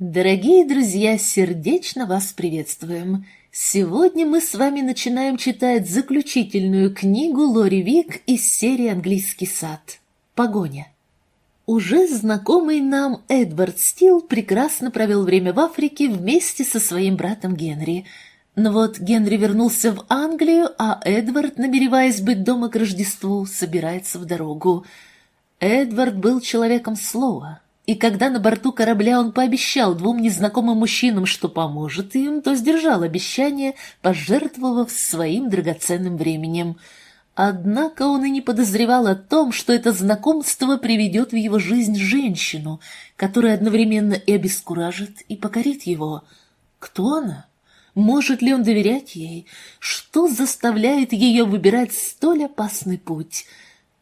Дорогие друзья, сердечно вас приветствуем. Сегодня мы с вами начинаем читать заключительную книгу Лори Вик из серии «Английский сад». Погоня. Уже знакомый нам Эдвард Стил прекрасно провел время в Африке вместе со своим братом Генри. Но вот Генри вернулся в Англию, а Эдвард, намереваясь быть дома к Рождеству, собирается в дорогу. Эдвард был человеком слова, и когда на борту корабля он пообещал двум незнакомым мужчинам, что поможет им, то сдержал обещание, пожертвовав своим драгоценным временем — Однако он и не подозревал о том, что это знакомство приведет в его жизнь женщину, которая одновременно и обескуражит, и покорит его. Кто она? Может ли он доверять ей? Что заставляет ее выбирать столь опасный путь?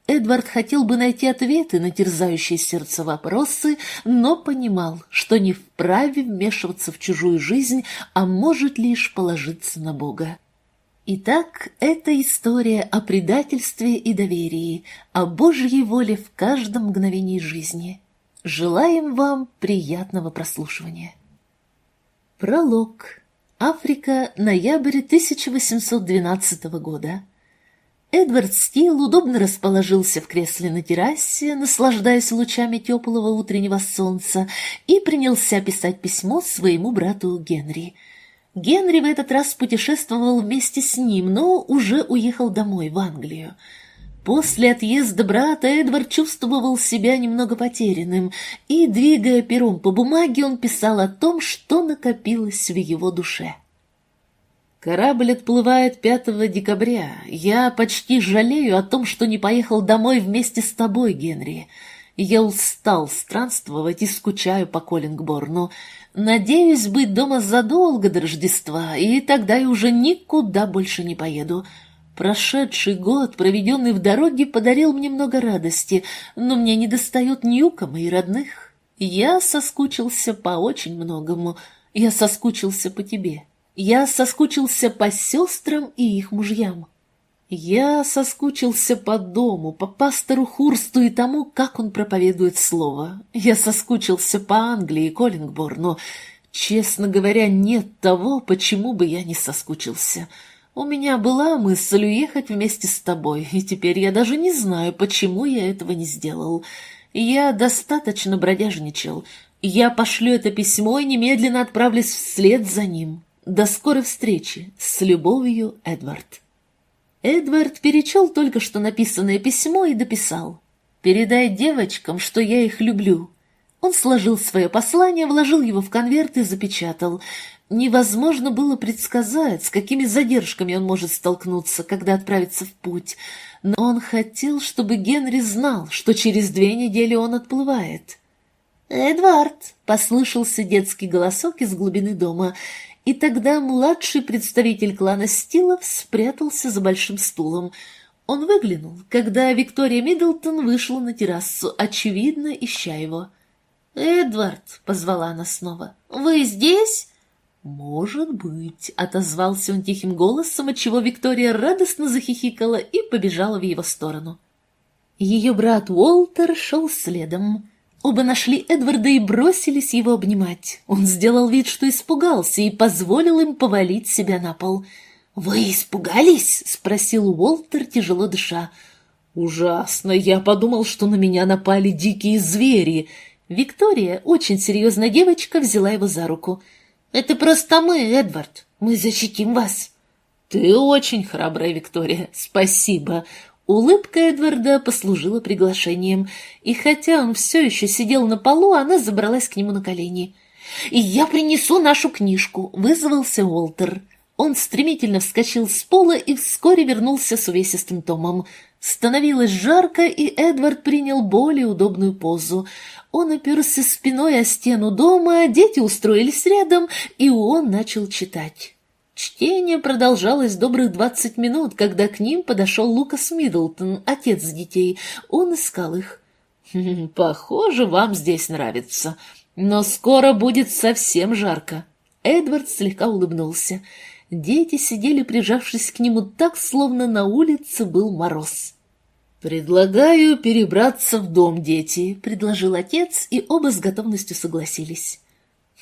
Эдвард хотел бы найти ответы на терзающие сердце вопросы, но понимал, что не вправе вмешиваться в чужую жизнь, а может лишь положиться на Бога. Итак, это история о предательстве и доверии, о Божьей воле в каждом мгновении жизни. Желаем вам приятного прослушивания. Пролог. Африка, ноябрь 1812 года. Эдвард Стил удобно расположился в кресле на террасе, наслаждаясь лучами теплого утреннего солнца, и принялся писать письмо своему брату Генри – Генри в этот раз путешествовал вместе с ним, но уже уехал домой, в Англию. После отъезда брата Эдвард чувствовал себя немного потерянным, и, двигая пером по бумаге, он писал о том, что накопилось в его душе. «Корабль отплывает 5 декабря. Я почти жалею о том, что не поехал домой вместе с тобой, Генри. Я устал странствовать и скучаю по Коллингборну. Надеюсь быть дома задолго до Рождества, и тогда я уже никуда больше не поеду. Прошедший год, проведенный в дороге, подарил мне много радости, но мне недостает Ньюкома и родных. Я соскучился по очень многому. Я соскучился по тебе. Я соскучился по сестрам и их мужьям. Я соскучился по дому, по пастору Хурсту и тому, как он проповедует слово. Я соскучился по Англии и Коллингборну. Честно говоря, нет того, почему бы я не соскучился. У меня была мысль уехать вместе с тобой, и теперь я даже не знаю, почему я этого не сделал. Я достаточно бродяжничал. Я пошлю это письмо и немедленно отправлюсь вслед за ним. До скорой встречи. С любовью, Эдвард. Эдвард перечел только что написанное письмо и дописал. «Передай девочкам, что я их люблю». Он сложил свое послание, вложил его в конверт и запечатал. Невозможно было предсказать, с какими задержками он может столкнуться, когда отправится в путь. Но он хотел, чтобы Генри знал, что через две недели он отплывает. «Эдвард!» — послышался детский голосок из глубины дома — и тогда младший представитель клана Стилов спрятался за большим стулом. Он выглянул, когда Виктория Миддлтон вышла на террасу, очевидно, ища его. «Эдвард!» — позвала она снова. «Вы здесь?» «Может быть», — отозвался он тихим голосом, отчего Виктория радостно захихикала и побежала в его сторону. Ее брат Уолтер шел следом. Оба нашли Эдварда и бросились его обнимать. Он сделал вид, что испугался, и позволил им повалить себя на пол. «Вы испугались?» — спросил Уолтер, тяжело дыша. «Ужасно! Я подумал, что на меня напали дикие звери!» Виктория, очень серьезная девочка, взяла его за руку. «Это просто мы, Эдвард. Мы защитим вас». «Ты очень храбрая, Виктория. Спасибо. Улыбка Эдварда послужила приглашением, и хотя он все еще сидел на полу, она забралась к нему на колени. «И я принесу нашу книжку», — вызвался Уолтер. Он стремительно вскочил с пола и вскоре вернулся с увесистым томом. Становилось жарко, и Эдвард принял более удобную позу. Он оперся спиной о стену дома, дети устроились рядом, и он начал читать. Чтение продолжалось добрых двадцать минут, когда к ним подошел Лукас Миддлтон, отец детей. Он искал их. «Хм, «Похоже, вам здесь нравится, но скоро будет совсем жарко». Эдвард слегка улыбнулся. Дети сидели, прижавшись к нему так, словно на улице был мороз. «Предлагаю перебраться в дом, дети», — предложил отец, и оба с готовностью согласились.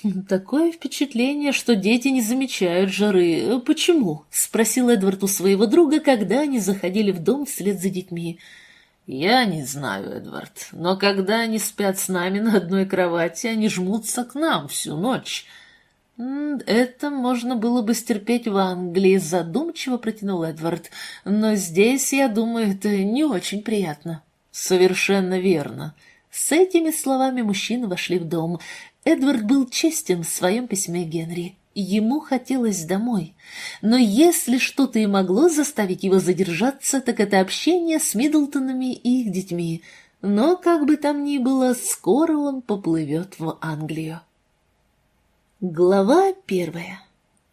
«Такое впечатление, что дети не замечают жары. Почему?» — спросил Эдвард у своего друга, когда они заходили в дом вслед за детьми. «Я не знаю, Эдвард, но когда они спят с нами на одной кровати, они жмутся к нам всю ночь». «Это можно было бы стерпеть в Англии», — задумчиво протянул Эдвард. «Но здесь, я думаю, это не очень приятно». «Совершенно верно». С этими словами мужчины вошли в дом. Эдвард был честен в своем письме Генри. Ему хотелось домой. Но если что-то и могло заставить его задержаться, так это общение с Миддлтонами и их детьми. Но, как бы там ни было, скоро он поплывет в Англию. Глава первая.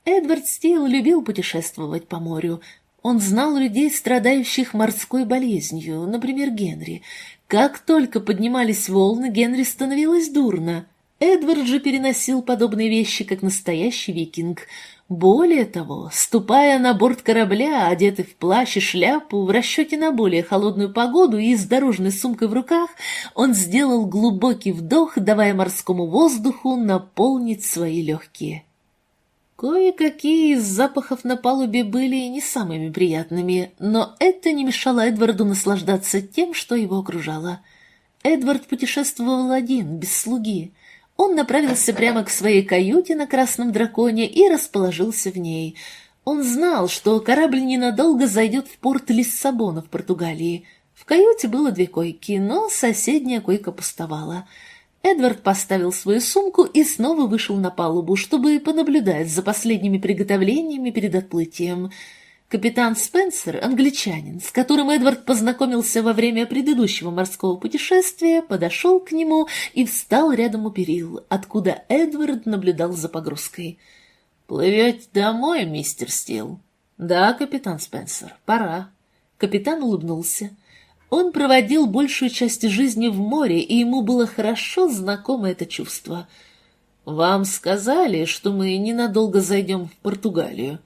Эдвард Стил любил путешествовать по морю. Он знал людей, страдающих морской болезнью, например, Генри. Как только поднимались волны, Генри становилось дурно. Эдвард же переносил подобные вещи, как настоящий викинг. Более того, ступая на борт корабля, одетый в плащ и шляпу, в расчете на более холодную погоду и с дорожной сумкой в руках, он сделал глубокий вдох, давая морскому воздуху наполнить свои легкие. Кое-какие из запахов на палубе были не самыми приятными, но это не мешало Эдварду наслаждаться тем, что его окружало. Эдвард путешествовал один, без слуги. Он направился прямо к своей каюте на Красном Драконе и расположился в ней. Он знал, что корабль ненадолго зайдет в порт Лиссабона в Португалии. В каюте было две койки, но соседняя койка пустовала. Эдвард поставил свою сумку и снова вышел на палубу, чтобы понаблюдать за последними приготовлениями перед отплытием. Капитан Спенсер, англичанин, с которым Эдвард познакомился во время предыдущего морского путешествия, подошел к нему и встал рядом у перил, откуда Эдвард наблюдал за погрузкой. «Плывете домой, мистер Стил?» «Да, капитан Спенсер, пора». Капитан улыбнулся. Он проводил большую часть жизни в море, и ему было хорошо знакомо это чувство. «Вам сказали, что мы ненадолго зайдем в Португалию?»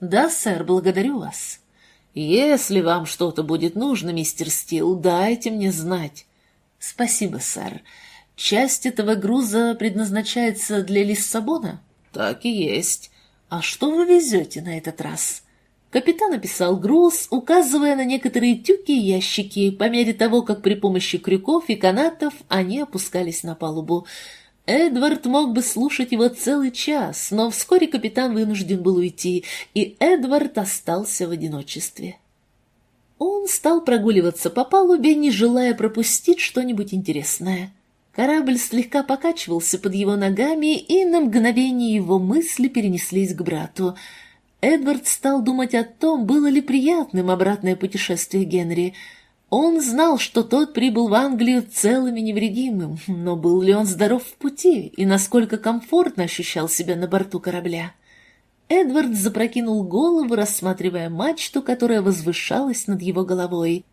«Да, сэр, благодарю вас». «Если вам что-то будет нужно, мистер Стил, дайте мне знать». «Спасибо, сэр. Часть этого груза предназначается для Лиссабона?» «Так и есть. А что вы везете на этот раз?» Капитан описал груз, указывая на некоторые тюки и ящики, по мере того, как при помощи крюков и канатов они опускались на палубу. Эдвард мог бы слушать его целый час, но вскоре капитан вынужден был уйти, и Эдвард остался в одиночестве. Он стал прогуливаться по палубе, не желая пропустить что-нибудь интересное. Корабль слегка покачивался под его ногами, и на мгновение его мысли перенеслись к брату. Эдвард стал думать о том, было ли приятным обратное путешествие Генри — он знал, что тот прибыл в Англию целым и невредимым, но был ли он здоров в пути и насколько комфортно ощущал себя на борту корабля? Эдвард запрокинул голову, рассматривая мачту, которая возвышалась над его головой.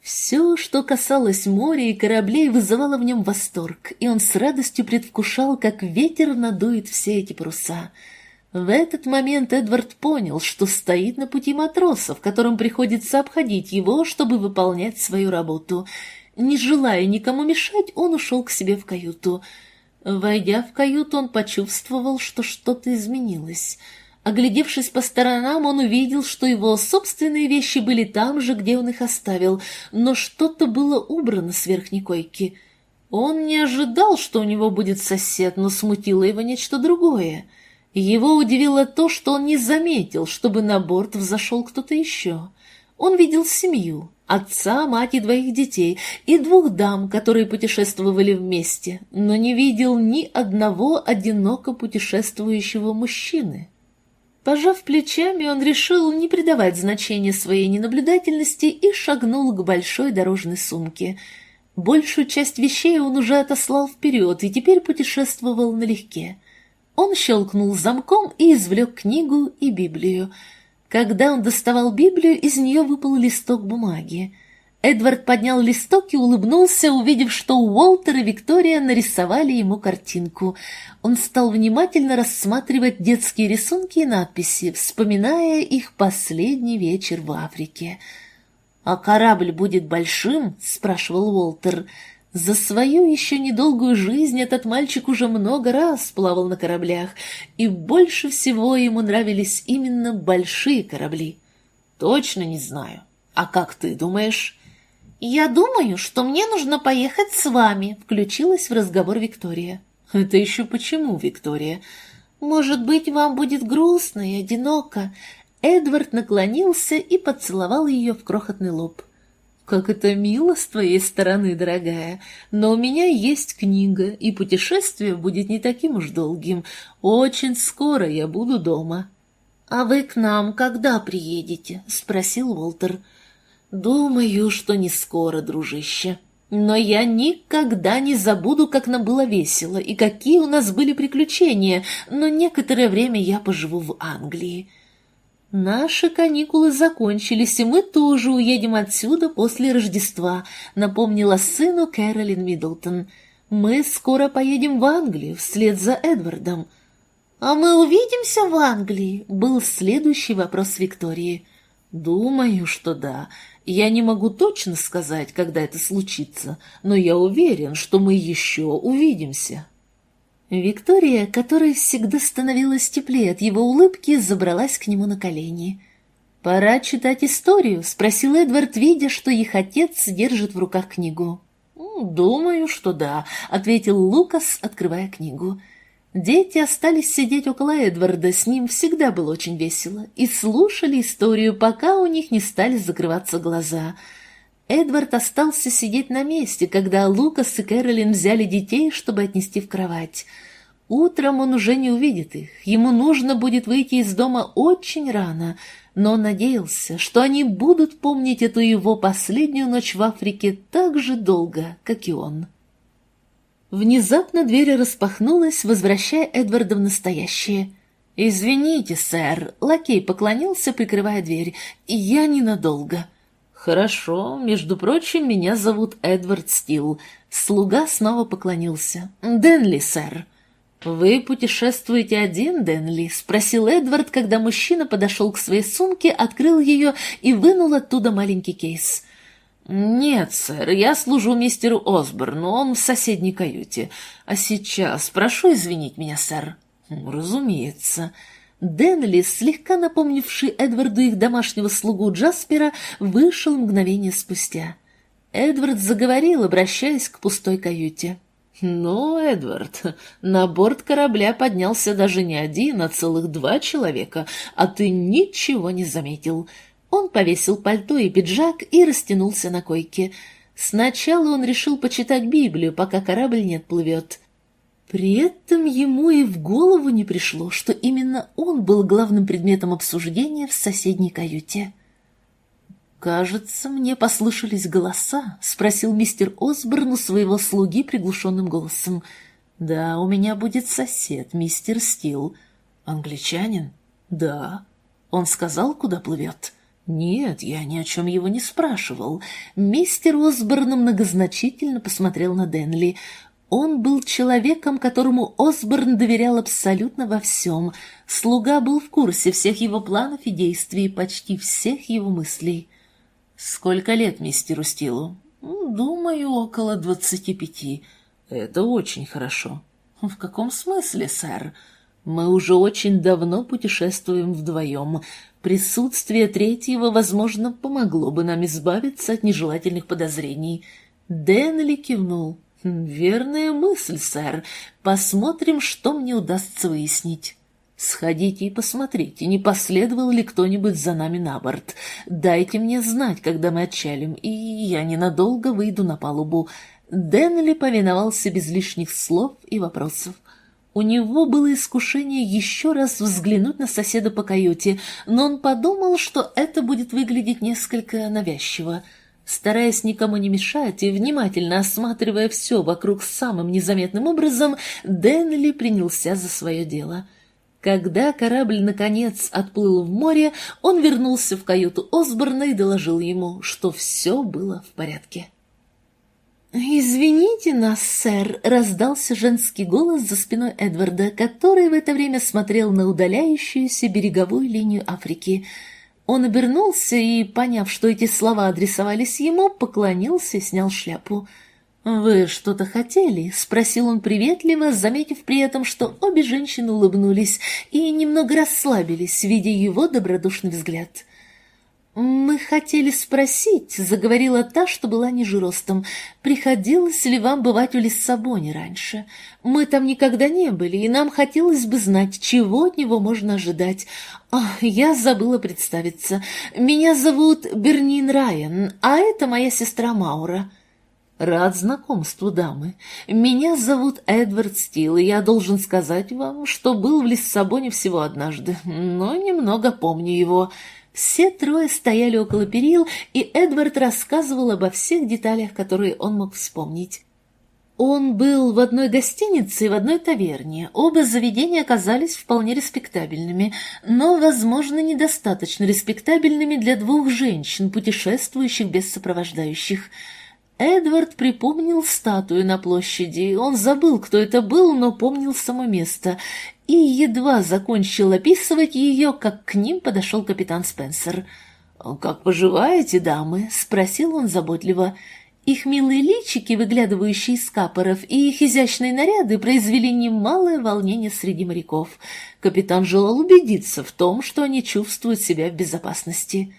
Все, что касалось моря и кораблей, вызывало в нем восторг, и он с радостью предвкушал, как ветер надует все эти паруса — в этот момент Эдвард понял, что стоит на пути матросов, которым приходится обходить его, чтобы выполнять свою работу. Не желая никому мешать, он ушел к себе в каюту. Войдя в каюту, он почувствовал, что что-то изменилось. Оглядевшись по сторонам, он увидел, что его собственные вещи были там же, где он их оставил, но что-то было убрано с верхней койки. Он не ожидал, что у него будет сосед, но смутило его нечто другое — его удивило то, что он не заметил, чтобы на борт взошел кто-то еще. Он видел семью, отца, мать и двоих детей, и двух дам, которые путешествовали вместе, но не видел ни одного одиноко путешествующего мужчины. Пожав плечами, он решил не придавать значения своей ненаблюдательности и шагнул к большой дорожной сумке. Большую часть вещей он уже отослал вперед и теперь путешествовал налегке. Он щелкнул замком и извлек книгу и Библию. Когда он доставал Библию, из нее выпал листок бумаги. Эдвард поднял листок и улыбнулся, увидев, что Уолтер и Виктория нарисовали ему картинку. Он стал внимательно рассматривать детские рисунки и надписи, вспоминая их последний вечер в Африке. «А корабль будет большим?» — спрашивал Уолтер. За свою еще недолгую жизнь этот мальчик уже много раз плавал на кораблях, и больше всего ему нравились именно большие корабли. Точно не знаю. А как ты думаешь? «Я думаю, что мне нужно поехать с вами», — включилась в разговор Виктория. «Это еще почему, Виктория?» «Может быть, вам будет грустно и одиноко». Эдвард наклонился и поцеловал ее в крохотный лоб. «Как это мило с твоей стороны, дорогая, но у меня есть книга, и путешествие будет не таким уж долгим. Очень скоро я буду дома». «А вы к нам когда приедете?» — спросил Уолтер. «Думаю, что не скоро, дружище. Но я никогда не забуду, как нам было весело и какие у нас были приключения, но некоторое время я поживу в Англии». «Наши каникулы закончились, и мы тоже уедем отсюда после Рождества», — напомнила сыну Кэролин Миддлтон. «Мы скоро поедем в Англию вслед за Эдвардом». «А мы увидимся в Англии?» — был следующий вопрос Виктории. «Думаю, что да. Я не могу точно сказать, когда это случится, но я уверен, что мы еще увидимся». Виктория, которая всегда становилась теплее от его улыбки, забралась к нему на колени. «Пора читать историю?» — спросил Эдвард, видя, что их отец держит в руках книгу. «Думаю, что да», — ответил Лукас, открывая книгу. Дети остались сидеть около Эдварда, с ним всегда было очень весело, и слушали историю, пока у них не стали закрываться глаза — Эдвард остался сидеть на месте, когда Лукас и Кэролин взяли детей, чтобы отнести в кровать. Утром он уже не увидит их, ему нужно будет выйти из дома очень рано, но надеялся, что они будут помнить эту его последнюю ночь в Африке так же долго, как и он. Внезапно дверь распахнулась, возвращая Эдварда в настоящее. «Извините, сэр», — лакей поклонился, прикрывая дверь, — «я ненадолго». «Хорошо. Между прочим, меня зовут Эдвард Стил». Слуга снова поклонился. «Денли, сэр». «Вы путешествуете один, Денли?» — спросил Эдвард, когда мужчина подошел к своей сумке, открыл ее и вынул оттуда маленький кейс. «Нет, сэр, я служу мистеру Осборну, он в соседней каюте. А сейчас прошу извинить меня, сэр». «Разумеется». Денли, слегка напомнивший Эдварду их домашнего слугу Джаспера, вышел мгновение спустя. Эдвард заговорил, обращаясь к пустой каюте. «Ну, Эдвард, на борт корабля поднялся даже не один, а целых два человека, а ты ничего не заметил». Он повесил пальто и пиджак и растянулся на койке. Сначала он решил почитать Библию, пока корабль не отплывет. При этом ему и в голову не пришло, что именно он был главным предметом обсуждения в соседней каюте. «Кажется, мне послышались голоса», — спросил мистер Осборн у своего слуги приглушенным голосом. «Да, у меня будет сосед, мистер Стил. Англичанин?» «Да». «Он сказал, куда плывет?» «Нет, я ни о чем его не спрашивал». Мистер Осборн многозначительно посмотрел на Денли. Он был человеком, которому Осборн доверял абсолютно во всем. Слуга был в курсе всех его планов и действий, почти всех его мыслей. «Сколько лет мистеру Стилу?» «Думаю, около двадцати пяти. Это очень хорошо». «В каком смысле, сэр?» «Мы уже очень давно путешествуем вдвоем. Присутствие третьего, возможно, помогло бы нам избавиться от нежелательных подозрений». Дэнли кивнул. «Верная мысль, сэр. Посмотрим, что мне удастся выяснить». «Сходите и посмотрите, не последовал ли кто-нибудь за нами на борт. Дайте мне знать, когда мы отчалим, и я ненадолго выйду на палубу». Дэнли повиновался без лишних слов и вопросов. У него было искушение еще раз взглянуть на соседа по каюте, но он подумал, что это будет выглядеть несколько навязчиво. Стараясь никому не мешать и внимательно осматривая все вокруг самым незаметным образом, Денли принялся за свое дело. Когда корабль, наконец, отплыл в море, он вернулся в каюту Осборна и доложил ему, что все было в порядке. «Извините нас, сэр», — раздался женский голос за спиной Эдварда, который в это время смотрел на удаляющуюся береговую линию Африки — он обернулся и, поняв, что эти слова адресовались ему, поклонился и снял шляпу. «Вы что-то хотели?» — спросил он приветливо, заметив при этом, что обе женщины улыбнулись и немного расслабились, видя его добродушный взгляд. «Мы хотели спросить», — заговорила та, что была ниже ростом, «приходилось ли вам бывать в Лиссабоне раньше? Мы там никогда не были, и нам хотелось бы знать, чего от него можно ожидать. Ах, я забыла представиться. Меня зовут Бернин Райан, а это моя сестра Маура». «Рад знакомству, дамы. Меня зовут Эдвард Стил, и я должен сказать вам, что был в Лиссабоне всего однажды, но немного помню его». Все трое стояли около перил, и Эдвард рассказывал обо всех деталях, которые он мог вспомнить. Он был в одной гостинице и в одной таверне. Оба заведения оказались вполне респектабельными, но, возможно, недостаточно респектабельными для двух женщин, путешествующих без сопровождающих. Эдвард припомнил статую на площади. Он забыл, кто это был, но помнил само место, и едва закончил описывать ее, как к ним подошел капитан Спенсер. «Как поживаете, дамы?» — спросил он заботливо. Их милые личики, выглядывающие из капоров, и их изящные наряды произвели немалое волнение среди моряков. Капитан желал убедиться в том, что они чувствуют себя в безопасности.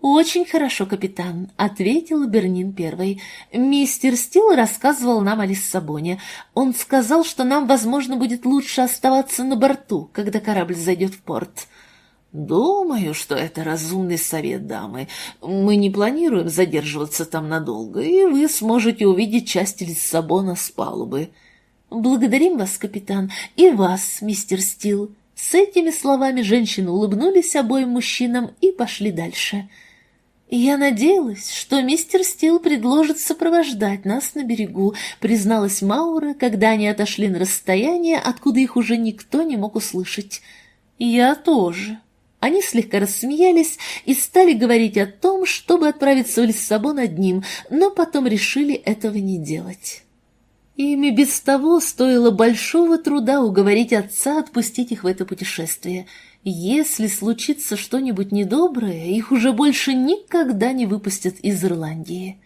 «Очень хорошо, капитан», — ответил Бернин первый. «Мистер Стил рассказывал нам о Лиссабоне. Он сказал, что нам, возможно, будет лучше оставаться на борту, когда корабль зайдет в порт». «Думаю, что это разумный совет, дамы. Мы не планируем задерживаться там надолго, и вы сможете увидеть часть Лиссабона с палубы». «Благодарим вас, капитан, и вас, мистер Стил». С этими словами женщины улыбнулись обоим мужчинам и пошли дальше. «Я надеялась, что мистер Стил предложит сопровождать нас на берегу», призналась Маура, когда они отошли на расстояние, откуда их уже никто не мог услышать. «Я тоже». Они слегка рассмеялись и стали говорить о том, чтобы отправиться в Лиссабон одним, но потом решили этого не делать. Ими без того стоило большого труда уговорить отца отпустить их в это путешествие – если случится что-нибудь недоброе, их уже больше никогда не выпустят из Ирландии.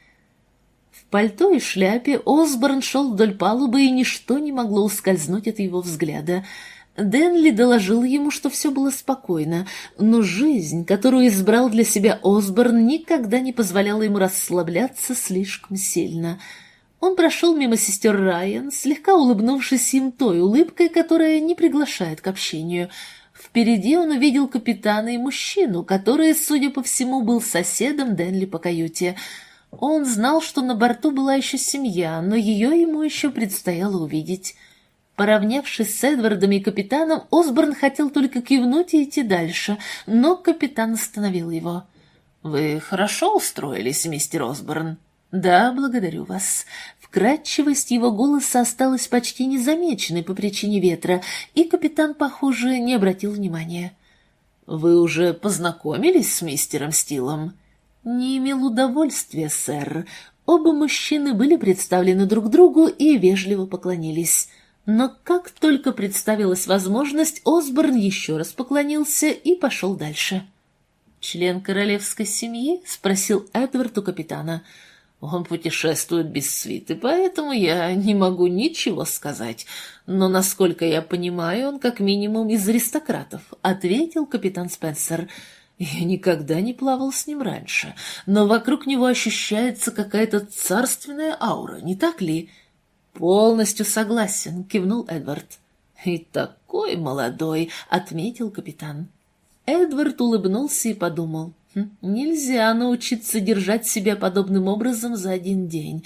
В пальто и шляпе Осборн шел вдоль палубы, и ничто не могло ускользнуть от его взгляда. Денли доложил ему, что все было спокойно, но жизнь, которую избрал для себя Осборн, никогда не позволяла ему расслабляться слишком сильно. Он прошел мимо сестер Райан, слегка улыбнувшись им той улыбкой, которая не приглашает к общению — Впереди он увидел капитана и мужчину, который, судя по всему, был соседом Денли по каюте. Он знал, что на борту была еще семья, но ее ему еще предстояло увидеть. Поравнявшись с Эдвардом и капитаном, Осборн хотел только кивнуть и идти дальше, но капитан остановил его. «Вы хорошо устроились, мистер Осборн?» «Да, благодарю вас. Вкрадчивость его голоса осталась почти незамеченной по причине ветра, и капитан, похоже, не обратил внимания. «Вы уже познакомились с мистером Стилом?» «Не имел удовольствия, сэр. Оба мужчины были представлены друг другу и вежливо поклонились». Но как только представилась возможность, Осборн еще раз поклонился и пошел дальше. «Член королевской семьи?» — спросил Эдвард у капитана. Он путешествует без свиты, поэтому я не могу ничего сказать. Но, насколько я понимаю, он как минимум из аристократов», — ответил капитан Спенсер. «Я никогда не плавал с ним раньше, но вокруг него ощущается какая-то царственная аура, не так ли?» «Полностью согласен», — кивнул Эдвард. «И такой молодой», — отметил капитан. Эдвард улыбнулся и подумал. Хм, нельзя научиться держать себя подобным образом за один день.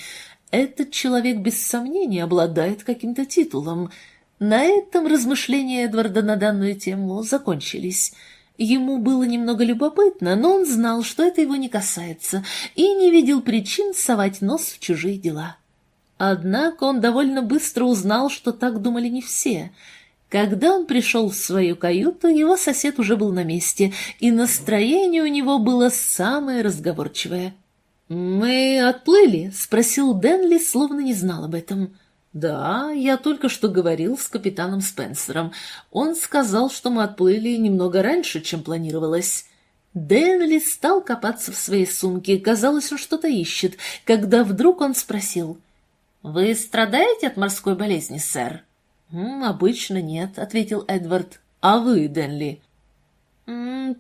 Этот человек без сомнения обладает каким-то титулом. На этом размышления Эдварда на данную тему закончились. Ему было немного любопытно, но он знал, что это его не касается, и не видел причин совать нос в чужие дела. Однако он довольно быстро узнал, что так думали не все — когда он пришел в свою каюту, его сосед уже был на месте, и настроение у него было самое разговорчивое. «Мы отплыли?» — спросил Денли, словно не знал об этом. «Да, я только что говорил с капитаном Спенсером. Он сказал, что мы отплыли немного раньше, чем планировалось». Денли стал копаться в своей сумке, казалось, он что-то ищет, когда вдруг он спросил. «Вы страдаете от морской болезни, сэр?» «Обычно нет», — ответил Эдвард. «А вы, Денли?»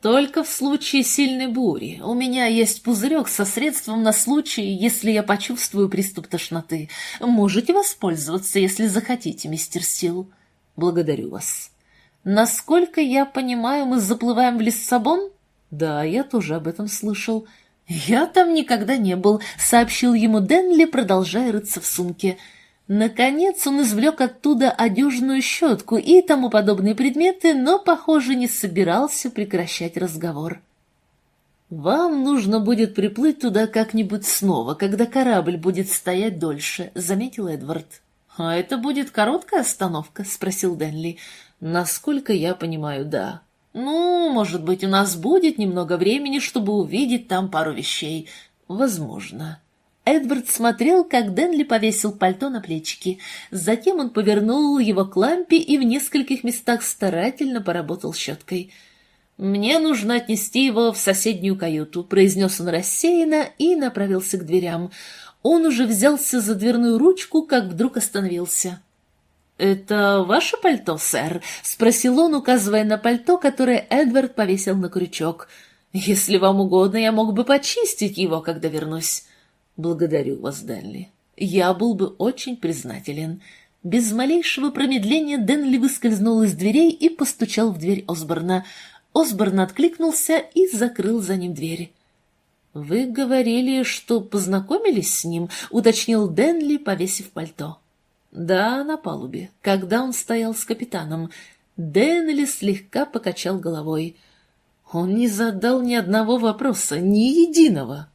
«Только в случае сильной бури. У меня есть пузырек со средством на случай, если я почувствую приступ тошноты. Можете воспользоваться, если захотите, мистер Стил. Благодарю вас. Насколько я понимаю, мы заплываем в Лиссабон?» «Да, я тоже об этом слышал». «Я там никогда не был», — сообщил ему Денли, продолжая рыться в сумке. Наконец он извлек оттуда одежную щетку и тому подобные предметы, но, похоже, не собирался прекращать разговор. «Вам нужно будет приплыть туда как-нибудь снова, когда корабль будет стоять дольше», — заметил Эдвард. «А это будет короткая остановка?» — спросил Денли. «Насколько я понимаю, да». «Ну, может быть, у нас будет немного времени, чтобы увидеть там пару вещей. Возможно». Эдвард смотрел, как Денли повесил пальто на плечики. Затем он повернул его к лампе и в нескольких местах старательно поработал щеткой. «Мне нужно отнести его в соседнюю каюту», — произнес он рассеянно и направился к дверям. Он уже взялся за дверную ручку, как вдруг остановился. «Это ваше пальто, сэр?» — спросил он, указывая на пальто, которое Эдвард повесил на крючок. «Если вам угодно, я мог бы почистить его, когда вернусь». «Благодарю вас, Дэнли. Я был бы очень признателен». Без малейшего промедления Дэнли выскользнул из дверей и постучал в дверь Осборна. Осборн откликнулся и закрыл за ним дверь. «Вы говорили, что познакомились с ним?» — уточнил Дэнли, повесив пальто. «Да, на палубе, когда он стоял с капитаном». Дэнли слегка покачал головой. Он не задал ни одного вопроса, ни единого.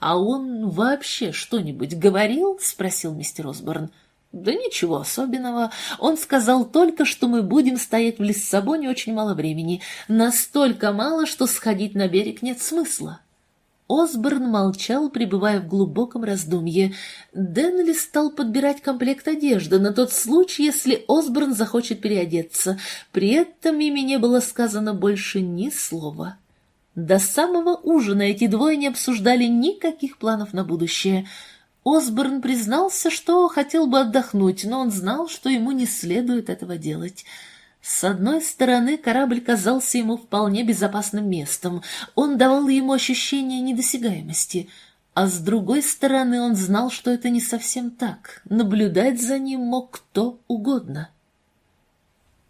«А он вообще что-нибудь говорил?» — спросил мистер Осборн. «Да ничего особенного. Он сказал только, что мы будем стоять в Лиссабоне очень мало времени. Настолько мало, что сходить на берег нет смысла». Осборн молчал, пребывая в глубоком раздумье. Денли стал подбирать комплект одежды на тот случай, если Осборн захочет переодеться. При этом ими не было сказано больше ни слова. До самого ужина эти двое не обсуждали никаких планов на будущее. Осборн признался, что хотел бы отдохнуть, но он знал, что ему не следует этого делать. С одной стороны, корабль казался ему вполне безопасным местом, он давал ему ощущение недосягаемости, а с другой стороны он знал, что это не совсем так, наблюдать за ним мог кто угодно.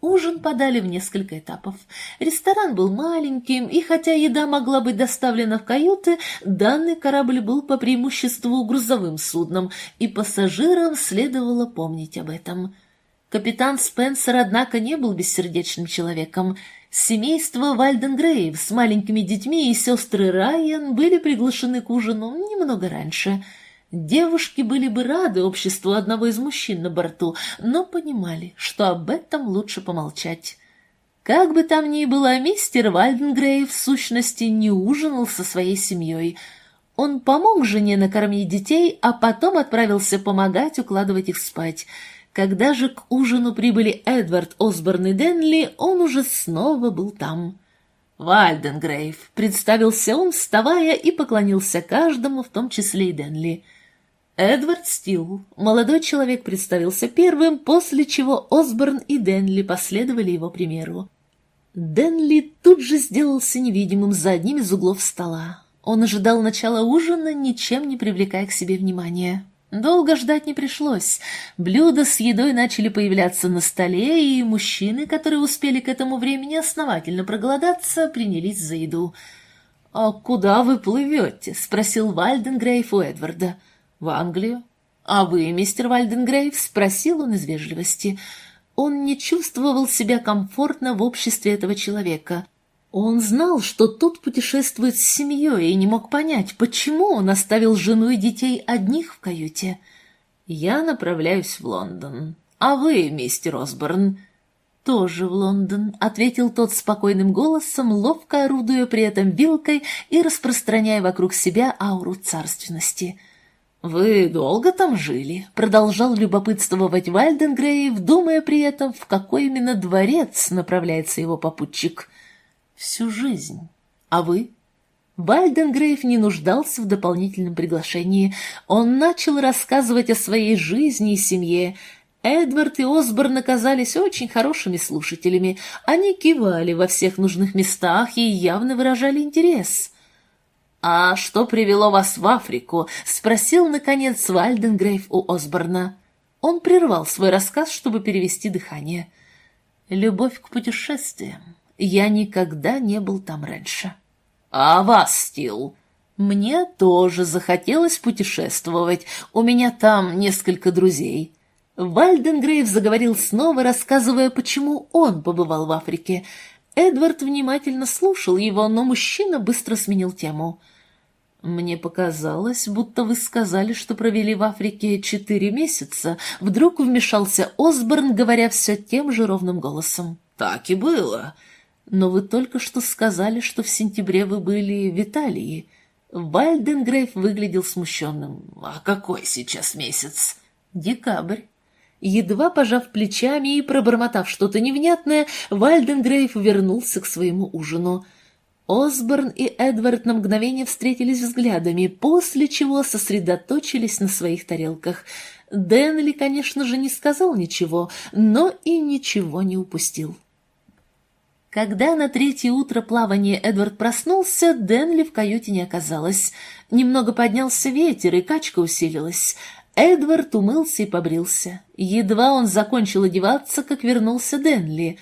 Ужин подали в несколько этапов. Ресторан был маленьким, и хотя еда могла быть доставлена в каюты, данный корабль был по преимуществу грузовым судном, и пассажирам следовало помнить об этом. Капитан Спенсер, однако, не был бессердечным человеком. Семейство Вальденгрейв с маленькими детьми и сестры Райан были приглашены к ужину немного раньше — Девушки были бы рады обществу одного из мужчин на борту, но понимали, что об этом лучше помолчать. Как бы там ни было, мистер Вальденгрей в сущности не ужинал со своей семьей. Он помог жене накормить детей, а потом отправился помогать укладывать их спать. Когда же к ужину прибыли Эдвард Осборн и Денли, он уже снова был там. «Вальденгрейв», — представился он, вставая, и поклонился каждому, в том числе и Денли. Эдвард Стил. Молодой человек представился первым, после чего Осборн и Денли последовали его примеру. Денли тут же сделался невидимым за одним из углов стола. Он ожидал начала ужина, ничем не привлекая к себе внимания. Долго ждать не пришлось. Блюда с едой начали появляться на столе, и мужчины, которые успели к этому времени основательно проголодаться, принялись за еду. «А куда вы плывете?» — спросил Вальденгрейф у Эдварда. «В Англию?» «А вы, мистер Вальденгрейв?» — спросил он из вежливости. Он не чувствовал себя комфортно в обществе этого человека. Он знал, что тот путешествует с семьей, и не мог понять, почему он оставил жену и детей одних в каюте. «Я направляюсь в Лондон. А вы, мистер Осборн?» «Тоже в Лондон», — ответил тот спокойным голосом, ловко орудуя при этом вилкой и распространяя вокруг себя ауру царственности — «Вы долго там жили?» — продолжал любопытствовать Вальденгрейв, думая при этом, в какой именно дворец направляется его попутчик. «Всю жизнь. А вы?» Вальденгрейв не нуждался в дополнительном приглашении. Он начал рассказывать о своей жизни и семье. Эдвард и Осборн оказались очень хорошими слушателями. Они кивали во всех нужных местах и явно выражали интерес. «А что привело вас в Африку?» — спросил, наконец, Вальденгрейв у Осборна. Он прервал свой рассказ, чтобы перевести дыхание. «Любовь к путешествиям. Я никогда не был там раньше». «А вас, Стил?» «Мне тоже захотелось путешествовать. У меня там несколько друзей». Вальденгрейв заговорил снова, рассказывая, почему он побывал в Африке. Эдвард внимательно слушал его, но мужчина быстро сменил тему. «Мне показалось, будто вы сказали, что провели в Африке четыре месяца». Вдруг вмешался Осборн, говоря все тем же ровным голосом. «Так и было. Но вы только что сказали, что в сентябре вы были в Италии. Вальденгрейв выглядел смущенным. А какой сейчас месяц? Декабрь. Едва пожав плечами и пробормотав что-то невнятное, Вальденгрейв вернулся к своему ужину. Осборн и Эдвард на мгновение встретились взглядами, после чего сосредоточились на своих тарелках. Дэнли, конечно же, не сказал ничего, но и ничего не упустил. Когда на третье утро плавания Эдвард проснулся, Денли в каюте не оказалось. Немного поднялся ветер, и качка усилилась. Эдвард умылся и побрился. Едва он закончил одеваться, как вернулся Денли.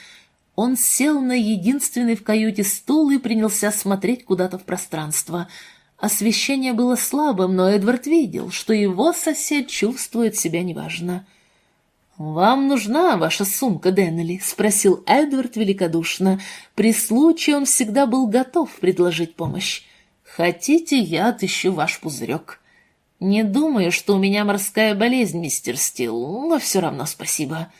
Он сел на единственный в каюте стул и принялся смотреть куда-то в пространство. Освещение было слабым, но Эдвард видел, что его сосед чувствует себя неважно. — «Вам нужна ваша сумка, Деннели?» — спросил Эдвард великодушно. При случае он всегда был готов предложить помощь. «Хотите, я отыщу ваш пузырек?» «Не думаю, что у меня морская болезнь, мистер Стил, но все равно спасибо».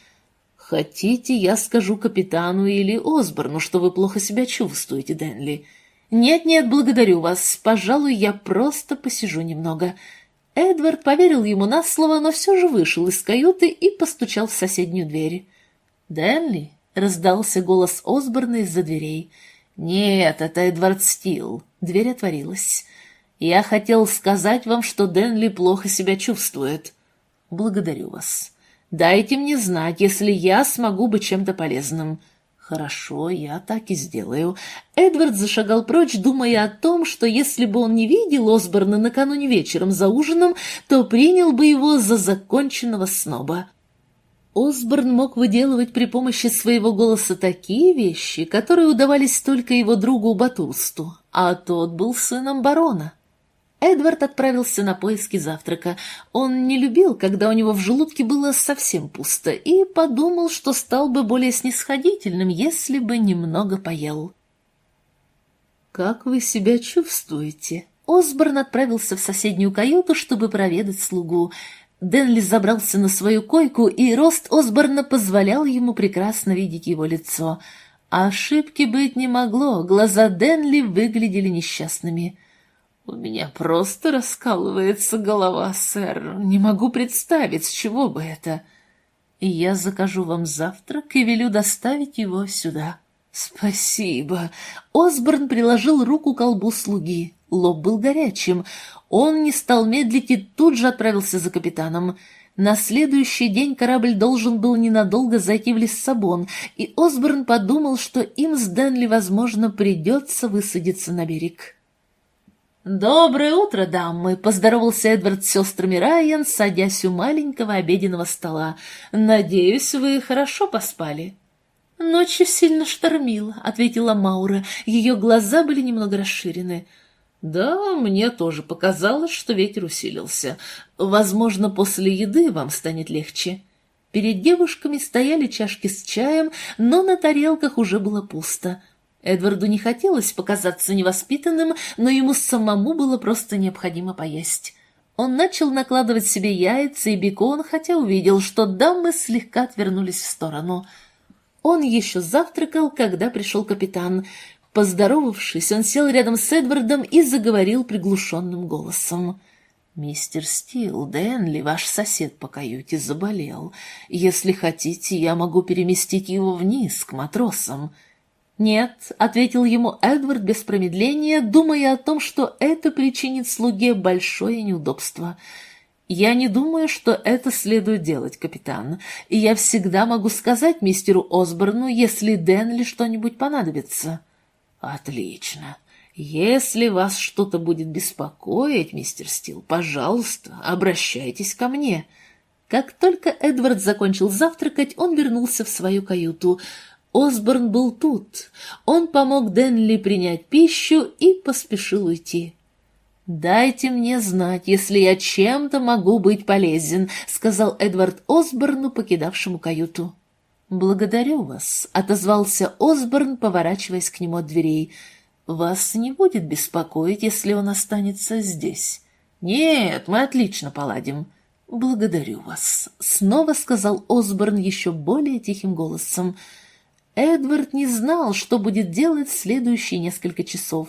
«Хотите, я скажу капитану или Осборну, что вы плохо себя чувствуете, Денли?» «Нет-нет, благодарю вас. Пожалуй, я просто посижу немного». Эдвард поверил ему на слово, но все же вышел из каюты и постучал в соседнюю дверь. «Дэнли?» — раздался голос Осборна из-за дверей. «Нет, это Эдвард Стил». Дверь отворилась. «Я хотел сказать вам, что Дэнли плохо себя чувствует. Благодарю вас. Дайте мне знать, если я смогу быть чем-то полезным. «Хорошо, я так и сделаю». Эдвард зашагал прочь, думая о том, что если бы он не видел Осборна накануне вечером за ужином, то принял бы его за законченного сноба. Осборн мог выделывать при помощи своего голоса такие вещи, которые удавались только его другу Батурсту, а тот был сыном барона. Эдвард отправился на поиски завтрака. Он не любил, когда у него в желудке было совсем пусто, и подумал, что стал бы более снисходительным, если бы немного поел. «Как вы себя чувствуете?» Осборн отправился в соседнюю каюту, чтобы проведать слугу. Денли забрался на свою койку, и рост Осборна позволял ему прекрасно видеть его лицо. ошибки быть не могло, глаза Денли выглядели несчастными. «У меня просто раскалывается голова, сэр. Не могу представить, с чего бы это. Я закажу вам завтрак и велю доставить его сюда». «Спасибо». Осборн приложил руку к колбу слуги. Лоб был горячим. Он не стал медлить и тут же отправился за капитаном. На следующий день корабль должен был ненадолго зайти в Лиссабон, и Осборн подумал, что им с Дэнли, возможно, придется высадиться на берег. «Доброе утро, дамы!» — поздоровался Эдвард с сестрами Райан, садясь у маленького обеденного стола. «Надеюсь, вы хорошо поспали?» «Ночью сильно штормило», — ответила Маура. Ее глаза были немного расширены. «Да, мне тоже показалось, что ветер усилился. Возможно, после еды вам станет легче». Перед девушками стояли чашки с чаем, но на тарелках уже было пусто. Эдварду не хотелось показаться невоспитанным, но ему самому было просто необходимо поесть. Он начал накладывать себе яйца и бекон, хотя увидел, что дамы слегка отвернулись в сторону. Он еще завтракал, когда пришел капитан. Поздоровавшись, он сел рядом с Эдвардом и заговорил приглушенным голосом. «Мистер Стил, Дэнли, ваш сосед по каюте, заболел. Если хотите, я могу переместить его вниз, к матросам». «Нет», — ответил ему Эдвард без промедления, думая о том, что это причинит слуге большое неудобство. «Я не думаю, что это следует делать, капитан, и я всегда могу сказать мистеру Осборну, если Денли что-нибудь понадобится». «Отлично. Если вас что-то будет беспокоить, мистер Стил, пожалуйста, обращайтесь ко мне». Как только Эдвард закончил завтракать, он вернулся в свою каюту — Осборн был тут. Он помог Денли принять пищу и поспешил уйти. «Дайте мне знать, если я чем-то могу быть полезен», — сказал Эдвард Осборну, покидавшему каюту. «Благодарю вас», — отозвался Осборн, поворачиваясь к нему от дверей. «Вас не будет беспокоить, если он останется здесь?» «Нет, мы отлично поладим». «Благодарю вас», — снова сказал Осборн еще более тихим голосом. Эдвард не знал, что будет делать следующие несколько часов.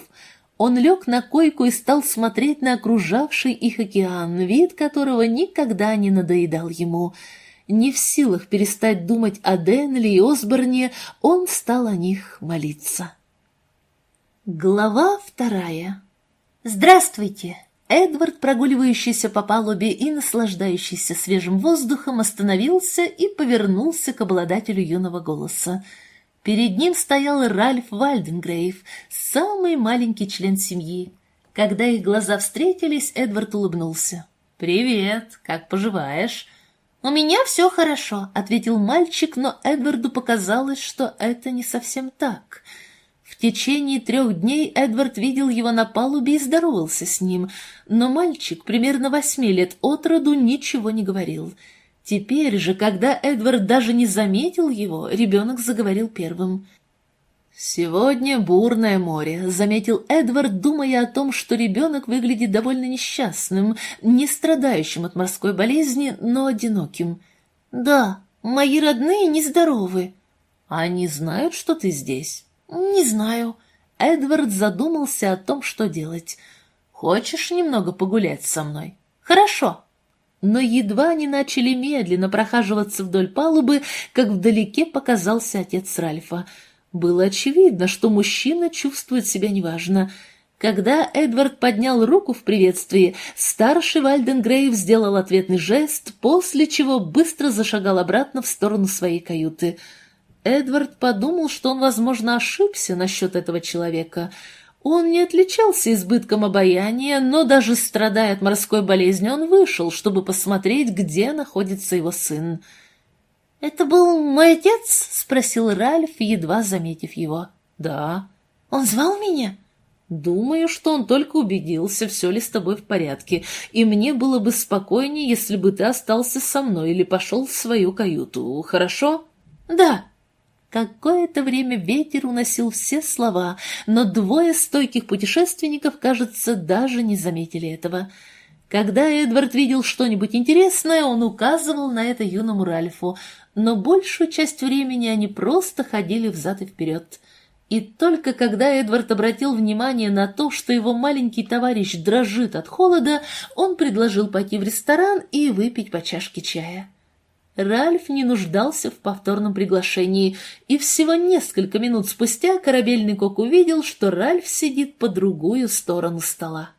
Он лег на койку и стал смотреть на окружавший их океан, вид которого никогда не надоедал ему. Не в силах перестать думать о Денли и Осборне, он стал о них молиться. Глава вторая «Здравствуйте!» Эдвард, прогуливающийся по палубе и наслаждающийся свежим воздухом, остановился и повернулся к обладателю юного голоса — Перед ним стоял Ральф Вальденгрейв, самый маленький член семьи. Когда их глаза встретились, Эдвард улыбнулся. «Привет, как поживаешь?» «У меня все хорошо», — ответил мальчик, но Эдварду показалось, что это не совсем так. В течение трех дней Эдвард видел его на палубе и здоровался с ним, но мальчик примерно восьми лет от роду ничего не говорил — Теперь же, когда Эдвард даже не заметил его, ребенок заговорил первым. «Сегодня бурное море», — заметил Эдвард, думая о том, что ребенок выглядит довольно несчастным, не страдающим от морской болезни, но одиноким. «Да, мои родные нездоровы». «Они знают, что ты здесь?» «Не знаю». Эдвард задумался о том, что делать. «Хочешь немного погулять со мной?» «Хорошо». Но едва они начали медленно прохаживаться вдоль палубы, как вдалеке показался отец Ральфа. Было очевидно, что мужчина чувствует себя неважно. Когда Эдвард поднял руку в приветствии, старший Вальденгрейв сделал ответный жест, после чего быстро зашагал обратно в сторону своей каюты. Эдвард подумал, что он, возможно, ошибся насчет этого человека — он не отличался избытком обаяния, но даже страдая от морской болезни, он вышел, чтобы посмотреть, где находится его сын. «Это был мой отец?» — спросил Ральф, едва заметив его. «Да». «Он звал меня?» «Думаю, что он только убедился, все ли с тобой в порядке, и мне было бы спокойнее, если бы ты остался со мной или пошел в свою каюту, хорошо?» «Да», Какое-то время ветер уносил все слова, но двое стойких путешественников, кажется, даже не заметили этого. Когда Эдвард видел что-нибудь интересное, он указывал на это юному Ральфу, но большую часть времени они просто ходили взад и вперед. И только когда Эдвард обратил внимание на то, что его маленький товарищ дрожит от холода, он предложил пойти в ресторан и выпить по чашке чая. Ральф не нуждался в повторном приглашении, и всего несколько минут спустя корабельный кок увидел, что Ральф сидит по другую сторону стола.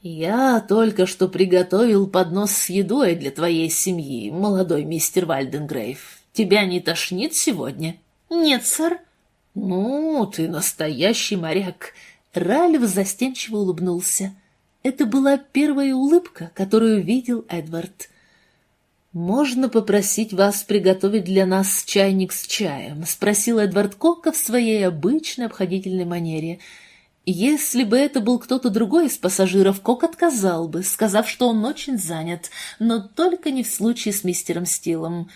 «Я только что приготовил поднос с едой для твоей семьи, молодой мистер Вальденгрейв. Тебя не тошнит сегодня?» «Нет, сэр». «Ну, ты настоящий моряк». Ральф застенчиво улыбнулся. Это была первая улыбка, которую видел Эдвард. «Можно попросить вас приготовить для нас чайник с чаем?» — спросил Эдвард Кока в своей обычной обходительной манере. Если бы это был кто-то другой из пассажиров, Кок отказал бы, сказав, что он очень занят, но только не в случае с мистером Стилом.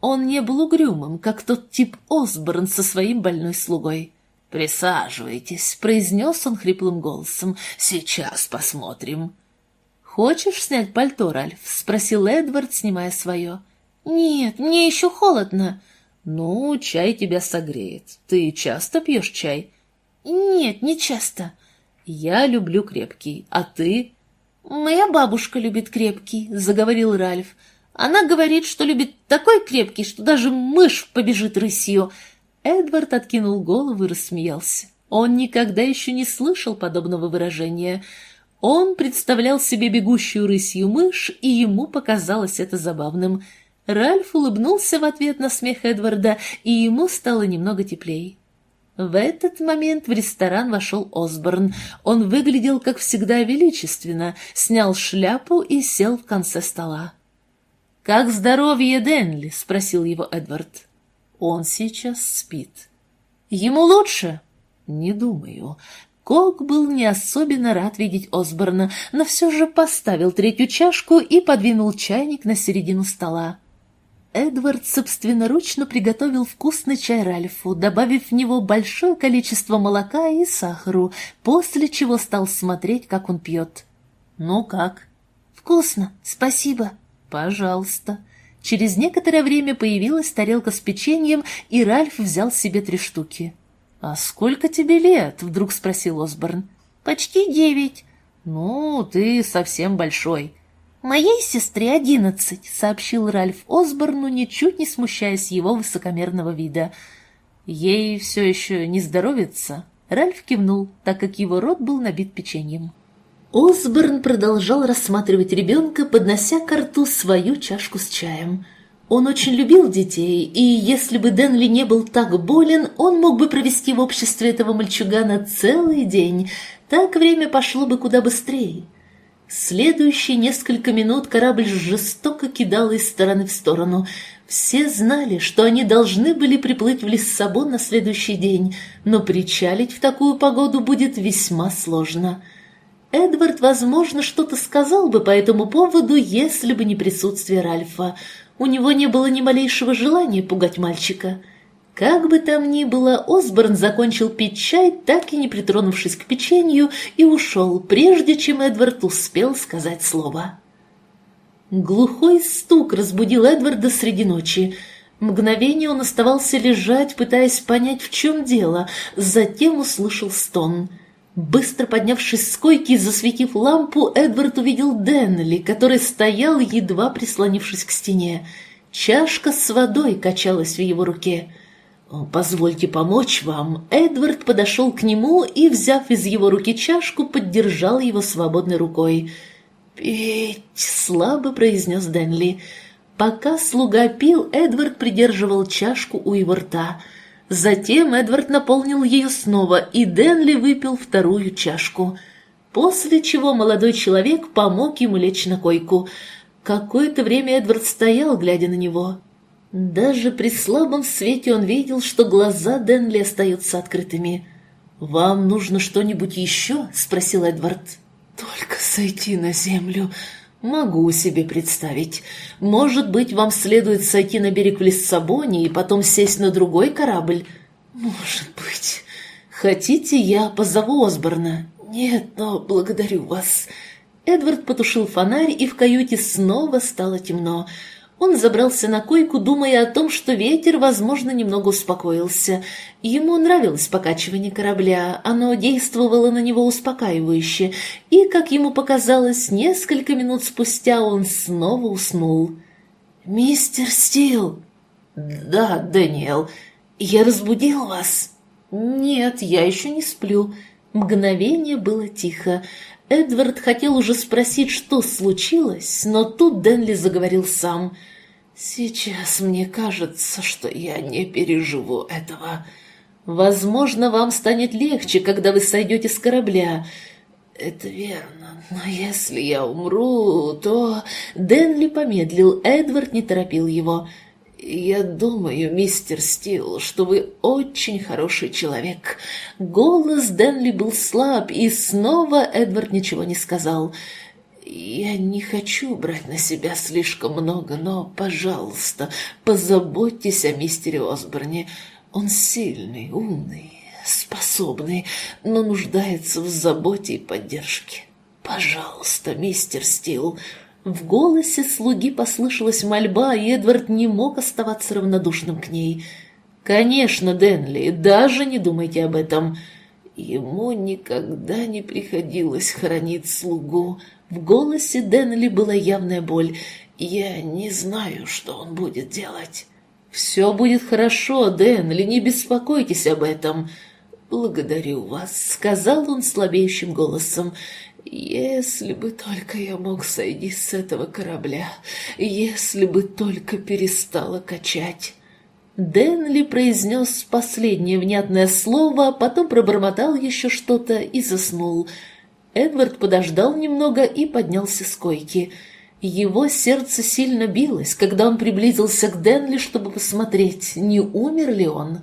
Он не был угрюмым, как тот тип Осборн со своим больной слугой. «Присаживайтесь», — произнес он хриплым голосом. «Сейчас посмотрим». «Хочешь снять пальто, Ральф?» — спросил Эдвард, снимая свое. «Нет, мне еще холодно». «Ну, чай тебя согреет. Ты часто пьешь чай?» «Нет, не часто». «Я люблю крепкий. А ты?» «Моя бабушка любит крепкий», — заговорил Ральф. «Она говорит, что любит такой крепкий, что даже мышь побежит рысью. Эдвард откинул голову и рассмеялся. Он никогда еще не слышал подобного выражения. Он представлял себе бегущую рысью мышь, и ему показалось это забавным. Ральф улыбнулся в ответ на смех Эдварда, и ему стало немного теплее. В этот момент в ресторан вошел Осборн. Он выглядел, как всегда, величественно, снял шляпу и сел в конце стола. «Как здоровье Денли?» — спросил его Эдвард. «Он сейчас спит». «Ему лучше?» «Не думаю». Кок был не особенно рад видеть Осборна, но все же поставил третью чашку и подвинул чайник на середину стола. Эдвард собственноручно приготовил вкусный чай Ральфу, добавив в него большое количество молока и сахару, после чего стал смотреть, как он пьет. «Ну как?» «Вкусно, спасибо». «Пожалуйста». Через некоторое время появилась тарелка с печеньем, и Ральф взял себе три штуки. «А сколько тебе лет?» — вдруг спросил Осборн. «Почти девять». «Ну, ты совсем большой». «Моей сестре одиннадцать», — сообщил Ральф Осборну, ничуть не смущаясь его высокомерного вида. «Ей все еще не здоровится?» Ральф кивнул, так как его рот был набит печеньем. Осборн продолжал рассматривать ребенка, поднося к рту свою чашку с чаем. Он очень любил детей, и если бы Денли не был так болен, он мог бы провести в обществе этого мальчугана целый день. Так время пошло бы куда быстрее. Следующие несколько минут корабль жестоко кидал из стороны в сторону. Все знали, что они должны были приплыть в Лиссабон на следующий день, но причалить в такую погоду будет весьма сложно. Эдвард, возможно, что-то сказал бы по этому поводу, если бы не присутствие Ральфа. У него не было ни малейшего желания пугать мальчика — как бы там ни было, Осборн закончил пить чай, так и не притронувшись к печенью, и ушел, прежде чем Эдвард успел сказать слово. Глухой стук разбудил Эдварда среди ночи. Мгновение он оставался лежать, пытаясь понять, в чем дело, затем услышал стон. Быстро поднявшись с койки и засветив лампу, Эдвард увидел Денли, который стоял, едва прислонившись к стене. Чашка с водой качалась в его руке — «Позвольте помочь вам». Эдвард подошел к нему и, взяв из его руки чашку, поддержал его свободной рукой. «Пить!» — слабо произнес Дэнли. Пока слуга пил, Эдвард придерживал чашку у его рта. Затем Эдвард наполнил ее снова, и Дэнли выпил вторую чашку. После чего молодой человек помог ему лечь на койку. Какое-то время Эдвард стоял, глядя на него. Даже при слабом свете он видел, что глаза Денли остаются открытыми. «Вам нужно что-нибудь еще?» — спросил Эдвард. «Только сойти на землю. Могу себе представить. Может быть, вам следует сойти на берег в Лиссабоне и потом сесть на другой корабль? Может быть. Хотите, я позову Осборна? Нет, но благодарю вас». Эдвард потушил фонарь, и в каюте снова стало темно. Он забрался на койку, думая о том, что ветер, возможно, немного успокоился. Ему нравилось покачивание корабля, оно действовало на него успокаивающе, и, как ему показалось, несколько минут спустя он снова уснул. «Мистер Стил!» «Да, Дэниел, я разбудил вас?» «Нет, я еще не сплю». Мгновение было тихо. Эдвард хотел уже спросить, что случилось, но тут Денли заговорил сам. «Сейчас мне кажется, что я не переживу этого. Возможно, вам станет легче, когда вы сойдете с корабля. Это верно, но если я умру, то...» Денли помедлил, Эдвард не торопил его. «Я думаю, мистер Стил, что вы очень хороший человек». Голос Дэнли был слаб, и снова Эдвард ничего не сказал. «Я не хочу брать на себя слишком много, но, пожалуйста, позаботьтесь о мистере Осборне. Он сильный, умный, способный, но нуждается в заботе и поддержке. Пожалуйста, мистер Стил». В голосе слуги послышалась мольба, и Эдвард не мог оставаться равнодушным к ней. «Конечно, Денли, даже не думайте об этом. Ему никогда не приходилось хранить слугу». В голосе Денли была явная боль. «Я не знаю, что он будет делать». «Все будет хорошо, Дэнли, не беспокойтесь об этом». «Благодарю вас», — сказал он слабеющим голосом. «Если бы только я мог сойти с этого корабля, если бы только перестала качать». Дэнли произнес последнее внятное слово, потом пробормотал еще что-то и заснул. Эдвард подождал немного и поднялся с койки. Его сердце сильно билось, когда он приблизился к Дэнли, чтобы посмотреть, не умер ли он.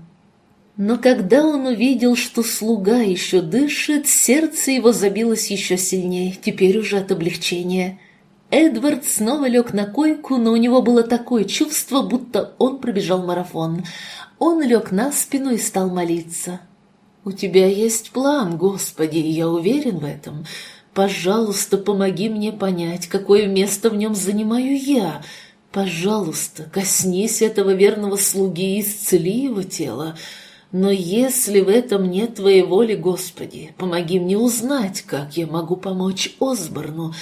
Но когда он увидел, что слуга еще дышит, сердце его забилось еще сильнее, теперь уже от облегчения. Эдвард снова лег на койку, но у него было такое чувство, будто он пробежал марафон. Он лег на спину и стал молиться. «У тебя есть план, Господи, я уверен в этом. Пожалуйста, помоги мне понять, какое место в нем занимаю я. Пожалуйста, коснись этого верного слуги и исцели его тело. Но если в этом нет твоей воли, Господи, помоги мне узнать, как я могу помочь Осборну».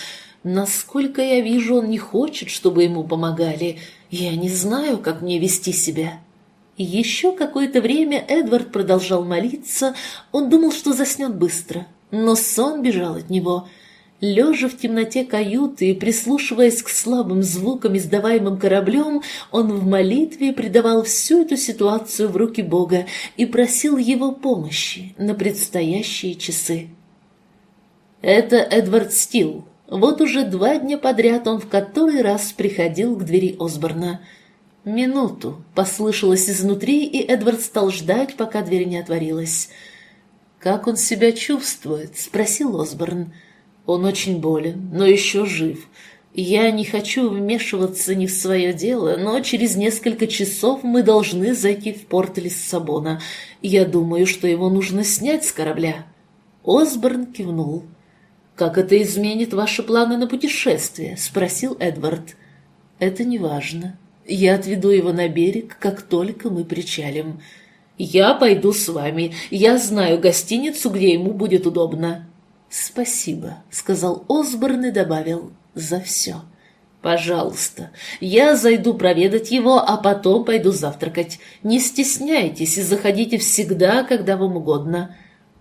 Насколько я вижу, он не хочет, чтобы ему помогали. Я не знаю, как мне вести себя». Еще какое-то время Эдвард продолжал молиться. Он думал, что заснет быстро, но сон бежал от него. Лежа в темноте каюты и прислушиваясь к слабым звукам, издаваемым кораблем, он в молитве предавал всю эту ситуацию в руки Бога и просил его помощи на предстоящие часы. Это Эдвард Стил, вот уже два дня подряд он в который раз приходил к двери Осборна. «Минуту!» — послышалось изнутри, и Эдвард стал ждать, пока дверь не отворилась. «Как он себя чувствует?» — спросил Осборн. «Он очень болен, но еще жив. Я не хочу вмешиваться не в свое дело, но через несколько часов мы должны зайти в порт Лиссабона. Я думаю, что его нужно снять с корабля». Осборн кивнул. «Как это изменит ваши планы на путешествие?» — спросил Эдвард. «Это не важно. Я отведу его на берег, как только мы причалим. Я пойду с вами. Я знаю гостиницу, где ему будет удобно». «Спасибо», — сказал Осборн и добавил, — «за все». «Пожалуйста, я зайду проведать его, а потом пойду завтракать. Не стесняйтесь и заходите всегда, когда вам угодно».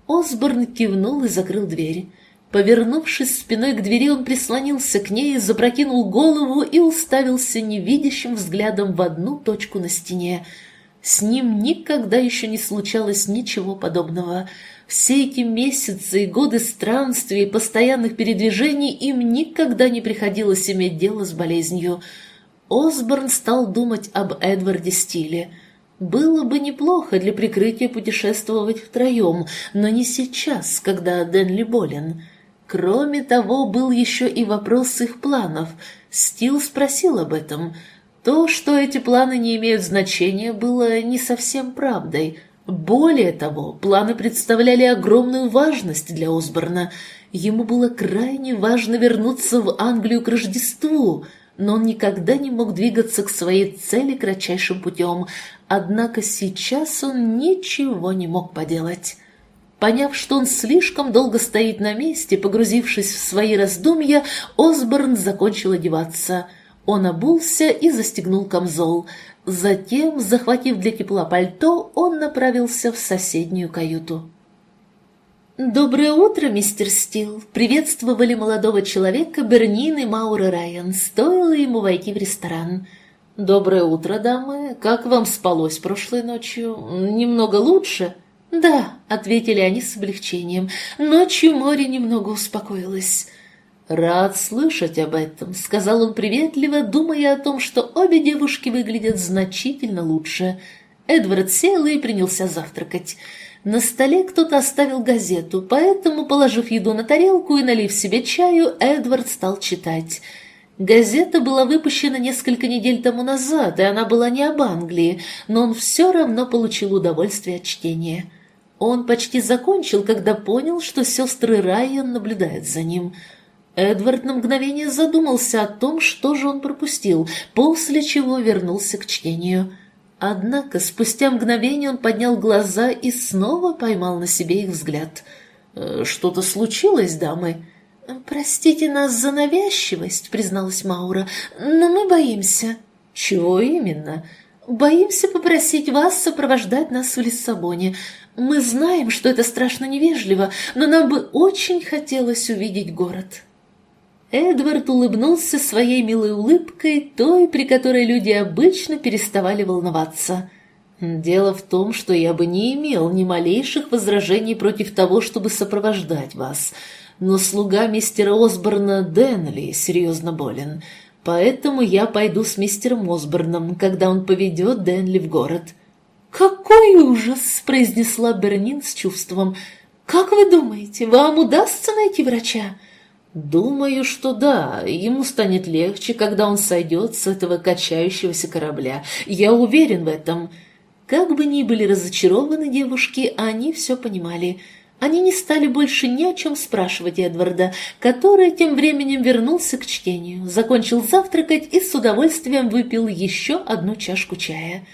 Осборн кивнул и закрыл дверь. Повернувшись спиной к двери, он прислонился к ней, запрокинул голову и уставился невидящим взглядом в одну точку на стене. С ним никогда еще не случалось ничего подобного. Все эти месяцы и годы странствий и постоянных передвижений им никогда не приходилось иметь дело с болезнью. Осборн стал думать об Эдварде Стиле. Было бы неплохо для прикрытия путешествовать втроем, но не сейчас, когда Дэнли болен. Кроме того, был еще и вопрос их планов. Стил спросил об этом. То, что эти планы не имеют значения, было не совсем правдой. Более того, планы представляли огромную важность для Осборна. Ему было крайне важно вернуться в Англию к Рождеству, но он никогда не мог двигаться к своей цели кратчайшим путем. Однако сейчас он ничего не мог поделать. Поняв, что он слишком долго стоит на месте, погрузившись в свои раздумья, Осборн закончил одеваться. Он обулся и застегнул камзол. Затем, захватив для тепла пальто, он направился в соседнюю каюту. «Доброе утро, мистер Стил!» Приветствовали молодого человека Бернин и Маура Райан. Стоило ему войти в ресторан. «Доброе утро, дамы! Как вам спалось прошлой ночью? Немного лучше?» «Да», — ответили они с облегчением, — «ночью море немного успокоилось». «Рад слышать об этом», — сказал он приветливо, думая о том, что обе девушки выглядят значительно лучше. Эдвард сел и принялся завтракать. На столе кто-то оставил газету, поэтому, положив еду на тарелку и налив себе чаю, Эдвард стал читать. Газета была выпущена несколько недель тому назад, и она была не об Англии, но он все равно получил удовольствие от чтения. Он почти закончил, когда понял, что сестры Райан наблюдают за ним. Эдвард на мгновение задумался о том, что же он пропустил, после чего вернулся к чтению. Однако спустя мгновение он поднял глаза и снова поймал на себе их взгляд. «Э, «Что-то случилось, дамы?» «Простите нас за навязчивость», — призналась Маура, — «но мы боимся». «Чего именно?» «Боимся попросить вас сопровождать нас в Лиссабоне. Мы знаем, что это страшно невежливо, но нам бы очень хотелось увидеть город». Эдвард улыбнулся своей милой улыбкой, той, при которой люди обычно переставали волноваться. «Дело в том, что я бы не имел ни малейших возражений против того, чтобы сопровождать вас, но слуга мистера Осборна Денли серьезно болен, поэтому я пойду с мистером Осборном, когда он поведет Денли в город». «Какой ужас!» — произнесла Бернин с чувством. «Как вы думаете, вам удастся найти врача?» «Думаю, что да. Ему станет легче, когда он сойдет с этого качающегося корабля. Я уверен в этом». Как бы ни были разочарованы девушки, они все понимали. Они не стали больше ни о чем спрашивать Эдварда, который тем временем вернулся к чтению, закончил завтракать и с удовольствием выпил еще одну чашку чая.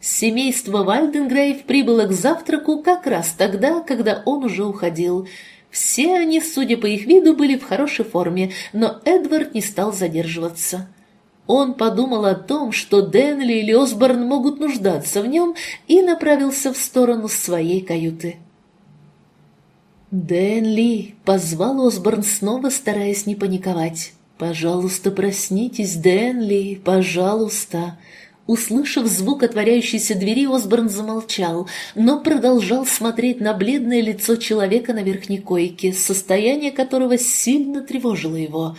Семейство Вальденгрейв прибыло к завтраку как раз тогда, когда он уже уходил – все они, судя по их виду, были в хорошей форме, но Эдвард не стал задерживаться. Он подумал о том, что Денли или Осборн могут нуждаться в нем, и направился в сторону своей каюты. «Дэнли!» — позвал Осборн, снова стараясь не паниковать. «Пожалуйста, проснитесь, Дэнли, пожалуйста!» Услышав звук отворяющейся двери, Осборн замолчал, но продолжал смотреть на бледное лицо человека на верхней койке, состояние которого сильно тревожило его.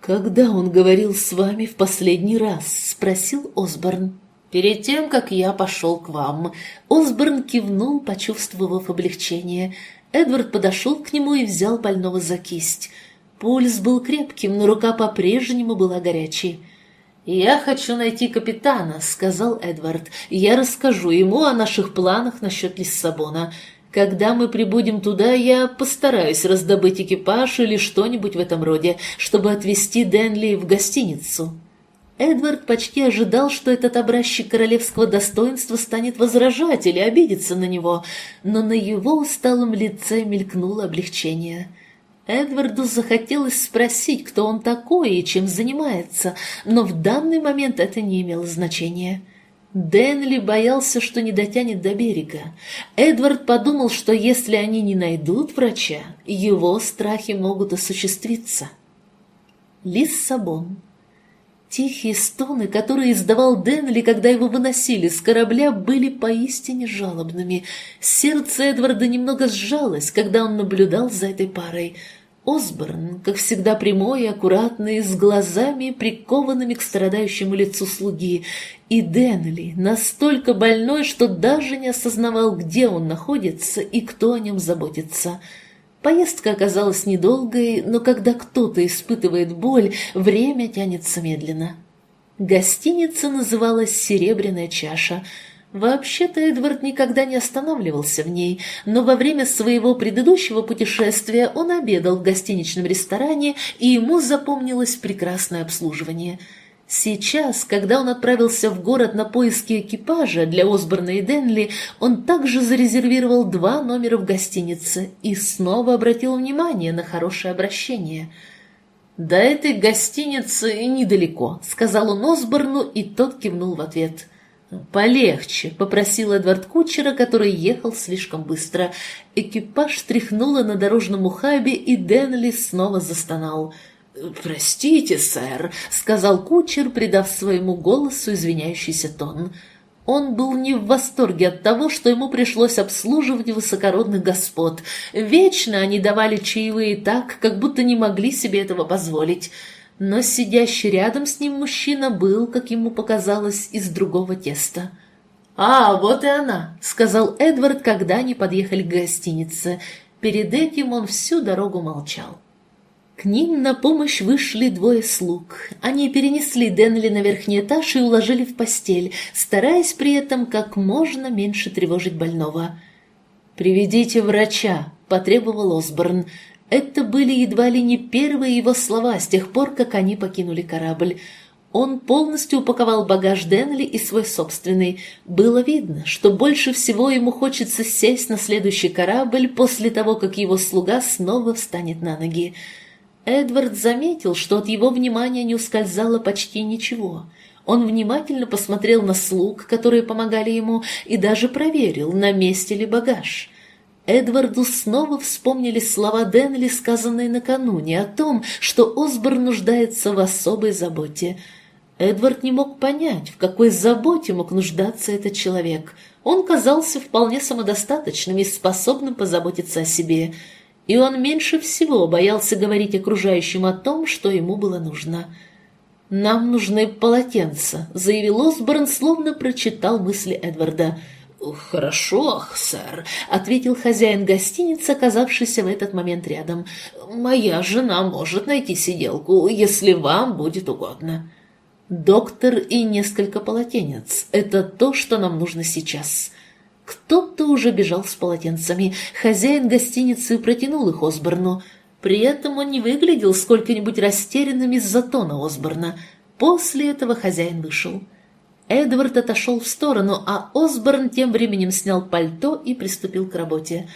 «Когда он говорил с вами в последний раз?» — спросил Осборн. «Перед тем, как я пошел к вам». Осборн кивнул, почувствовав облегчение. Эдвард подошел к нему и взял больного за кисть. Пульс был крепким, но рука по-прежнему была горячей. «Я хочу найти капитана», — сказал Эдвард. «Я расскажу ему о наших планах насчет Лиссабона. Когда мы прибудем туда, я постараюсь раздобыть экипаж или что-нибудь в этом роде, чтобы отвезти Денли в гостиницу». Эдвард почти ожидал, что этот образчик королевского достоинства станет возражать или обидеться на него, но на его усталом лице мелькнуло облегчение — Эдварду захотелось спросить, кто он такой и чем занимается, но в данный момент это не имело значения. Денли боялся, что не дотянет до берега. Эдвард подумал, что если они не найдут врача, его страхи могут осуществиться. Лиссабон. Тихие стоны, которые издавал Денли, когда его выносили с корабля, были поистине жалобными. Сердце Эдварда немного сжалось, когда он наблюдал за этой парой – Осборн, как всегда прямой и аккуратный, с глазами, прикованными к страдающему лицу слуги, и Денли, настолько больной, что даже не осознавал, где он находится и кто о нем заботится. Поездка оказалась недолгой, но когда кто-то испытывает боль, время тянется медленно. Гостиница называлась «Серебряная чаша», Вообще-то Эдвард никогда не останавливался в ней, но во время своего предыдущего путешествия он обедал в гостиничном ресторане, и ему запомнилось прекрасное обслуживание. Сейчас, когда он отправился в город на поиски экипажа для Осборна и Денли, он также зарезервировал два номера в гостинице и снова обратил внимание на хорошее обращение. «До этой гостиницы недалеко», — сказал он Осборну, и тот кивнул в ответ — «Полегче», — попросил Эдвард кучера, который ехал слишком быстро. Экипаж стряхнуло на дорожном ухабе, и Денли снова застонал. «Простите, сэр», — сказал кучер, придав своему голосу извиняющийся тон. Он был не в восторге от того, что ему пришлось обслуживать высокородных господ. Вечно они давали чаевые так, как будто не могли себе этого позволить но сидящий рядом с ним мужчина был, как ему показалось, из другого теста. «А, вот и она», — сказал Эдвард, когда они подъехали к гостинице. Перед этим он всю дорогу молчал. К ним на помощь вышли двое слуг. Они перенесли Денли на верхний этаж и уложили в постель, стараясь при этом как можно меньше тревожить больного. «Приведите врача», — потребовал Осборн. Это были едва ли не первые его слова с тех пор, как они покинули корабль. Он полностью упаковал багаж Денли и свой собственный. Было видно, что больше всего ему хочется сесть на следующий корабль после того, как его слуга снова встанет на ноги. Эдвард заметил, что от его внимания не ускользало почти ничего. Он внимательно посмотрел на слуг, которые помогали ему, и даже проверил, на месте ли багаж. Эдварду снова вспомнили слова Денли, сказанные накануне, о том, что Осборн нуждается в особой заботе. Эдвард не мог понять, в какой заботе мог нуждаться этот человек. Он казался вполне самодостаточным и способным позаботиться о себе, и он меньше всего боялся говорить окружающим о том, что ему было нужно. «Нам нужны полотенца», — заявил Осборн, словно прочитал мысли Эдварда — «Хорошо, сэр», — ответил хозяин гостиницы, оказавшийся в этот момент рядом. «Моя жена может найти сиделку, если вам будет угодно». «Доктор и несколько полотенец — это то, что нам нужно сейчас». Кто-то уже бежал с полотенцами. Хозяин гостиницы протянул их Осборну. При этом он не выглядел сколько-нибудь растерянным из-за тона Осборна. После этого хозяин вышел. Эдвард отошел в сторону, а Осборн тем временем снял пальто и приступил к работе.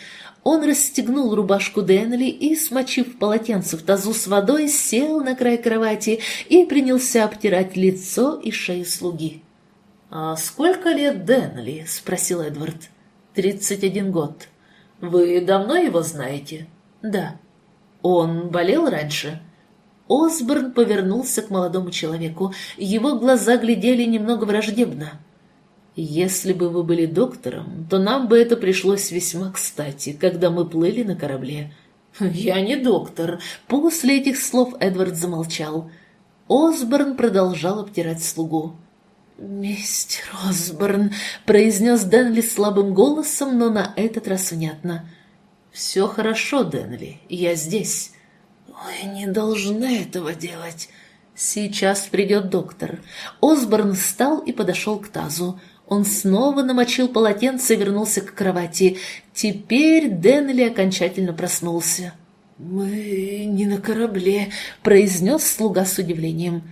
Он расстегнул рубашку Денли и, смочив полотенце в тазу с водой, сел на край кровати и принялся обтирать лицо и шею слуги. «А сколько лет Денли?» — спросил Эдвард. «Тридцать один год. Вы давно его знаете?» «Да». «Он болел раньше?» Осборн повернулся к молодому человеку. Его глаза глядели немного враждебно. «Если бы вы были доктором, то нам бы это пришлось весьма кстати, когда мы плыли на корабле». «Я не доктор». После этих слов Эдвард замолчал. Осборн продолжал обтирать слугу. «Мистер Осборн», — произнес Дэнли слабым голосом, но на этот раз внятно. «Все хорошо, Дэнли, я здесь». «Вы не должны этого делать». Сейчас придет доктор. Осборн встал и подошел к тазу. Он снова намочил полотенце и вернулся к кровати. Теперь Денли окончательно проснулся. «Мы не на корабле», — произнес слуга с удивлением.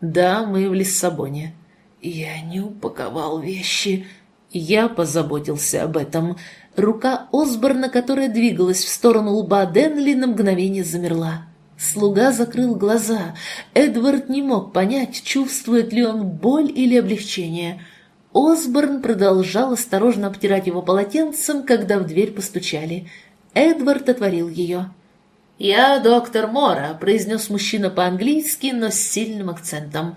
«Да, мы в Лиссабоне». «Я не упаковал вещи». Я позаботился об этом. Рука Осборна, которая двигалась в сторону лба Денли, на мгновение замерла. Слуга закрыл глаза. Эдвард не мог понять, чувствует ли он боль или облегчение. Осборн продолжал осторожно обтирать его полотенцем, когда в дверь постучали. Эдвард отворил ее. «Я доктор Мора», — произнес мужчина по-английски, но с сильным акцентом.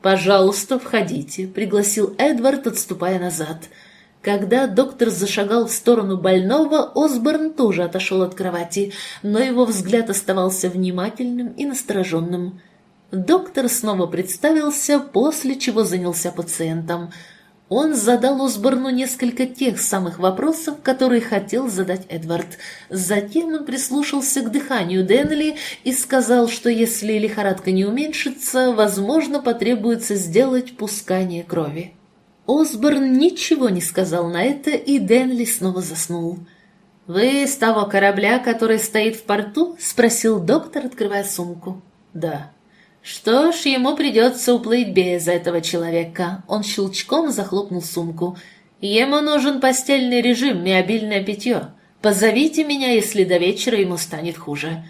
«Пожалуйста, входите», — пригласил Эдвард, отступая назад. «Пожалуйста». Когда доктор зашагал в сторону больного, Осборн тоже отошел от кровати, но его взгляд оставался внимательным и настороженным. Доктор снова представился, после чего занялся пациентом. Он задал Осборну несколько тех самых вопросов, которые хотел задать Эдвард. Затем он прислушался к дыханию Денли и сказал, что если лихорадка не уменьшится, возможно, потребуется сделать пускание крови. Осборн ничего не сказал на это, и Денли снова заснул. «Вы с того корабля, который стоит в порту?» — спросил доктор, открывая сумку. «Да». «Что ж, ему придется уплыть без этого человека». Он щелчком захлопнул сумку. «Ему нужен постельный режим и обильное питье. Позовите меня, если до вечера ему станет хуже».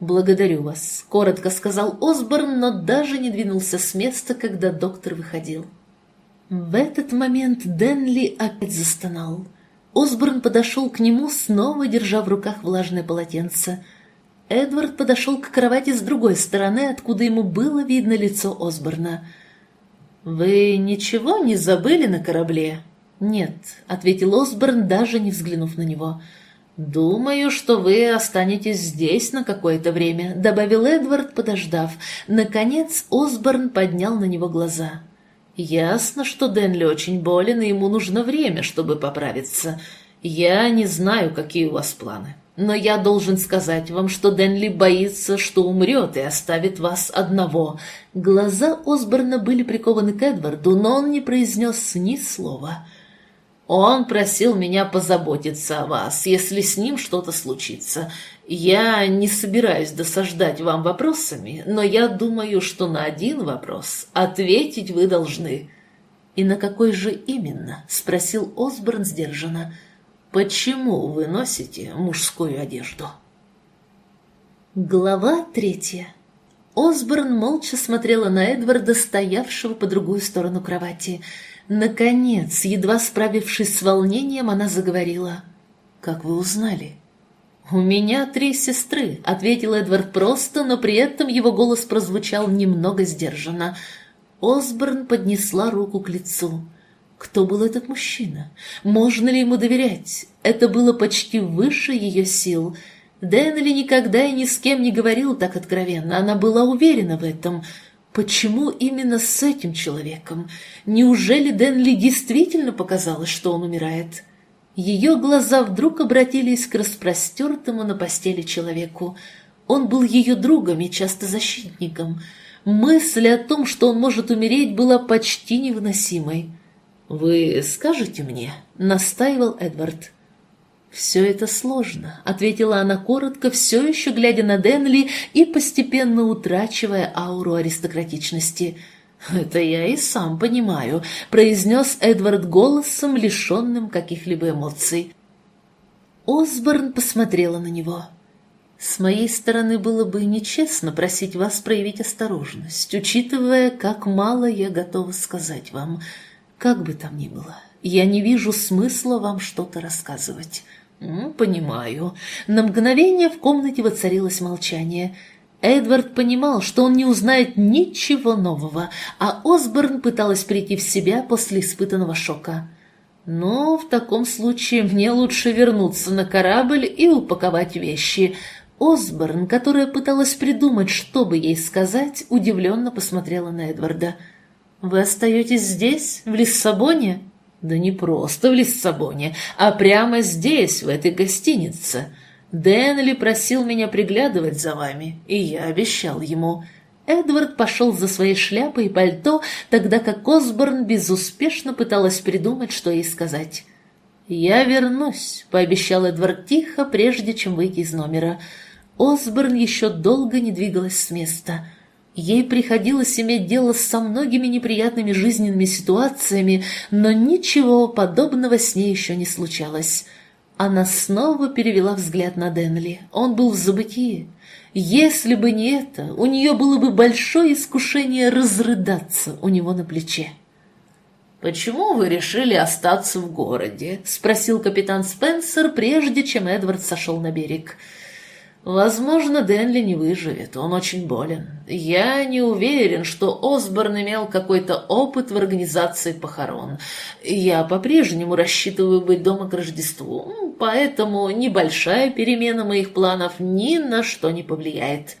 «Благодарю вас», — коротко сказал Осборн, но даже не двинулся с места, когда доктор выходил. В этот момент Денли опять застонал. Осборн подошел к нему, снова держа в руках влажное полотенце. Эдвард подошел к кровати с другой стороны, откуда ему было видно лицо Осборна. «Вы ничего не забыли на корабле?» «Нет», — ответил Осборн, даже не взглянув на него. «Думаю, что вы останетесь здесь на какое-то время», — добавил Эдвард, подождав. Наконец Осборн поднял на него глаза. Ясно, что Денли очень болен, и ему нужно время, чтобы поправиться. Я не знаю, какие у вас планы. Но я должен сказать вам, что Денли боится, что умрет и оставит вас одного. Глаза Осборна были прикованы к Эдварду, но он не произнес ни слова. Он просил меня позаботиться о вас, если с ним что-то случится. Я не собираюсь досаждать вам вопросами, но я думаю, что на один вопрос ответить вы должны». «И на какой же именно?» — спросил Осборн сдержанно. «Почему вы носите мужскую одежду?» Глава третья. Осборн молча смотрела на Эдварда, стоявшего по другую сторону кровати. Наконец, едва справившись с волнением, она заговорила. «Как вы узнали?» «У меня три сестры», — ответил Эдвард просто, но при этом его голос прозвучал немного сдержанно. Осборн поднесла руку к лицу. Кто был этот мужчина? Можно ли ему доверять? Это было почти выше ее сил. Дэнли никогда и ни с кем не говорил так откровенно, она была уверена в этом. Почему именно с этим человеком? Неужели Дэнли действительно показалось, что он умирает?» Ее глаза вдруг обратились к распростертому на постели человеку. Он был ее другом и часто защитником. Мысль о том, что он может умереть, была почти невыносимой. «Вы скажете мне?» — настаивал Эдвард. «Все это сложно», — ответила она коротко, все еще глядя на Денли и постепенно утрачивая ауру аристократичности — «Это я и сам понимаю», — произнес Эдвард голосом, лишенным каких-либо эмоций. Осборн посмотрела на него. «С моей стороны было бы нечестно просить вас проявить осторожность, учитывая, как мало я готова сказать вам. Как бы там ни было, я не вижу смысла вам что-то рассказывать». «Понимаю». На мгновение в комнате воцарилось молчание — Эдвард понимал, что он не узнает ничего нового, а Осборн пыталась прийти в себя после испытанного шока. «Но в таком случае мне лучше вернуться на корабль и упаковать вещи». Осборн, которая пыталась придумать, что бы ей сказать, удивленно посмотрела на Эдварда. «Вы остаетесь здесь, в Лиссабоне?» «Да не просто в Лиссабоне, а прямо здесь, в этой гостинице». Дэнли просил меня приглядывать за вами, и я обещал ему. Эдвард пошел за своей шляпой и пальто, тогда как Осборн безуспешно пыталась придумать, что ей сказать. «Я вернусь», — пообещал Эдвард тихо, прежде чем выйти из номера. Осборн еще долго не двигалась с места. Ей приходилось иметь дело со многими неприятными жизненными ситуациями, но ничего подобного с ней еще не случалось. Она снова перевела взгляд на Денли. Он был в забытии. Если бы не это, у нее было бы большое искушение разрыдаться у него на плече. «Почему вы решили остаться в городе?» — спросил капитан Спенсер, прежде чем Эдвард сошел на берег. Возможно, Денли не выживет, он очень болен. Я не уверен, что Осборн имел какой-то опыт в организации похорон. Я по-прежнему рассчитываю быть дома к Рождеству, поэтому небольшая перемена моих планов ни на что не повлияет.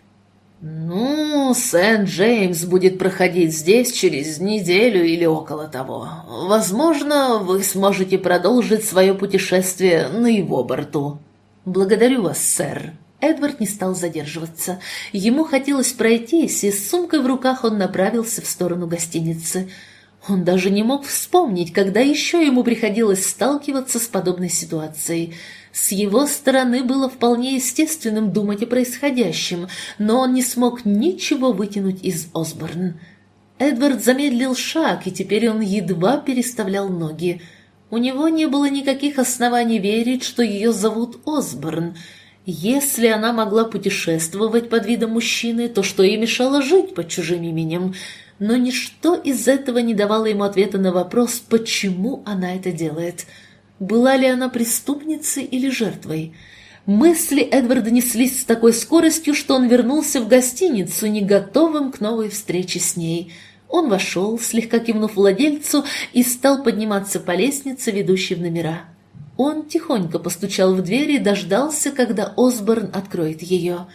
«Ну, Сент-Джеймс будет проходить здесь через неделю или около того. Возможно, вы сможете продолжить свое путешествие на его борту. Благодарю вас, сэр». Эдвард не стал задерживаться. Ему хотелось пройтись, и с сумкой в руках он направился в сторону гостиницы. Он даже не мог вспомнить, когда еще ему приходилось сталкиваться с подобной ситуацией. С его стороны было вполне естественным думать о происходящем, но он не смог ничего вытянуть из Осборн. Эдвард замедлил шаг, и теперь он едва переставлял ноги. У него не было никаких оснований верить, что ее зовут Осборн — если она могла путешествовать под видом мужчины, то что ей мешало жить под чужим именем? Но ничто из этого не давало ему ответа на вопрос, почему она это делает. Была ли она преступницей или жертвой? Мысли Эдварда неслись с такой скоростью, что он вернулся в гостиницу, не готовым к новой встрече с ней. Он вошел, слегка кивнув владельцу, и стал подниматься по лестнице, ведущей в номера. Он тихонько постучал в дверь и дождался, когда Осборн откроет ее.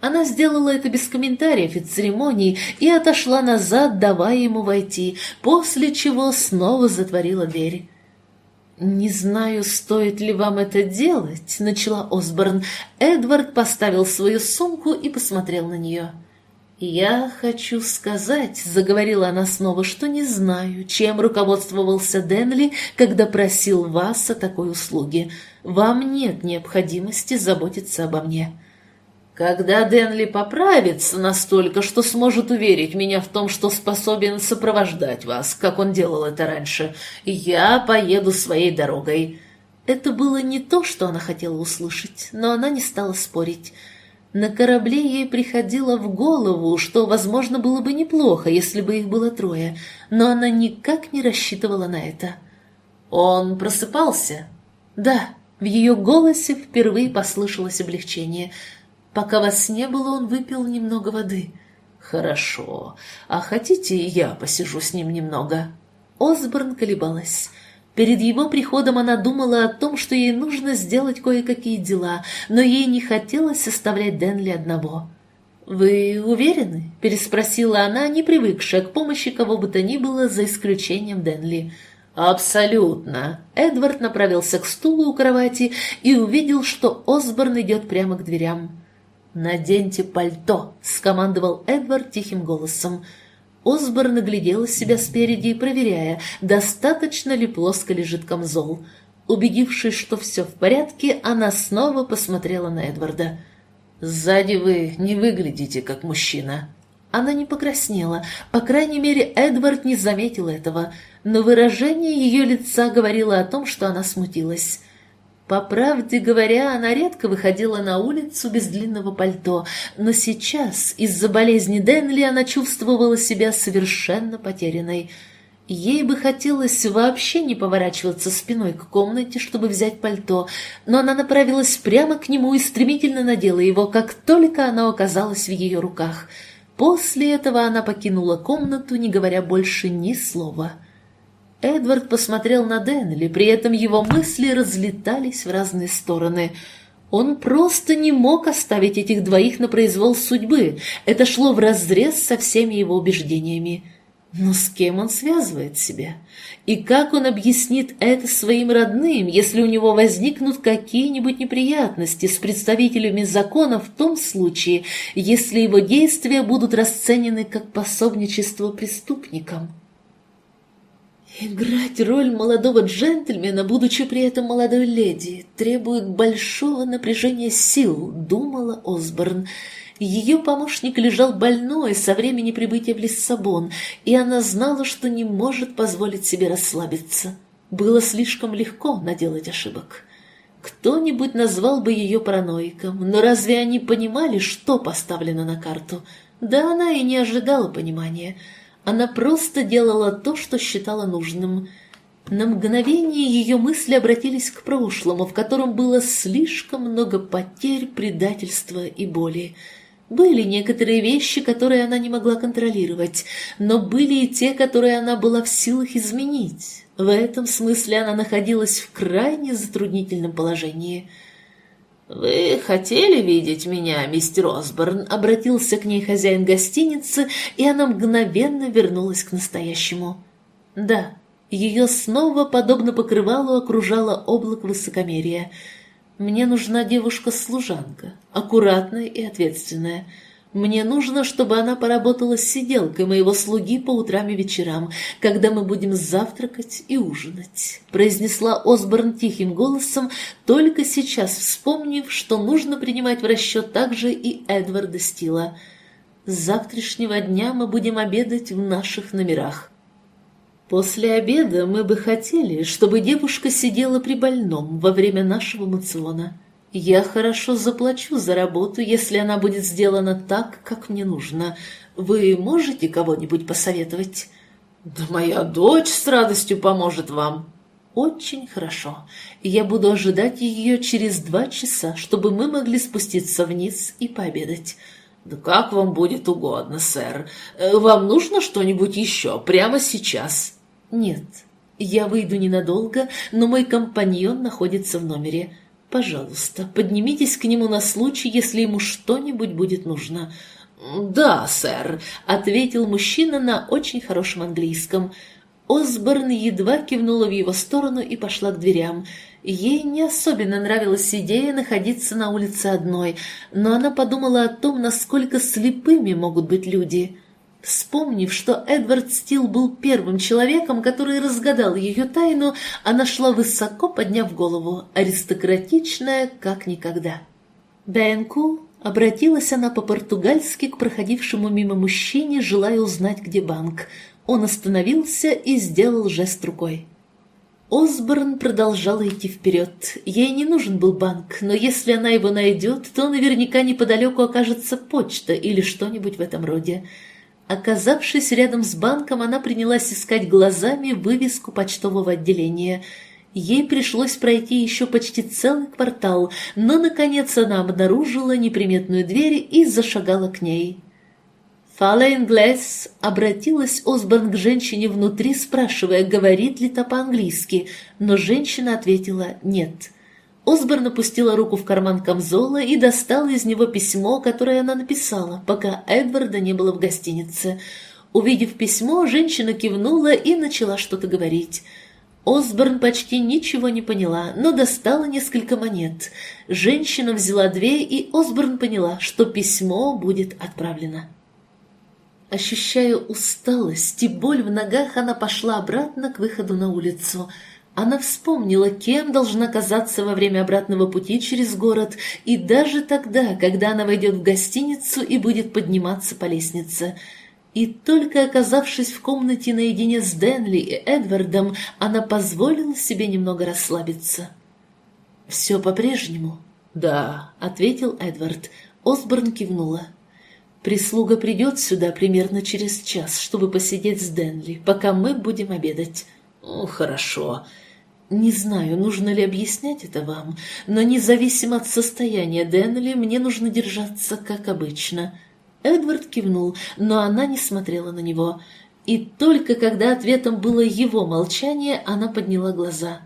Она сделала это без комментариев и церемоний и отошла назад, давая ему войти, после чего снова затворила дверь. «Не знаю, стоит ли вам это делать», — начала Осборн. Эдвард поставил свою сумку и посмотрел на нее. «Я хочу сказать», — заговорила она снова, — «что не знаю, чем руководствовался Денли, когда просил вас о такой услуге. Вам нет необходимости заботиться обо мне». «Когда Денли поправится настолько, что сможет уверить меня в том, что способен сопровождать вас, как он делал это раньше, я поеду своей дорогой». Это было не то, что она хотела услышать, но она не стала спорить. На корабле ей приходило в голову, что, возможно, было бы неплохо, если бы их было трое, но она никак не рассчитывала на это. «Он просыпался?» «Да», в ее голосе впервые послышалось облегчение. Пока вас не было, он выпил немного воды. «Хорошо. А хотите, я посижу с ним немного?» Осборн колебалась. Перед его приходом она думала о том, что ей нужно сделать кое-какие дела, но ей не хотелось оставлять Дэнли одного. «Вы уверены?» – переспросила она, не привыкшая к помощи кого бы то ни было, за исключением Дэнли. «Абсолютно!» Эдвард направился к стулу у кровати и увидел, что Осборн идет прямо к дверям. «Наденьте пальто!» – скомандовал Эдвард тихим голосом. Осборн оглядела себя спереди, проверяя, достаточно ли плоско лежит камзол. Убедившись, что все в порядке, она снова посмотрела на Эдварда. «Сзади вы не выглядите как мужчина». Она не покраснела, по крайней мере, Эдвард не заметил этого, но выражение ее лица говорило о том, что она смутилась. По правде говоря, она редко выходила на улицу без длинного пальто, но сейчас, из-за болезни Денли, она чувствовала себя совершенно потерянной. Ей бы хотелось вообще не поворачиваться спиной к комнате, чтобы взять пальто, но она направилась прямо к нему и стремительно надела его, как только оно оказалось в ее руках. После этого она покинула комнату, не говоря больше ни слова. Эдвард посмотрел на Денли, при этом его мысли разлетались в разные стороны. Он просто не мог оставить этих двоих на произвол судьбы. Это шло вразрез со всеми его убеждениями. Но с кем он связывает себя? И как он объяснит это своим родным, если у него возникнут какие-нибудь неприятности с представителями закона в том случае, если его действия будут расценены как пособничество преступникам? Играть роль молодого джентльмена, будучи при этом молодой леди, требует большого напряжения сил, думала Осборн. Ее помощник лежал больной со времени прибытия в Лиссабон, и она знала, что не может позволить себе расслабиться. Было слишком легко наделать ошибок. Кто-нибудь назвал бы ее параноиком, но разве они понимали, что поставлено на карту? Да она и не ожидала понимания. Она просто делала то, что считала нужным. На мгновение ее мысли обратились к прошлому, в котором было слишком много потерь, предательства и боли. Были некоторые вещи, которые она не могла контролировать, но были и те, которые она была в силах изменить. В этом смысле она находилась в крайне затруднительном положении – «Вы хотели видеть меня, мистер Осборн?» — обратился к ней хозяин гостиницы, и она мгновенно вернулась к настоящему. «Да». Ее снова, подобно покрывалу, окружало облако высокомерия. «Мне нужна девушка-служанка, аккуратная и ответственная». Мне нужно, чтобы она поработала с сиделкой моего слуги по утрам и вечерам, когда мы будем завтракать и ужинать», — произнесла Осборн тихим голосом, только сейчас вспомнив, что нужно принимать в расчет также и Эдварда Стила. «С завтрашнего дня мы будем обедать в наших номерах». После обеда мы бы хотели, чтобы девушка сидела при больном во время нашего мациона. Я хорошо заплачу за работу, если она будет сделана так, как мне нужно. Вы можете кого-нибудь посоветовать? Да моя дочь с радостью поможет вам. Очень хорошо. Я буду ожидать ее через два часа, чтобы мы могли спуститься вниз и пообедать. Да как вам будет угодно, сэр. Э, вам нужно что-нибудь еще прямо сейчас? Нет. Я выйду ненадолго, но мой компаньон находится в номере. Пожалуйста, поднимитесь к нему на случай, если ему что-нибудь будет нужно». «Да, сэр», — ответил мужчина на очень хорошем английском. Осборн едва кивнула в его сторону и пошла к дверям. Ей не особенно нравилась идея находиться на улице одной, но она подумала о том, насколько слепыми могут быть люди. Вспомнив, что Эдвард Стил был первым человеком, который разгадал ее тайну, она шла высоко, подняв голову, аристократичная, как никогда. «Бэнку?» — обратилась она по-португальски к проходившему мимо мужчине, желая узнать, где банк. Он остановился и сделал жест рукой. Осборн продолжала идти вперед. Ей не нужен был банк, но если она его найдет, то наверняка неподалеку окажется почта или что-нибудь в этом роде. Оказавшись рядом с банком, она принялась искать глазами вывеску почтового отделения. Ей пришлось пройти еще почти целый квартал, но, наконец, она обнаружила неприметную дверь и зашагала к ней. Фала Инглес обратилась Осборн к женщине внутри, спрашивая, говорит ли та по-английски, но женщина ответила «нет». Осборн опустила руку в карман камзола и достала из него письмо, которое она написала, пока Эдварда не было в гостинице. Увидев письмо, женщина кивнула и начала что-то говорить. Осборн почти ничего не поняла, но достала несколько монет. Женщина взяла две, и Осборн поняла, что письмо будет отправлено. Ощущая усталость и боль в ногах, она пошла обратно к выходу на улицу – она вспомнила, кем должна казаться во время обратного пути через город, и даже тогда, когда она войдет в гостиницу и будет подниматься по лестнице. И только оказавшись в комнате наедине с Денли и Эдвардом, она позволила себе немного расслабиться. «Все по-прежнему?» «Да», — ответил Эдвард. Осборн кивнула. «Прислуга придет сюда примерно через час, чтобы посидеть с Денли, пока мы будем обедать». «Хорошо», не знаю, нужно ли объяснять это вам, но независимо от состояния Денли, мне нужно держаться как обычно. Эдвард кивнул, но она не смотрела на него. И только когда ответом было его молчание, она подняла глаза.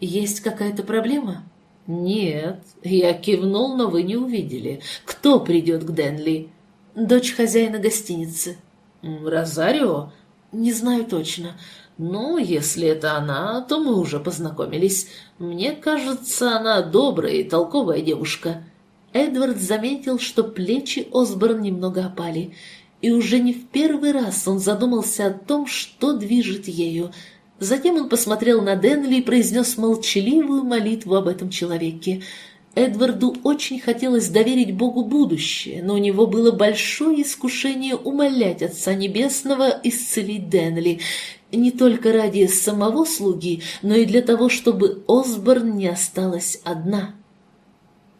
«Есть какая-то проблема?» «Нет, я кивнул, но вы не увидели. Кто придет к Денли?» «Дочь хозяина гостиницы». «Розарио?» «Не знаю точно. «Ну, если это она, то мы уже познакомились. Мне кажется, она добрая и толковая девушка». Эдвард заметил, что плечи Осборн немного опали, и уже не в первый раз он задумался о том, что движет ею. Затем он посмотрел на Денли и произнес молчаливую молитву об этом человеке — Эдварду очень хотелось доверить Богу будущее, но у него было большое искушение умолять Отца Небесного исцелить Денли, не только ради самого слуги, но и для того, чтобы Осборн не осталась одна.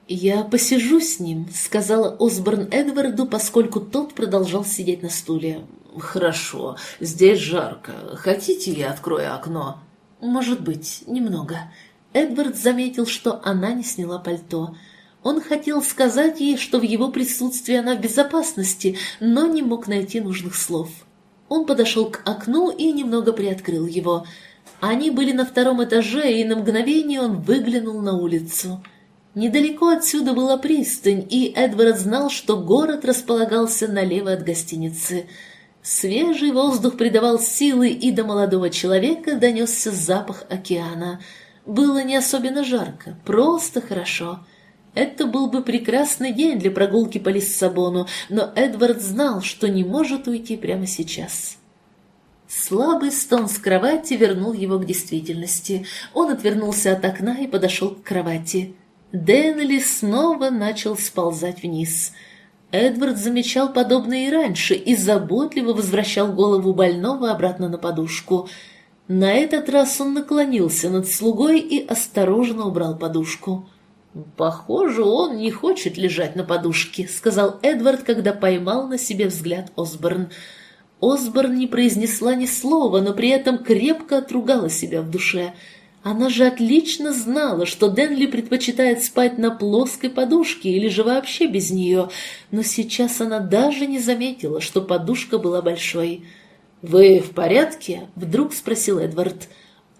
«Я посижу с ним», — сказала Осборн Эдварду, поскольку тот продолжал сидеть на стуле. «Хорошо, здесь жарко. Хотите, я открою окно?» «Может быть, немного». Эдвард заметил, что она не сняла пальто. Он хотел сказать ей, что в его присутствии она в безопасности, но не мог найти нужных слов. Он подошел к окну и немного приоткрыл его. Они были на втором этаже, и на мгновение он выглянул на улицу. Недалеко отсюда была пристань, и Эдвард знал, что город располагался налево от гостиницы. Свежий воздух придавал силы, и до молодого человека донесся запах океана — было не особенно жарко, просто хорошо. Это был бы прекрасный день для прогулки по Лиссабону, но Эдвард знал, что не может уйти прямо сейчас. Слабый стон с кровати вернул его к действительности. Он отвернулся от окна и подошел к кровати. Денли снова начал сползать вниз. Эдвард замечал подобное и раньше и заботливо возвращал голову больного обратно на подушку — на этот раз он наклонился над слугой и осторожно убрал подушку. «Похоже, он не хочет лежать на подушке», — сказал Эдвард, когда поймал на себе взгляд Осборн. Осборн не произнесла ни слова, но при этом крепко отругала себя в душе. Она же отлично знала, что Денли предпочитает спать на плоской подушке или же вообще без нее, но сейчас она даже не заметила, что подушка была большой. «Вы в порядке?» — вдруг спросил Эдвард.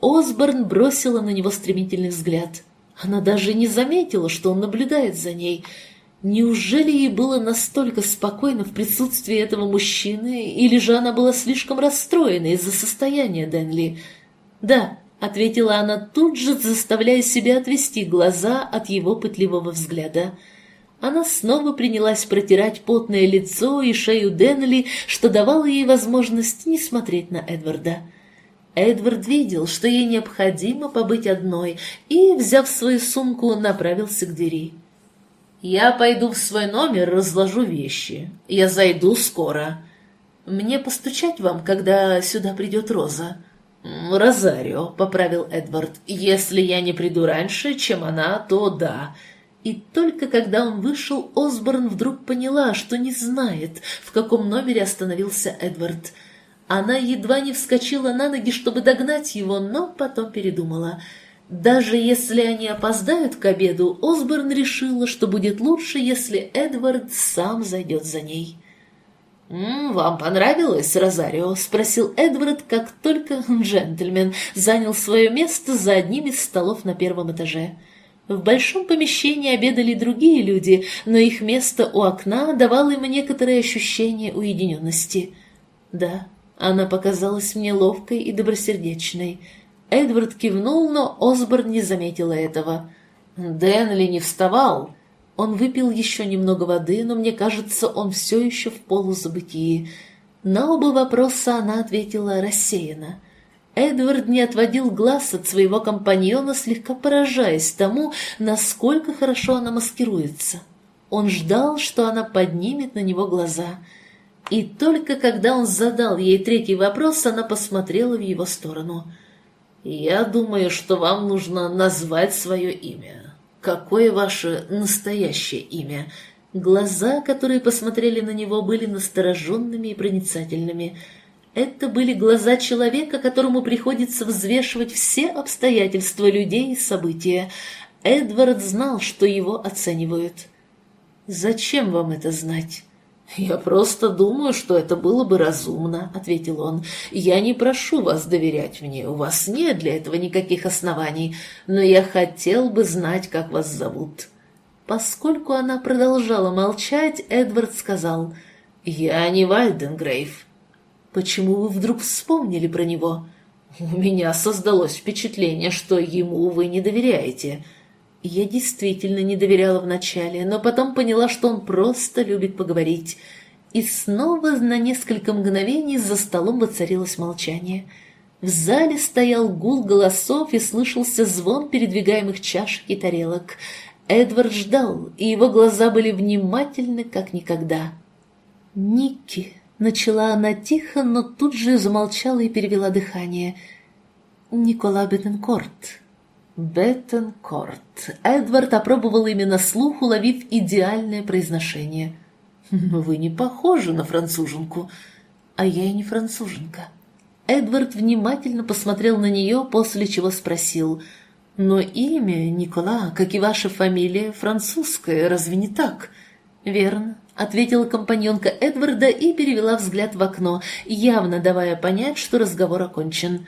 Осборн бросила на него стремительный взгляд. Она даже не заметила, что он наблюдает за ней. Неужели ей было настолько спокойно в присутствии этого мужчины, или же она была слишком расстроена из-за состояния Денли? «Да», — ответила она тут же, заставляя себя отвести глаза от его пытливого взгляда. Она снова принялась протирать потное лицо и шею Деннели, что давало ей возможность не смотреть на Эдварда. Эдвард видел, что ей необходимо побыть одной, и, взяв свою сумку, направился к двери. «Я пойду в свой номер, разложу вещи. Я зайду скоро. Мне постучать вам, когда сюда придет Роза?» «Розарио», — поправил Эдвард. «Если я не приду раньше, чем она, то да». И только когда он вышел, Осборн вдруг поняла, что не знает, в каком номере остановился Эдвард. Она едва не вскочила на ноги, чтобы догнать его, но потом передумала. Даже если они опоздают к обеду, Осборн решила, что будет лучше, если Эдвард сам зайдет за ней. «Вам понравилось, Розарио?» — спросил Эдвард, как только джентльмен занял свое место за одним из столов на первом этаже. В большом помещении обедали другие люди, но их место у окна давало им некоторое ощущение уединенности. Да, она показалась мне ловкой и добросердечной. Эдвард кивнул, но Осборн не заметила этого. Дэнли не вставал. Он выпил еще немного воды, но мне кажется, он все еще в полузабытии. На оба вопроса она ответила рассеянно. Эдвард не отводил глаз от своего компаньона, слегка поражаясь тому, насколько хорошо она маскируется. Он ждал, что она поднимет на него глаза. И только когда он задал ей третий вопрос, она посмотрела в его сторону. «Я думаю, что вам нужно назвать свое имя. Какое ваше настоящее имя?» Глаза, которые посмотрели на него, были настороженными и проницательными – это были глаза человека, которому приходится взвешивать все обстоятельства людей и события. Эдвард знал, что его оценивают. «Зачем вам это знать?» «Я просто думаю, что это было бы разумно», — ответил он. «Я не прошу вас доверять мне, у вас нет для этого никаких оснований, но я хотел бы знать, как вас зовут». Поскольку она продолжала молчать, Эдвард сказал, «Я не Вальденгрейв». Почему вы вдруг вспомнили про него? У меня создалось впечатление, что ему вы не доверяете. Я действительно не доверяла вначале, но потом поняла, что он просто любит поговорить. И снова на несколько мгновений за столом воцарилось молчание. В зале стоял гул голосов и слышался звон передвигаемых чашек и тарелок. Эдвард ждал, и его глаза были внимательны, как никогда. «Никки», Начала она тихо, но тут же замолчала и перевела дыхание. «Никола Бетенкорт». «Бетенкорт». Эдвард опробовал именно слух, уловив идеальное произношение. «Но вы не похожи на француженку». «А я и не француженка». Эдвард внимательно посмотрел на нее, после чего спросил. «Но имя Никола, как и ваша фамилия, французское, разве не так?» «Верно ответила компаньонка Эдварда и перевела взгляд в окно, явно давая понять, что разговор окончен.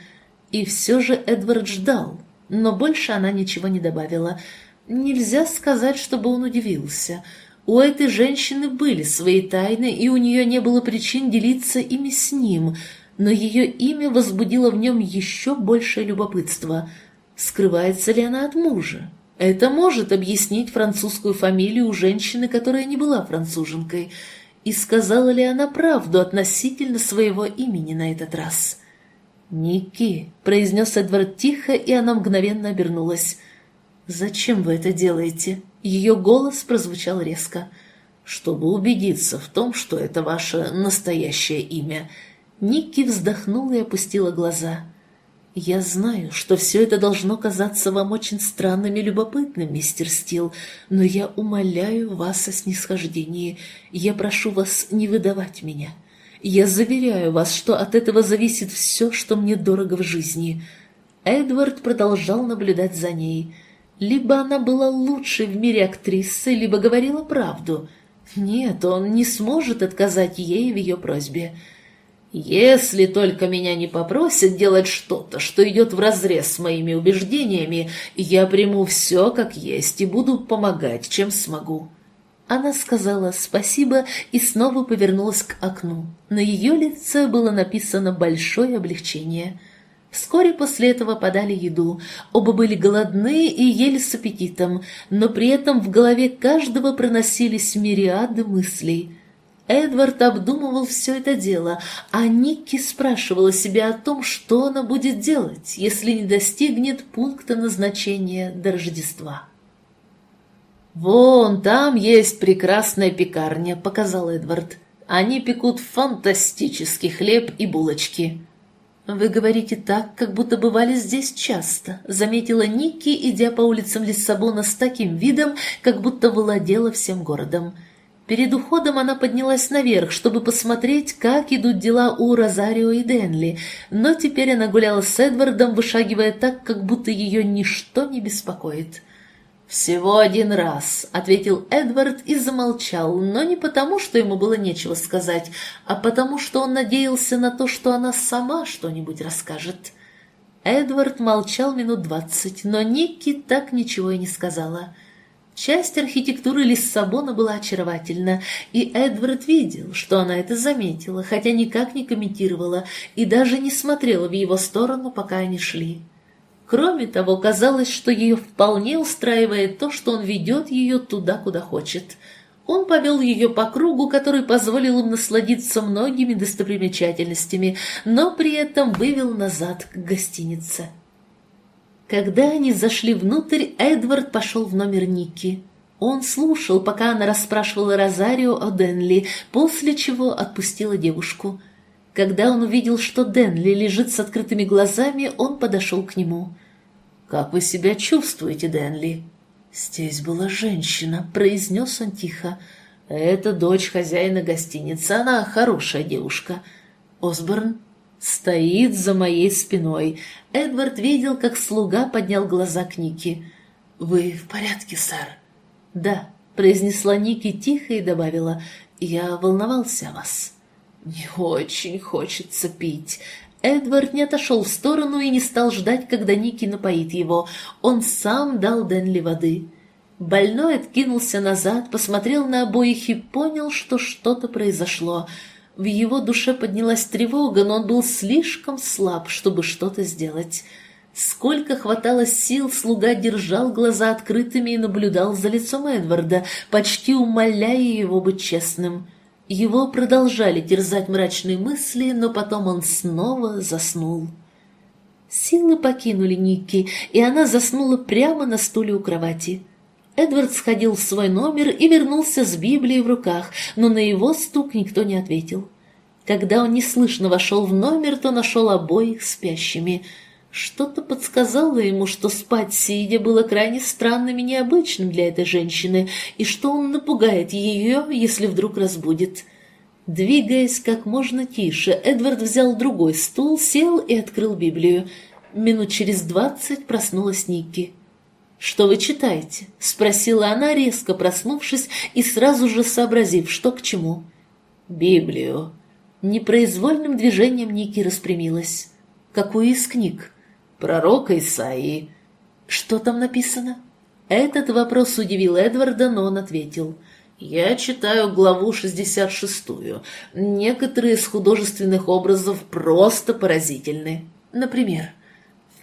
И все же Эдвард ждал, но больше она ничего не добавила. Нельзя сказать, чтобы он удивился. У этой женщины были свои тайны, и у нее не было причин делиться ими с ним, но ее имя возбудило в нем еще большее любопытство. Скрывается ли она от мужа? Это может объяснить французскую фамилию у женщины, которая не была француженкой. И сказала ли она правду относительно своего имени на этот раз? «Ники», — произнес Эдвард тихо, и она мгновенно обернулась. «Зачем вы это делаете?» Ее голос прозвучал резко. «Чтобы убедиться в том, что это ваше настоящее имя». Ники вздохнула и опустила глаза. «Я знаю, что все это должно казаться вам очень странным и любопытным, мистер Стил, но я умоляю вас о снисхождении. Я прошу вас не выдавать меня. Я заверяю вас, что от этого зависит все, что мне дорого в жизни». Эдвард продолжал наблюдать за ней. Либо она была лучшей в мире актрисой, либо говорила правду. Нет, он не сможет отказать ей в ее просьбе. Если только меня не попросят делать что-то, что идет вразрез с моими убеждениями, я приму все как есть и буду помогать, чем смогу». Она сказала спасибо и снова повернулась к окну. На ее лице было написано большое облегчение. Вскоре после этого подали еду. Оба были голодны и ели с аппетитом, но при этом в голове каждого проносились мириады мыслей – Эдвард обдумывал все это дело, а Никки спрашивала себя о том, что она будет делать, если не достигнет пункта назначения до Рождества. «Вон там есть прекрасная пекарня», — показал Эдвард. «Они пекут фантастический хлеб и булочки». «Вы говорите так, как будто бывали здесь часто», — заметила Никки, идя по улицам Лиссабона с таким видом, как будто владела всем городом. Перед уходом она поднялась наверх, чтобы посмотреть, как идут дела у Розарио и Денли, но теперь она гуляла с Эдвардом, вышагивая так, как будто ее ничто не беспокоит. «Всего один раз», — ответил Эдвард и замолчал, но не потому, что ему было нечего сказать, а потому, что он надеялся на то, что она сама что-нибудь расскажет. Эдвард молчал минут двадцать, но Никки так ничего и не сказала. — Часть архитектуры Лиссабона была очаровательна, и Эдвард видел, что она это заметила, хотя никак не комментировала и даже не смотрела в его сторону, пока они шли. Кроме того, казалось, что ее вполне устраивает то, что он ведет ее туда, куда хочет. Он повел ее по кругу, который позволил им насладиться многими достопримечательностями, но при этом вывел назад к гостинице. Когда они зашли внутрь, Эдвард пошел в номер Ники. Он слушал, пока она расспрашивала Розарио о Денли, после чего отпустила девушку. Когда он увидел, что Денли лежит с открытыми глазами, он подошел к нему. «Как вы себя чувствуете, Денли?» «Здесь была женщина», — произнес он тихо. «Это дочь хозяина гостиницы, она хорошая девушка». «Осборн?» стоит за моей спиной. Эдвард видел, как слуга поднял глаза к Нике. «Вы в порядке, сэр?» «Да», — произнесла Ники тихо и добавила, «я волновался о вас». «Не очень хочется пить». Эдвард не отошел в сторону и не стал ждать, когда Ники напоит его. Он сам дал Денли воды. Больной откинулся назад, посмотрел на обоих и понял, что что-то произошло — в его душе поднялась тревога, но он был слишком слаб, чтобы что-то сделать. Сколько хватало сил, слуга держал глаза открытыми и наблюдал за лицом Эдварда, почти умоляя его быть честным. Его продолжали терзать мрачные мысли, но потом он снова заснул. Силы покинули Никки, и она заснула прямо на стуле у кровати. Эдвард сходил в свой номер и вернулся с Библией в руках, но на его стук никто не ответил. Когда он неслышно вошел в номер, то нашел обоих спящими. Что-то подсказало ему, что спать сидя было крайне странным и необычным для этой женщины, и что он напугает ее, если вдруг разбудит. Двигаясь как можно тише, Эдвард взял другой стул, сел и открыл Библию. Минут через двадцать проснулась Никки. «Что вы читаете?» — спросила она, резко проснувшись и сразу же сообразив, что к чему. «Библию». Непроизвольным движением Ники распрямилась. «Какую из книг?» «Пророка Исаии». «Что там написано?» Этот вопрос удивил Эдварда, но он ответил. «Я читаю главу 66-ю. Некоторые из художественных образов просто поразительны. Например...»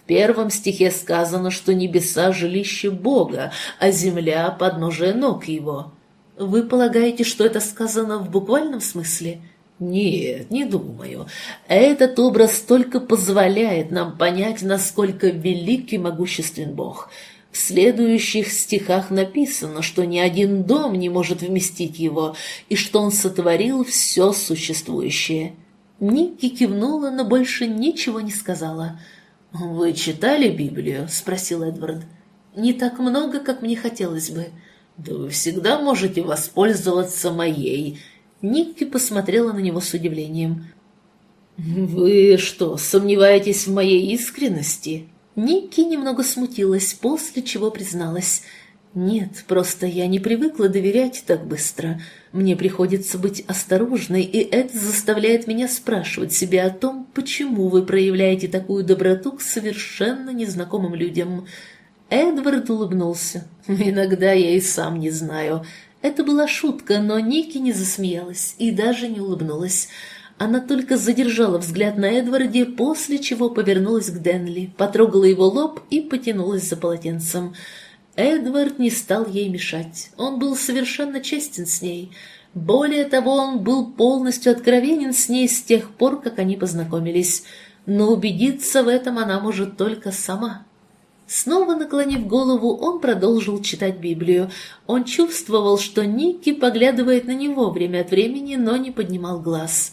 первом стихе сказано, что небеса — жилище Бога, а земля — подножие ног Его. Вы полагаете, что это сказано в буквальном смысле? Нет, не думаю. Этот образ только позволяет нам понять, насколько велик и могуществен Бог. В следующих стихах написано, что ни один дом не может вместить его, и что он сотворил все существующее. Ники кивнула, но больше ничего не сказала — «Вы читали Библию?» — спросил Эдвард. «Не так много, как мне хотелось бы». «Да вы всегда можете воспользоваться моей». Никки посмотрела на него с удивлением. «Вы что, сомневаетесь в моей искренности?» Никки немного смутилась, после чего призналась — «Нет, просто я не привыкла доверять так быстро. Мне приходится быть осторожной, и это заставляет меня спрашивать себя о том, почему вы проявляете такую доброту к совершенно незнакомым людям». Эдвард улыбнулся. «Иногда я и сам не знаю». Это была шутка, но Ники не засмеялась и даже не улыбнулась. Она только задержала взгляд на Эдварде, после чего повернулась к Денли, потрогала его лоб и потянулась за полотенцем. Эдвард не стал ей мешать. Он был совершенно честен с ней. Более того, он был полностью откровенен с ней с тех пор, как они познакомились. Но убедиться в этом она может только сама. Снова наклонив голову, он продолжил читать Библию. Он чувствовал, что Ники поглядывает на него время от времени, но не поднимал глаз.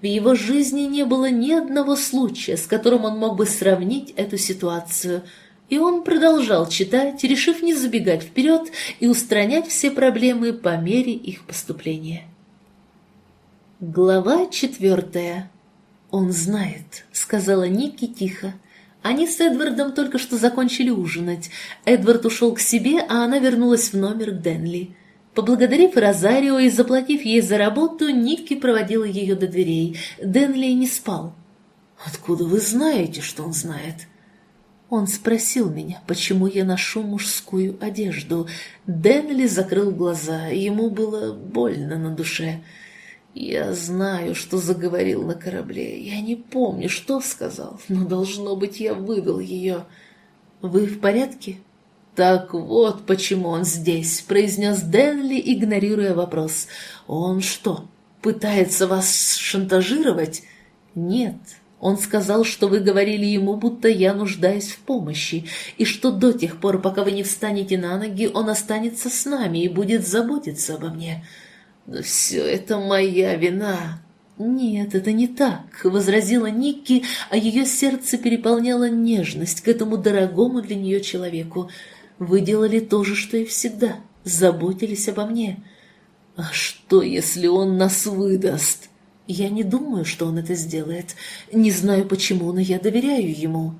В его жизни не было ни одного случая, с которым он мог бы сравнить эту ситуацию, и он продолжал читать, решив не забегать вперед и устранять все проблемы по мере их поступления. Глава четвертая. «Он знает», — сказала Ники тихо. Они с Эдвардом только что закончили ужинать. Эдвард ушел к себе, а она вернулась в номер к Денли. Поблагодарив Розарио и заплатив ей за работу, Никки проводила ее до дверей. Денли не спал. «Откуда вы знаете, что он знает?» Он спросил меня, почему я ношу мужскую одежду. Денли закрыл глаза, ему было больно на душе. «Я знаю, что заговорил на корабле. Я не помню, что сказал, но, должно быть, я выдал ее. Вы в порядке?» «Так вот почему он здесь», — произнес Дэнли, игнорируя вопрос. «Он что, пытается вас шантажировать?» «Нет». Он сказал, что вы говорили ему, будто я нуждаюсь в помощи, и что до тех пор, пока вы не встанете на ноги, он останется с нами и будет заботиться обо мне. «Да все это моя вина!» «Нет, это не так», — возразила Никки, а ее сердце переполняло нежность к этому дорогому для нее человеку. Вы делали то же, что и всегда, заботились обо мне. А что, если он нас выдаст? Я не думаю, что он это сделает. Не знаю почему, но я доверяю ему.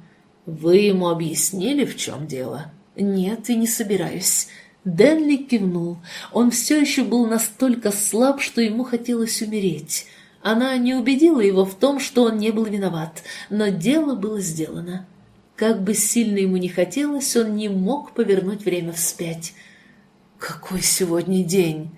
Вы ему объяснили, в чем дело? Нет, и не собираюсь. Дэнли кивнул. Он все еще был настолько слаб, что ему хотелось умереть. Она не убедила его в том, что он не был виноват, но дело было сделано. Как бы сильно ему не хотелось, он не мог повернуть время вспять. «Какой сегодня день?»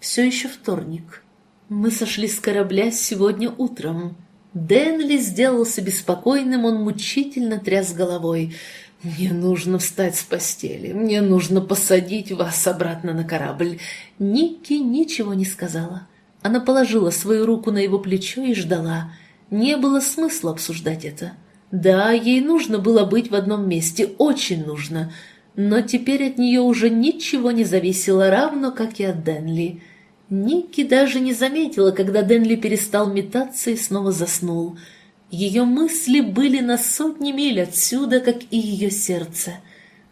«Все еще вторник. Мы сошли с корабля сегодня утром». Дэнли сделался беспокойным, он мучительно тряс головой. «Мне нужно встать с постели, мне нужно посадить вас обратно на корабль». Никки ничего не сказала. Она положила свою руку на его плечо и ждала. Не было смысла обсуждать это. Да, ей нужно было быть в одном месте, очень нужно, но теперь от нее уже ничего не зависело, равно как и от Денли. Ники даже не заметила, когда Денли перестал метаться и снова заснул. Ее мысли были на сотни миль отсюда, как и ее сердце.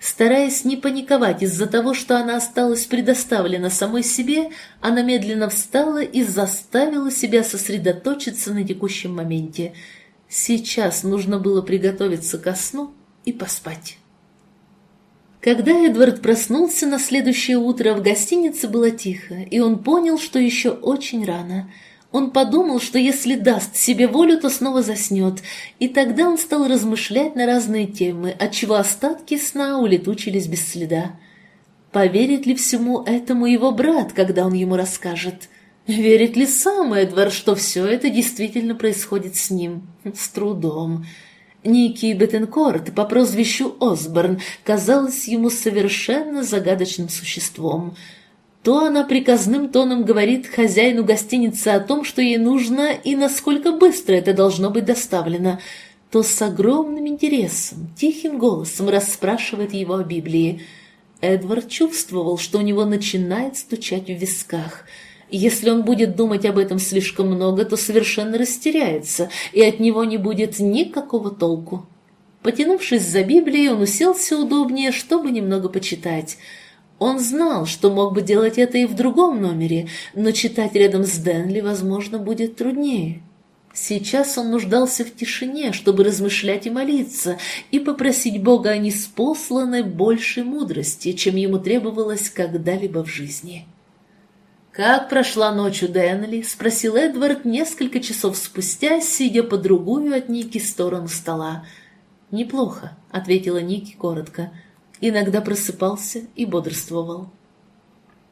Стараясь не паниковать из-за того, что она осталась предоставлена самой себе, она медленно встала и заставила себя сосредоточиться на текущем моменте – Сейчас нужно было приготовиться ко сну и поспать. Когда Эдвард проснулся на следующее утро, в гостинице было тихо, и он понял, что еще очень рано. Он подумал, что если даст себе волю, то снова заснет, и тогда он стал размышлять на разные темы, отчего остатки сна улетучились без следа. Поверит ли всему этому его брат, когда он ему расскажет? Верит ли сам Эдвард, что все это действительно происходит с ним? С трудом. Ники Беттенкорт по прозвищу Осборн казалась ему совершенно загадочным существом. То она приказным тоном говорит хозяину гостиницы о том, что ей нужно и насколько быстро это должно быть доставлено, то с огромным интересом, тихим голосом расспрашивает его о Библии. Эдвард чувствовал, что у него начинает стучать в висках – если он будет думать об этом слишком много, то совершенно растеряется, и от него не будет никакого толку. Потянувшись за Библией, он уселся удобнее, чтобы немного почитать. Он знал, что мог бы делать это и в другом номере, но читать рядом с Дэнли, возможно, будет труднее. Сейчас он нуждался в тишине, чтобы размышлять и молиться, и попросить Бога о неспосланной большей мудрости, чем ему требовалось когда-либо в жизни. «Как прошла ночь у Дэнли?» — спросил Эдвард несколько часов спустя, сидя по другую от Ники сторону стола. «Неплохо», — ответила Ники коротко. Иногда просыпался и бодрствовал.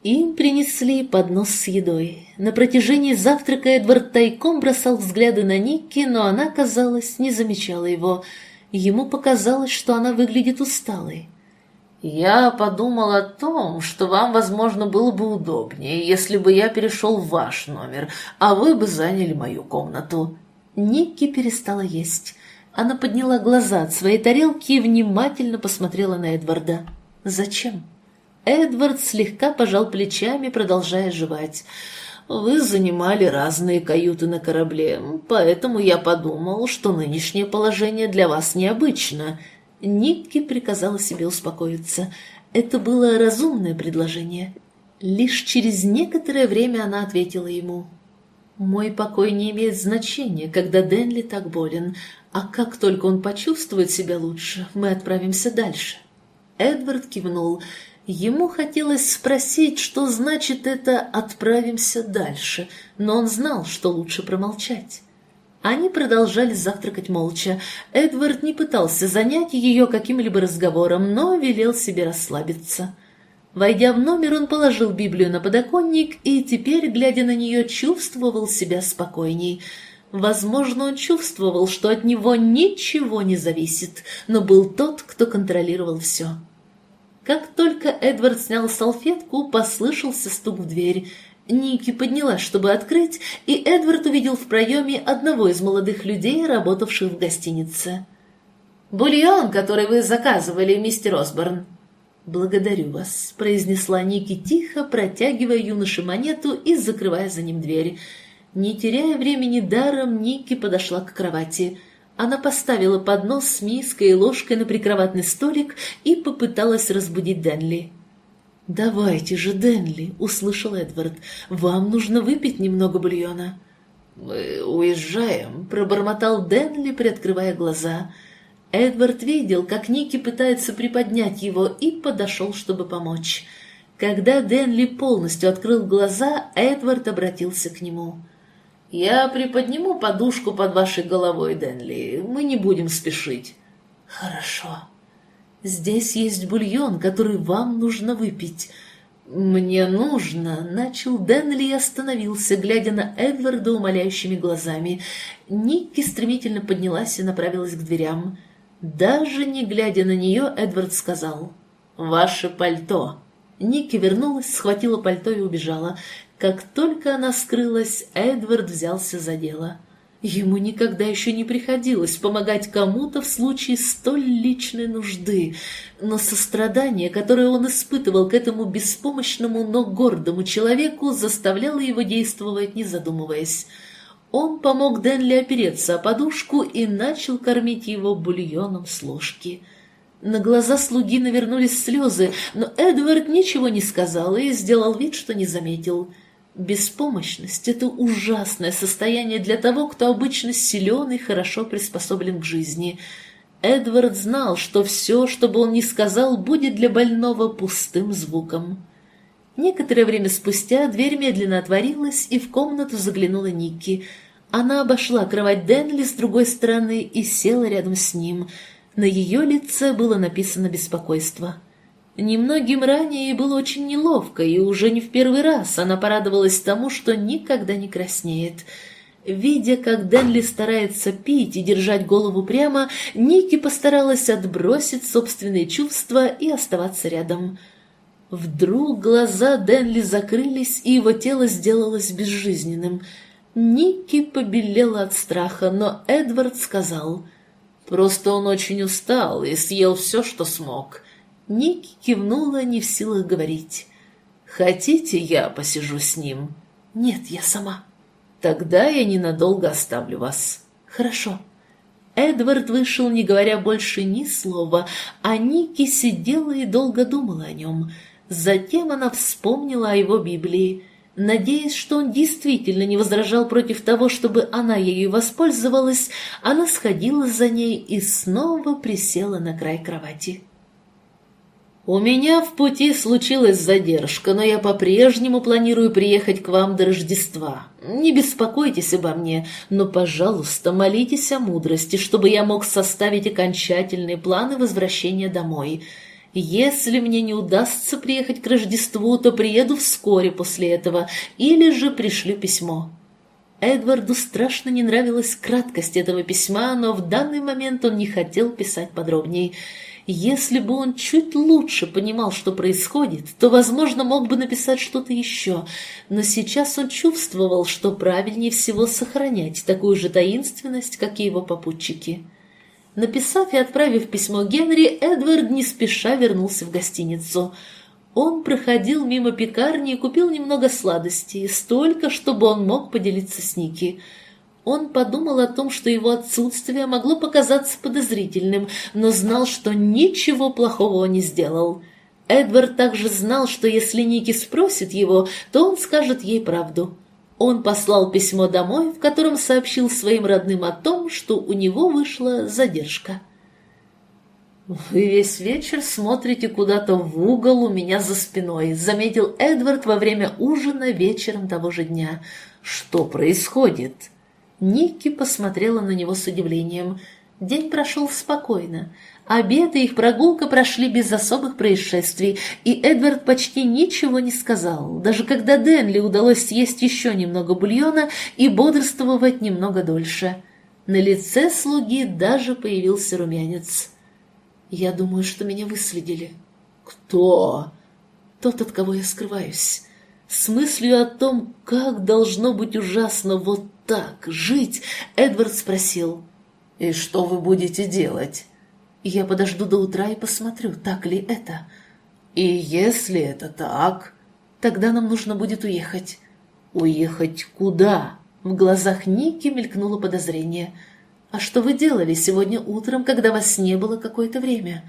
Им принесли поднос с едой. На протяжении завтрака Эдвард тайком бросал взгляды на Никки, но она, казалось, не замечала его. Ему показалось, что она выглядит усталой. «Я подумал о том, что вам, возможно, было бы удобнее, если бы я перешел в ваш номер, а вы бы заняли мою комнату». Никки перестала есть. Она подняла глаза от своей тарелки и внимательно посмотрела на Эдварда. «Зачем?» Эдвард слегка пожал плечами, продолжая жевать. Вы занимали разные каюты на корабле, поэтому я подумал, что нынешнее положение для вас необычно. Никки приказала себе успокоиться. Это было разумное предложение. Лишь через некоторое время она ответила ему. «Мой покой не имеет значения, когда Денли так болен, а как только он почувствует себя лучше, мы отправимся дальше». Эдвард кивнул. Ему хотелось спросить, что значит это «отправимся дальше», но он знал, что лучше промолчать. Они продолжали завтракать молча. Эдвард не пытался занять ее каким-либо разговором, но велел себе расслабиться. Войдя в номер, он положил Библию на подоконник и теперь, глядя на нее, чувствовал себя спокойней. Возможно, он чувствовал, что от него ничего не зависит, но был тот, кто контролировал все. Как только Эдвард снял салфетку, послышался стук в дверь. Ники поднялась, чтобы открыть, и Эдвард увидел в проеме одного из молодых людей, работавших в гостинице. «Бульон, который вы заказывали, мистер Осборн». «Благодарю вас», — произнесла Ники тихо, протягивая юноше монету и закрывая за ним дверь. Не теряя времени даром, Ники подошла к кровати — она поставила поднос с миской и ложкой на прикроватный столик и попыталась разбудить Денли. «Давайте же, Денли!» — услышал Эдвард. «Вам нужно выпить немного бульона». «Мы уезжаем», — пробормотал Денли, приоткрывая глаза. Эдвард видел, как Ники пытается приподнять его, и подошел, чтобы помочь. Когда Денли полностью открыл глаза, Эдвард обратился к нему. «Я приподниму подушку под вашей головой, Денли. Мы не будем спешить». «Хорошо. Здесь есть бульон, который вам нужно выпить». «Мне нужно», — начал Денли и остановился, глядя на Эдварда умоляющими глазами. Никки стремительно поднялась и направилась к дверям. Даже не глядя на нее, Эдвард сказал «Ваше пальто». Ники вернулась, схватила пальто и убежала. Как только она скрылась, Эдвард взялся за дело. Ему никогда еще не приходилось помогать кому-то в случае столь личной нужды, но сострадание, которое он испытывал к этому беспомощному, но гордому человеку, заставляло его действовать, не задумываясь. Он помог Дэнли опереться о подушку и начал кормить его бульоном с ложки. На глаза слуги навернулись слезы, но Эдвард ничего не сказал и сделал вид, что не заметил. Беспомощность — это ужасное состояние для того, кто обычно силен и хорошо приспособлен к жизни. Эдвард знал, что все, что бы он ни сказал, будет для больного пустым звуком. Некоторое время спустя дверь медленно отворилась, и в комнату заглянула Никки. Она обошла кровать Денли с другой стороны и села рядом с ним. На ее лице было написано беспокойство. Немногим ранее ей было очень неловко, и уже не в первый раз она порадовалась тому, что никогда не краснеет. Видя, как Денли старается пить и держать голову прямо, Ники постаралась отбросить собственные чувства и оставаться рядом. Вдруг глаза Денли закрылись, и его тело сделалось безжизненным. Ники побелела от страха, но Эдвард сказал, «Просто он очень устал и съел все, что смог». Ники кивнула, не в силах говорить. «Хотите, я посижу с ним?» «Нет, я сама». «Тогда я ненадолго оставлю вас». «Хорошо». Эдвард вышел, не говоря больше ни слова, а Ники сидела и долго думала о нем. Затем она вспомнила о его Библии. Надеясь, что он действительно не возражал против того, чтобы она ею воспользовалась, она сходила за ней и снова присела на край кровати. «У меня в пути случилась задержка, но я по-прежнему планирую приехать к вам до Рождества. Не беспокойтесь обо мне, но, пожалуйста, молитесь о мудрости, чтобы я мог составить окончательные планы возвращения домой. Если мне не удастся приехать к Рождеству, то приеду вскоре после этого, или же пришлю письмо». Эдварду страшно не нравилась краткость этого письма, но в данный момент он не хотел писать подробней – если бы он чуть лучше понимал, что происходит, то, возможно, мог бы написать что-то еще, но сейчас он чувствовал, что правильнее всего сохранять такую же таинственность, как и его попутчики. Написав и отправив письмо Генри, Эдвард не спеша вернулся в гостиницу. Он проходил мимо пекарни и купил немного сладостей, столько, чтобы он мог поделиться с Ники. Он подумал о том, что его отсутствие могло показаться подозрительным, но знал, что ничего плохого не сделал. Эдвард также знал, что если Ники спросит его, то он скажет ей правду. Он послал письмо домой, в котором сообщил своим родным о том, что у него вышла задержка. «Вы весь вечер смотрите куда-то в угол у меня за спиной», — заметил Эдвард во время ужина вечером того же дня. «Что происходит?» Никки посмотрела на него с удивлением. День прошел спокойно. Обед и их прогулка прошли без особых происшествий, и Эдвард почти ничего не сказал, даже когда Денли удалось съесть еще немного бульона и бодрствовать немного дольше. На лице слуги даже появился румянец. Я думаю, что меня выследили. Кто? Тот, от кого я скрываюсь. С мыслью о том, как должно быть ужасно вот так жить, Эдвард спросил. «И что вы будете делать?» «Я подожду до утра и посмотрю, так ли это». «И если это так, тогда нам нужно будет уехать». «Уехать куда?» В глазах Ники мелькнуло подозрение – «А что вы делали сегодня утром, когда вас не было какое-то время?»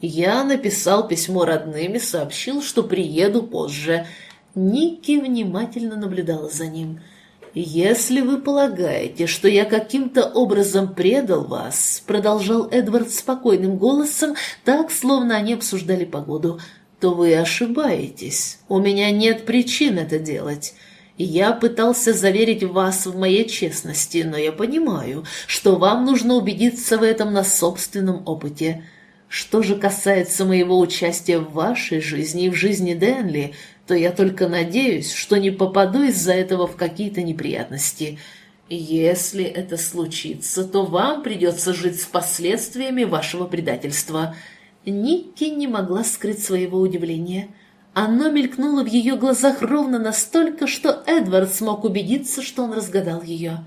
«Я написал письмо родным и сообщил, что приеду позже». Ники внимательно наблюдала за ним. «Если вы полагаете, что я каким-то образом предал вас», продолжал Эдвард спокойным голосом, так, словно они обсуждали погоду, то вы ошибаетесь. У меня нет причин это делать. Я пытался заверить вас в моей честности, но я понимаю, что вам нужно убедиться в этом на собственном опыте. Что же касается моего участия в вашей жизни и в жизни Дэнли, то я только надеюсь, что не попаду из-за этого в какие-то неприятности. Если это случится, то вам придется жить с последствиями вашего предательства». Никки не могла скрыть своего удивления – оно мелькнуло в ее глазах ровно настолько, что Эдвард смог убедиться, что он разгадал ее.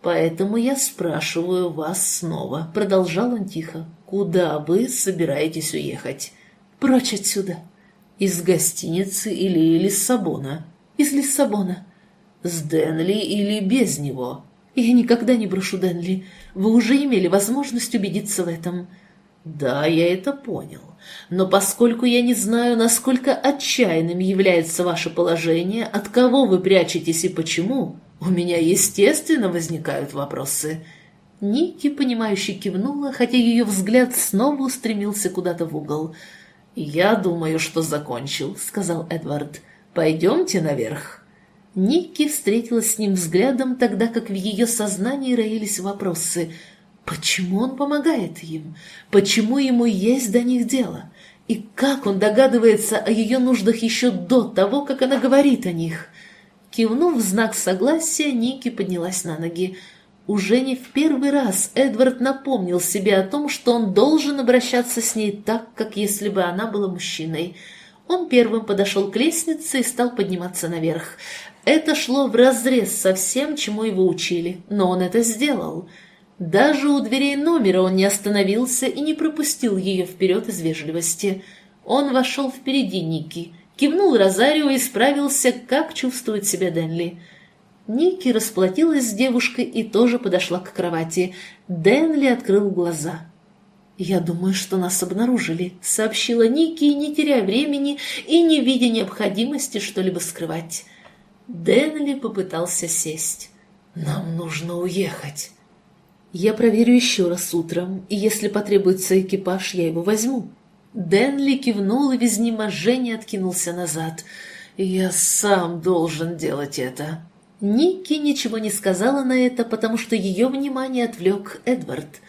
«Поэтому я спрашиваю вас снова», — продолжал он тихо. «Куда вы собираетесь уехать?» «Прочь отсюда». «Из гостиницы или Лиссабона?» «Из Лиссабона». «С Денли или без него?» «Я никогда не брошу Денли. Вы уже имели возможность убедиться в этом». «Да, я это понял. Но поскольку я не знаю, насколько отчаянным является ваше положение, от кого вы прячетесь и почему, у меня, естественно, возникают вопросы». Ники, понимающе кивнула, хотя ее взгляд снова устремился куда-то в угол. «Я думаю, что закончил», — сказал Эдвард. «Пойдемте наверх». Ники встретилась с ним взглядом, тогда как в ее сознании роились вопросы — Почему он помогает им? Почему ему есть до них дело? И как он догадывается о ее нуждах еще до того, как она говорит о них? Кивнув в знак согласия, Ники поднялась на ноги. Уже не в первый раз Эдвард напомнил себе о том, что он должен обращаться с ней так, как если бы она была мужчиной. Он первым подошел к лестнице и стал подниматься наверх. Это шло вразрез со всем, чему его учили, но он это сделал — даже у дверей номера он не остановился и не пропустил ее вперед из вежливости. Он вошел впереди Ники, кивнул Розарио и справился, как чувствует себя Денли. Ники расплатилась с девушкой и тоже подошла к кровати. Денли открыл глаза. «Я думаю, что нас обнаружили», — сообщила Ники, не теряя времени и не видя необходимости что-либо скрывать. Денли попытался сесть. «Нам нужно уехать». Я проверю еще раз утром, и если потребуется экипаж, я его возьму». Дэнли кивнул и в изнеможении откинулся назад. «Я сам должен делать это». Ники ничего не сказала на это, потому что ее внимание отвлек Эдвард.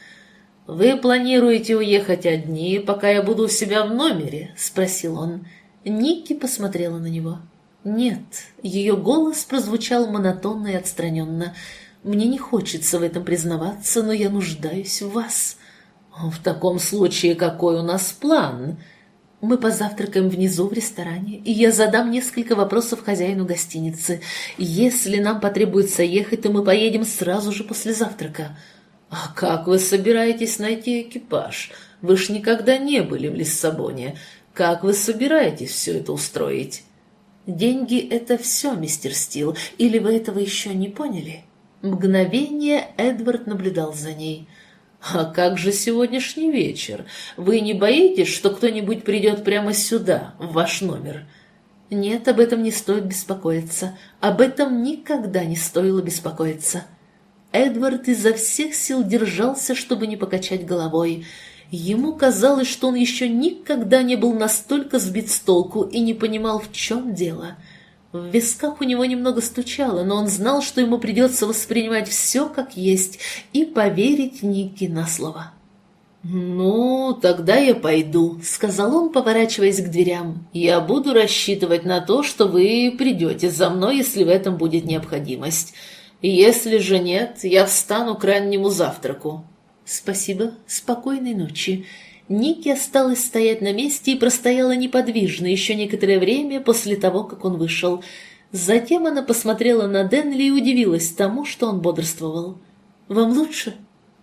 «Вы планируете уехать одни, пока я буду у себя в номере?» — спросил он. Ники посмотрела на него. «Нет». Ее голос прозвучал монотонно и отстраненно. Мне не хочется в этом признаваться, но я нуждаюсь в вас. В таком случае какой у нас план? Мы позавтракаем внизу в ресторане, и я задам несколько вопросов хозяину гостиницы. Если нам потребуется ехать, то мы поедем сразу же после завтрака. А как вы собираетесь найти экипаж? Вы ж никогда не были в Лиссабоне. Как вы собираетесь все это устроить?» «Деньги — это все, мистер Стил, или вы этого еще не поняли?» Мгновение Эдвард наблюдал за ней. «А как же сегодняшний вечер? Вы не боитесь, что кто-нибудь придет прямо сюда, в ваш номер?» «Нет, об этом не стоит беспокоиться. Об этом никогда не стоило беспокоиться». Эдвард изо всех сил держался, чтобы не покачать головой. Ему казалось, что он еще никогда не был настолько сбит с толку и не понимал, в чем дело. В висках у него немного стучало, но он знал, что ему придется воспринимать все как есть и поверить Нике на слово. «Ну, тогда я пойду», — сказал он, поворачиваясь к дверям. «Я буду рассчитывать на то, что вы придете за мной, если в этом будет необходимость. Если же нет, я встану к раннему завтраку. «Спасибо. Спокойной ночи». Ники осталась стоять на месте и простояла неподвижно еще некоторое время после того, как он вышел. Затем она посмотрела на Денли и удивилась тому, что он бодрствовал. «Вам лучше?»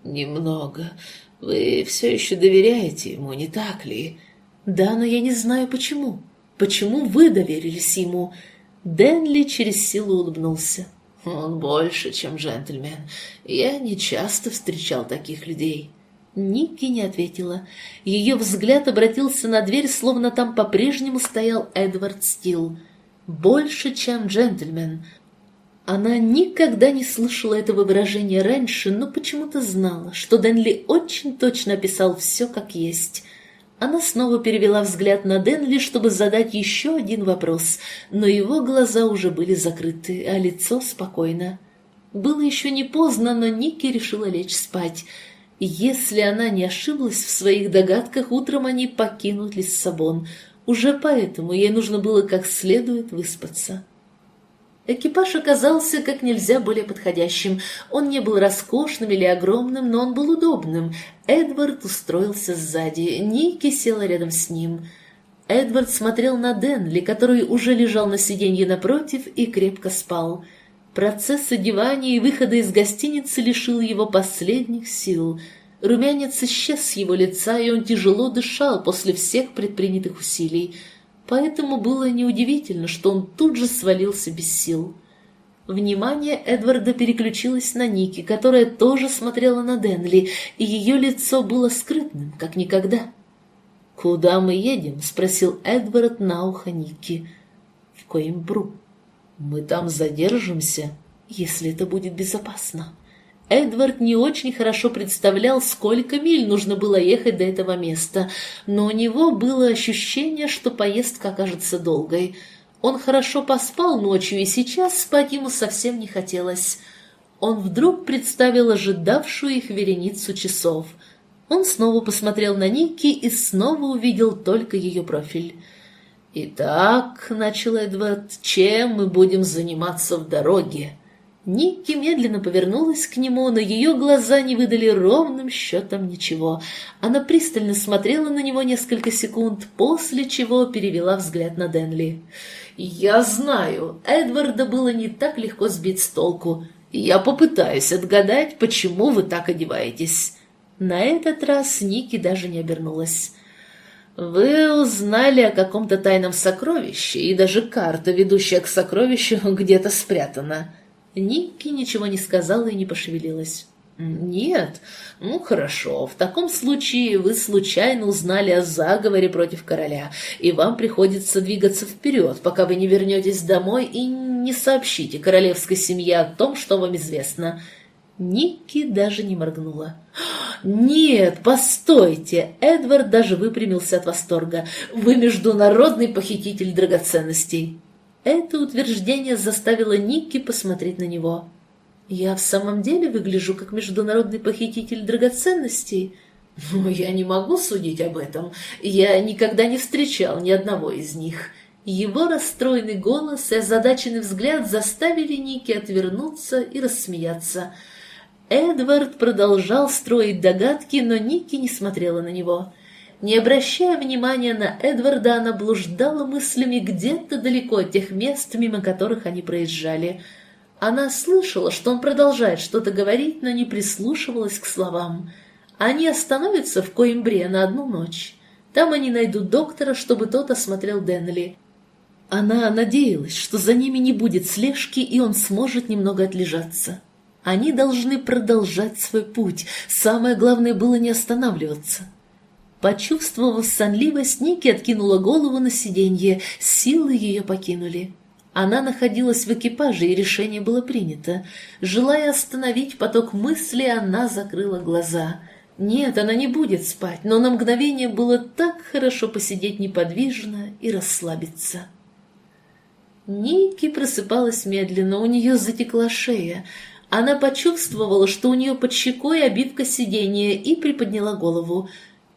«Немного. Вы все еще доверяете ему, не так ли?» «Да, но я не знаю, почему. Почему вы доверились ему?» Денли через силу улыбнулся. Он больше, чем джентльмен. Я не часто встречал таких людей. Ники не ответила. Ее взгляд обратился на дверь, словно там по-прежнему стоял Эдвард Стил. Больше, чем джентльмен. Она никогда не слышала этого выражения раньше, но почему-то знала, что Дэнли очень точно описал все как есть. Она снова перевела взгляд на Денли, чтобы задать еще один вопрос, но его глаза уже были закрыты, а лицо спокойно. Было еще не поздно, но Ники решила лечь спать. Если она не ошиблась в своих догадках, утром они покинут Лиссабон. Уже поэтому ей нужно было как следует выспаться. Экипаж оказался как нельзя более подходящим. Он не был роскошным или огромным, но он был удобным. Эдвард устроился сзади, Ники села рядом с ним. Эдвард смотрел на Денли, который уже лежал на сиденье напротив и крепко спал. Процесс одевания и выхода из гостиницы лишил его последних сил. Румянец исчез с его лица, и он тяжело дышал после всех предпринятых усилий – поэтому было неудивительно, что он тут же свалился без сил. Внимание Эдварда переключилось на Ники, которая тоже смотрела на Денли, и ее лицо было скрытным, как никогда. «Куда мы едем?» — спросил Эдвард на ухо Ники. «В Коимбру. Мы там задержимся, если это будет безопасно». Эдвард не очень хорошо представлял, сколько миль нужно было ехать до этого места, но у него было ощущение, что поездка окажется долгой. Он хорошо поспал ночью, и сейчас спать ему совсем не хотелось. Он вдруг представил ожидавшую их вереницу часов. Он снова посмотрел на Ники и снова увидел только ее профиль. «Итак», — начал Эдвард, — «чем мы будем заниматься в дороге?» Никки медленно повернулась к нему, но ее глаза не выдали ровным счетом ничего. Она пристально смотрела на него несколько секунд, после чего перевела взгляд на Денли. «Я знаю, Эдварда было не так легко сбить с толку. Я попытаюсь отгадать, почему вы так одеваетесь». На этот раз Ники даже не обернулась. «Вы узнали о каком-то тайном сокровище, и даже карта, ведущая к сокровищу, где-то спрятана». Никки ничего не сказала и не пошевелилась. «Нет? Ну, хорошо. В таком случае вы случайно узнали о заговоре против короля, и вам приходится двигаться вперед, пока вы не вернетесь домой и не сообщите королевской семье о том, что вам известно». Никки даже не моргнула. «Нет, постойте!» Эдвард даже выпрямился от восторга. «Вы международный похититель драгоценностей!» Это утверждение заставило Никки посмотреть на него. «Я в самом деле выгляжу как международный похититель драгоценностей?» «Ну, я не могу судить об этом. Я никогда не встречал ни одного из них». Его расстроенный голос и озадаченный взгляд заставили Ники отвернуться и рассмеяться. Эдвард продолжал строить догадки, но Ники не смотрела на него. Не обращая внимания на Эдварда, она блуждала мыслями где-то далеко от тех мест, мимо которых они проезжали. Она слышала, что он продолжает что-то говорить, но не прислушивалась к словам. Они остановятся в Коимбре на одну ночь. Там они найдут доктора, чтобы тот осмотрел Деннели. Она надеялась, что за ними не будет слежки, и он сможет немного отлежаться. Они должны продолжать свой путь. Самое главное было не останавливаться. Почувствовав сонливость, Ники откинула голову на сиденье, силы ее покинули. Она находилась в экипаже, и решение было принято. Желая остановить поток мыслей, она закрыла глаза. Нет, она не будет спать, но на мгновение было так хорошо посидеть неподвижно и расслабиться. Ники просыпалась медленно, у нее затекла шея. Она почувствовала, что у нее под щекой обивка сиденья, и приподняла голову.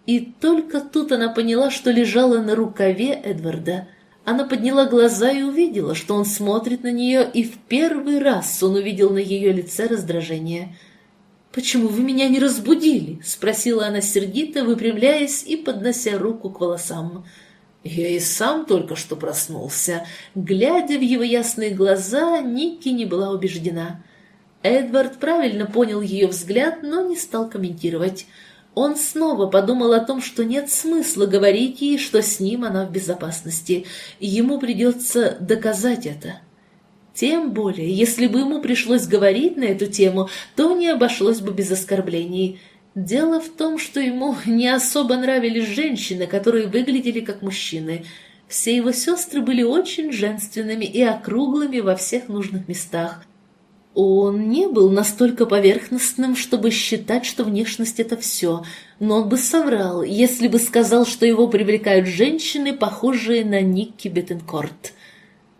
И только тут она поняла, что лежала на рукаве Эдварда. Она подняла глаза и увидела, что он смотрит на нее, и в первый раз он увидел на ее лице раздражение. «Почему вы меня не разбудили?» — спросила она сердито, выпрямляясь и поднося руку к волосам. Я и сам только что проснулся. Глядя в его ясные глаза, Ники не была убеждена. Эдвард правильно понял ее взгляд, но не стал комментировать. Он снова подумал о том, что нет смысла говорить ей, что с ним она в безопасности. Ему придется доказать это. Тем более, если бы ему пришлось говорить на эту тему, то не обошлось бы без оскорблений. Дело в том, что ему не особо нравились женщины, которые выглядели как мужчины. Все его сестры были очень женственными и округлыми во всех нужных местах. Он не был настолько поверхностным, чтобы считать, что внешность — это все, но он бы соврал, если бы сказал, что его привлекают женщины, похожие на Никки Беттенкорт.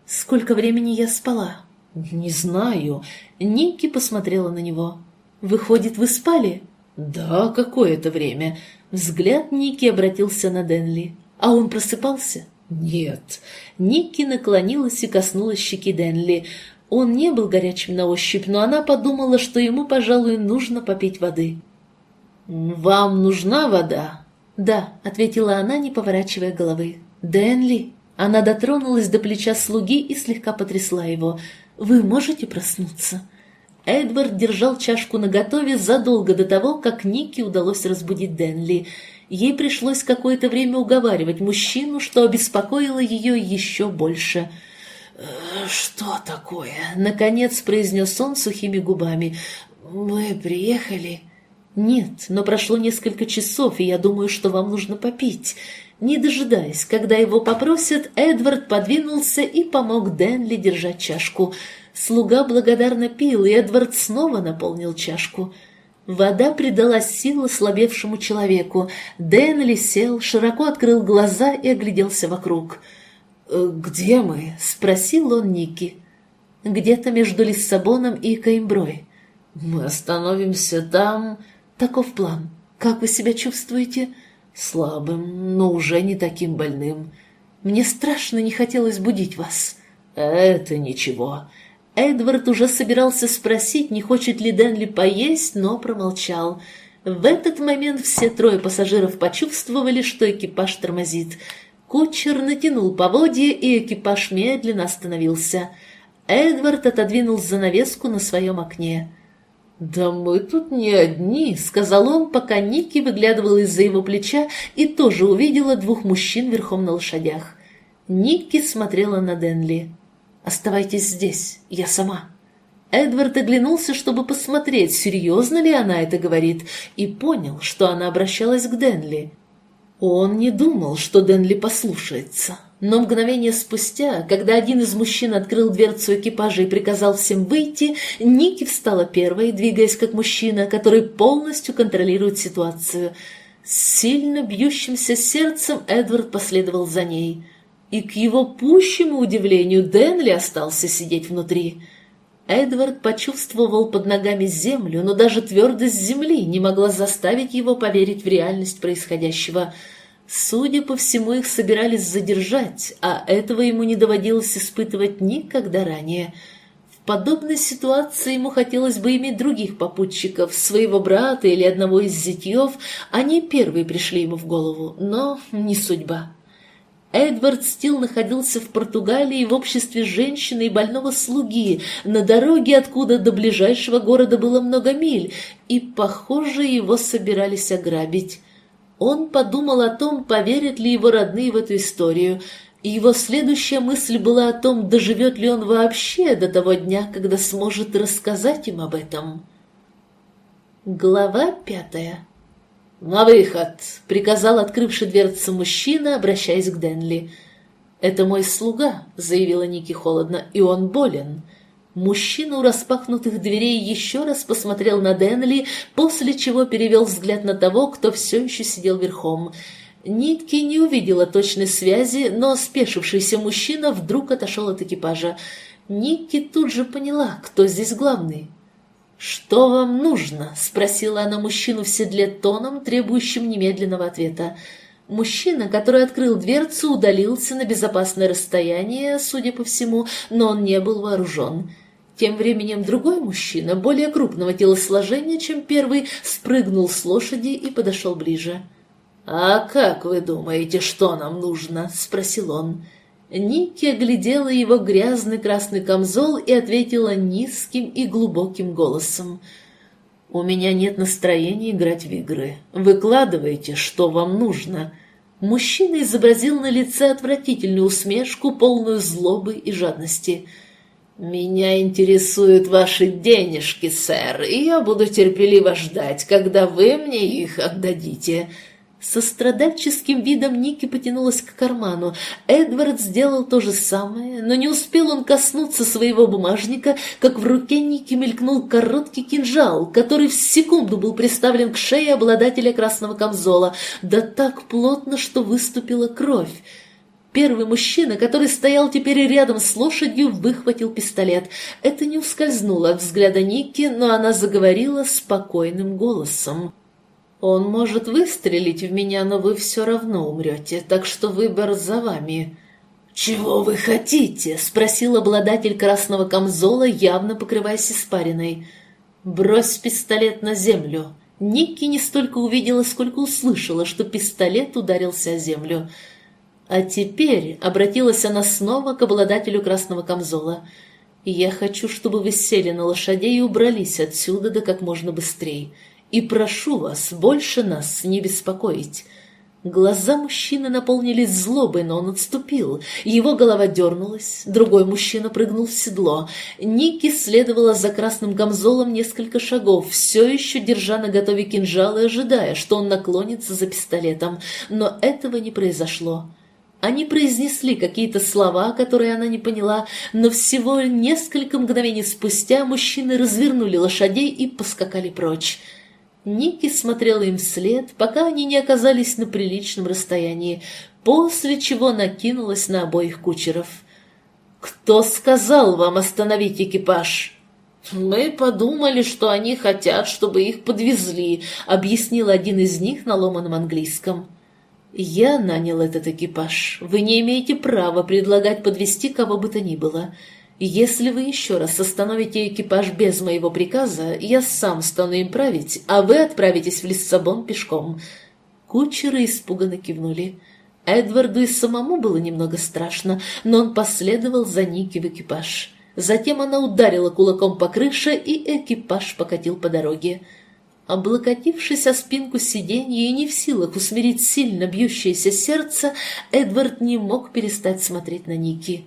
«Сколько времени я спала?» «Не знаю». Никки посмотрела на него. «Выходит, вы спали?» «Да, какое-то время». Взгляд Ники обратился на Денли. «А он просыпался?» «Нет». Ники наклонилась и коснулась щеки Денли. Он не был горячим на ощупь, но она подумала, что ему, пожалуй, нужно попить воды. «Вам нужна вода?» «Да», — ответила она, не поворачивая головы. «Денли?» Она дотронулась до плеча слуги и слегка потрясла его. «Вы можете проснуться?» Эдвард держал чашку наготове задолго до того, как Нике удалось разбудить Денли. Ей пришлось какое-то время уговаривать мужчину, что обеспокоило ее еще больше. «Э, «Что такое?» — наконец произнес он сухими губами. «Мы приехали?» «Нет, но прошло несколько часов, и я думаю, что вам нужно попить». Не дожидаясь, когда его попросят, Эдвард подвинулся и помог Денли держать чашку — Слуга благодарно пил, и Эдвард снова наполнил чашку. Вода придала силу слабевшему человеку. Дэнли сел, широко открыл глаза и огляделся вокруг. «Э, «Где мы?» — спросил он Ники. «Где-то между Лиссабоном и Каимброй. Мы остановимся там...» «Таков план. Как вы себя чувствуете?» «Слабым, но уже не таким больным. Мне страшно не хотелось будить вас». «Это ничего. Эдвард уже собирался спросить, не хочет ли Денли поесть, но промолчал. В этот момент все трое пассажиров почувствовали, что экипаж тормозит. Кучер натянул поводья, и экипаж медленно остановился. Эдвард отодвинул занавеску на своем окне. «Да мы тут не одни», — сказал он, пока Ники выглядывала из-за его плеча и тоже увидела двух мужчин верхом на лошадях. Ники смотрела на Денли. «Оставайтесь здесь, я сама». Эдвард оглянулся, чтобы посмотреть, серьезно ли она это говорит, и понял, что она обращалась к Денли. Он не думал, что Денли послушается. Но мгновение спустя, когда один из мужчин открыл дверцу экипажа и приказал всем выйти, Ники встала первой, двигаясь как мужчина, который полностью контролирует ситуацию. С сильно бьющимся сердцем Эдвард последовал за ней – и к его пущему удивлению Денли остался сидеть внутри. Эдвард почувствовал под ногами землю, но даже твердость земли не могла заставить его поверить в реальность происходящего. Судя по всему, их собирались задержать, а этого ему не доводилось испытывать никогда ранее. В подобной ситуации ему хотелось бы иметь других попутчиков, своего брата или одного из зятьев, они первые пришли ему в голову, но не судьба. Эдвард Стил находился в Португалии в обществе женщины и больного слуги, на дороге, откуда до ближайшего города было много миль, и, похоже, его собирались ограбить. Он подумал о том, поверят ли его родные в эту историю, и его следующая мысль была о том, доживет ли он вообще до того дня, когда сможет рассказать им об этом. Глава пятая «На выход!» — приказал открывший дверцу мужчина, обращаясь к Денли. «Это мой слуга», — заявила Ники холодно, — «и он болен». Мужчина у распахнутых дверей еще раз посмотрел на Денли, после чего перевел взгляд на того, кто все еще сидел верхом. Нитки не увидела точной связи, но спешившийся мужчина вдруг отошел от экипажа. Ники тут же поняла, кто здесь главный. «Что вам нужно?» — спросила она мужчину в седле тоном, требующим немедленного ответа. Мужчина, который открыл дверцу, удалился на безопасное расстояние, судя по всему, но он не был вооружен. Тем временем другой мужчина, более крупного телосложения, чем первый, спрыгнул с лошади и подошел ближе. «А как вы думаете, что нам нужно?» — спросил он. Ники оглядела его грязный красный камзол и ответила низким и глубоким голосом. «У меня нет настроения играть в игры. Выкладывайте, что вам нужно». Мужчина изобразил на лице отвратительную усмешку, полную злобы и жадности — «Меня интересуют ваши денежки, сэр, и я буду терпеливо ждать, когда вы мне их отдадите». Со страдальческим видом Ники потянулась к карману. Эдвард сделал то же самое, но не успел он коснуться своего бумажника, как в руке Ники мелькнул короткий кинжал, который в секунду был приставлен к шее обладателя красного камзола, да так плотно, что выступила кровь. Первый мужчина, который стоял теперь рядом с лошадью, выхватил пистолет. Это не ускользнуло от взгляда Ники, но она заговорила спокойным голосом. «Он может выстрелить в меня, но вы все равно умрете, так что выбор за вами». «Чего вы хотите?» — спросил обладатель красного камзола, явно покрываясь испариной. «Брось пистолет на землю». Ники не столько увидела, сколько услышала, что пистолет ударился о землю. А теперь обратилась она снова к обладателю красного камзола. «Я хочу, чтобы вы сели на лошадей и убрались отсюда да как можно быстрее. И прошу вас больше нас не беспокоить». Глаза мужчины наполнились злобой, но он отступил. Его голова дернулась, другой мужчина прыгнул в седло. Ники следовала за красным камзолом несколько шагов, все еще держа на готове кинжал и ожидая, что он наклонится за пистолетом. Но этого не произошло. Они произнесли какие-то слова, которые она не поняла, но всего несколько мгновений спустя мужчины развернули лошадей и поскакали прочь. Ники смотрела им вслед, пока они не оказались на приличном расстоянии, после чего накинулась на обоих кучеров. «Кто сказал вам остановить экипаж?» «Мы подумали, что они хотят, чтобы их подвезли», — объяснил один из них на ломаном английском. «Я нанял этот экипаж. Вы не имеете права предлагать подвести кого бы то ни было. Если вы еще раз остановите экипаж без моего приказа, я сам стану им править, а вы отправитесь в Лиссабон пешком». Кучеры испуганно кивнули. Эдварду и самому было немного страшно, но он последовал за Ники в экипаж. Затем она ударила кулаком по крыше, и экипаж покатил по дороге. Облокотившись о спинку сиденья и не в силах усмирить сильно бьющееся сердце, Эдвард не мог перестать смотреть на Ники.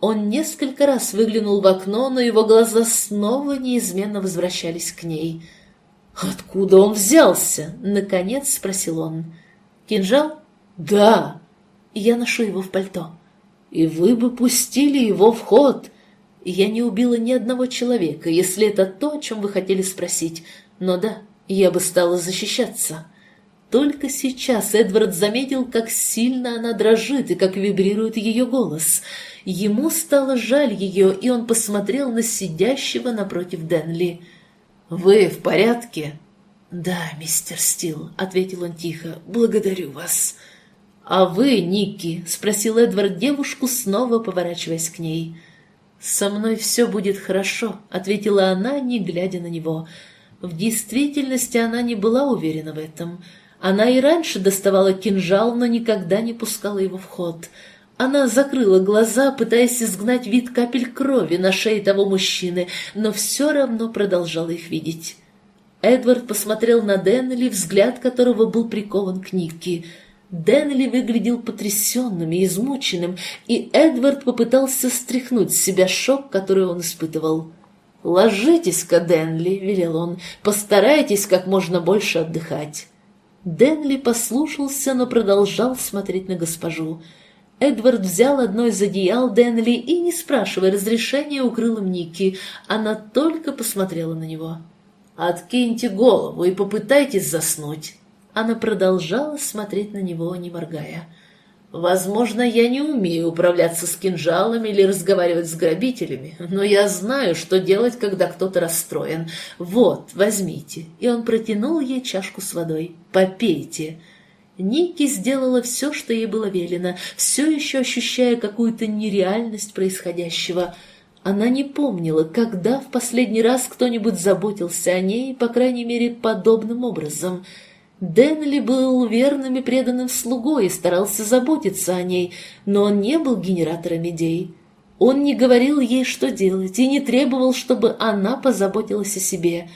Он несколько раз выглянул в окно, но его глаза снова неизменно возвращались к ней. «Откуда он взялся?» — наконец спросил он. «Кинжал?» «Да». «Я ношу его в пальто». «И вы бы пустили его в ход?» «Я не убила ни одного человека, если это то, о чем вы хотели спросить. Но да, я бы стала защищаться. Только сейчас Эдвард заметил, как сильно она дрожит и как вибрирует ее голос. Ему стало жаль ее, и он посмотрел на сидящего напротив Денли. «Вы в порядке?» «Да, мистер Стил», — ответил он тихо, — «благодарю вас». «А вы, Никки?» — спросил Эдвард девушку, снова поворачиваясь к ней. «Со мной все будет хорошо», — ответила она, не глядя на него. В действительности она не была уверена в этом. Она и раньше доставала кинжал, но никогда не пускала его в ход. Она закрыла глаза, пытаясь изгнать вид капель крови на шее того мужчины, но все равно продолжала их видеть. Эдвард посмотрел на Деннели, взгляд которого был прикован к Никки. Деннели выглядел потрясенным и измученным, и Эдвард попытался стряхнуть с себя шок, который он испытывал. «Ложитесь-ка, Денли», — велел он, — «постарайтесь как можно больше отдыхать». Денли послушался, но продолжал смотреть на госпожу. Эдвард взял одно из одеял Денли и, не спрашивая разрешения, укрыл им Никки. Она только посмотрела на него. «Откиньте голову и попытайтесь заснуть». Она продолжала смотреть на него, не моргая. Возможно, я не умею управляться с кинжалами или разговаривать с грабителями, но я знаю, что делать, когда кто-то расстроен. Вот, возьмите. И он протянул ей чашку с водой. Попейте. Ники сделала все, что ей было велено, все еще ощущая какую-то нереальность происходящего. Она не помнила, когда в последний раз кто-нибудь заботился о ней, по крайней мере, подобным образом — Денли был верным и преданным слугой и старался заботиться о ней, но он не был генератором идей. Он не говорил ей, что делать, и не требовал, чтобы она позаботилась о себе.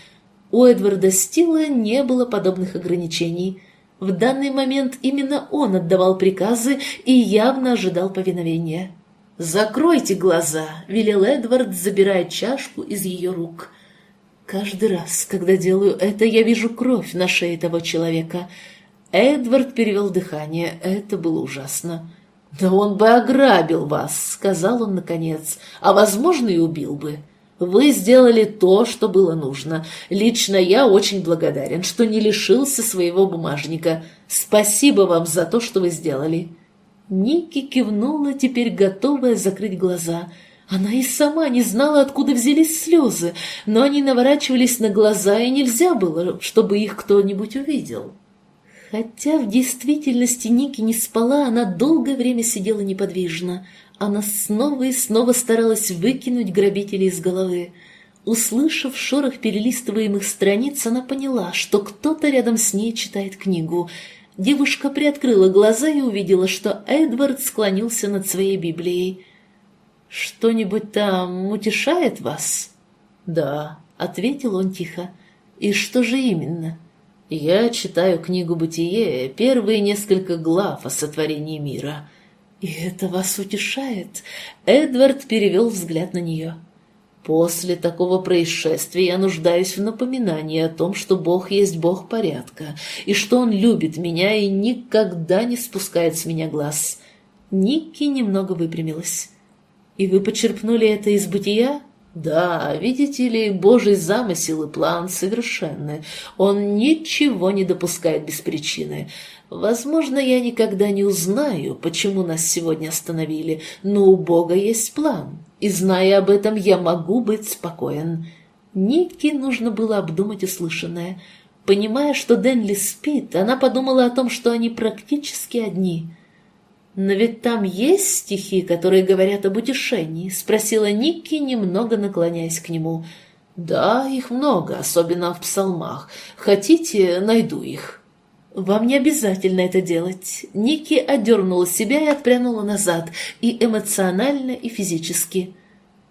У Эдварда Стила не было подобных ограничений. В данный момент именно он отдавал приказы и явно ожидал повиновения. «Закройте глаза», — велел Эдвард, забирая чашку из ее рук — Каждый раз, когда делаю это, я вижу кровь на шее того человека. Эдвард перевел дыхание. Это было ужасно. «Да он бы ограбил вас», — сказал он наконец, — «а, возможно, и убил бы». Вы сделали то, что было нужно. Лично я очень благодарен, что не лишился своего бумажника. Спасибо вам за то, что вы сделали». Ники кивнула, теперь готовая закрыть глаза — она и сама не знала, откуда взялись слезы, но они наворачивались на глаза, и нельзя было, чтобы их кто-нибудь увидел. Хотя в действительности Ники не спала, она долгое время сидела неподвижно. Она снова и снова старалась выкинуть грабителей из головы. Услышав шорох перелистываемых страниц, она поняла, что кто-то рядом с ней читает книгу. Девушка приоткрыла глаза и увидела, что Эдвард склонился над своей Библией. «Что-нибудь там утешает вас?» «Да», — ответил он тихо. «И что же именно?» «Я читаю книгу «Бытие», первые несколько глав о сотворении мира». «И это вас утешает?» Эдвард перевел взгляд на нее. «После такого происшествия я нуждаюсь в напоминании о том, что Бог есть Бог порядка, и что Он любит меня и никогда не спускает с меня глаз». Никки немного выпрямилась. И вы почерпнули это из бытия? Да, видите ли, Божий замысел и план совершенны. Он ничего не допускает без причины. Возможно, я никогда не узнаю, почему нас сегодня остановили, но у Бога есть план, и, зная об этом, я могу быть спокоен. Нике нужно было обдумать услышанное. Понимая, что Денли спит, она подумала о том, что они практически одни — «Но ведь там есть стихи, которые говорят об утешении?» — спросила Никки, немного наклоняясь к нему. «Да, их много, особенно в псалмах. Хотите, найду их». «Вам не обязательно это делать». Ники отдернула себя и отпрянула назад, и эмоционально, и физически.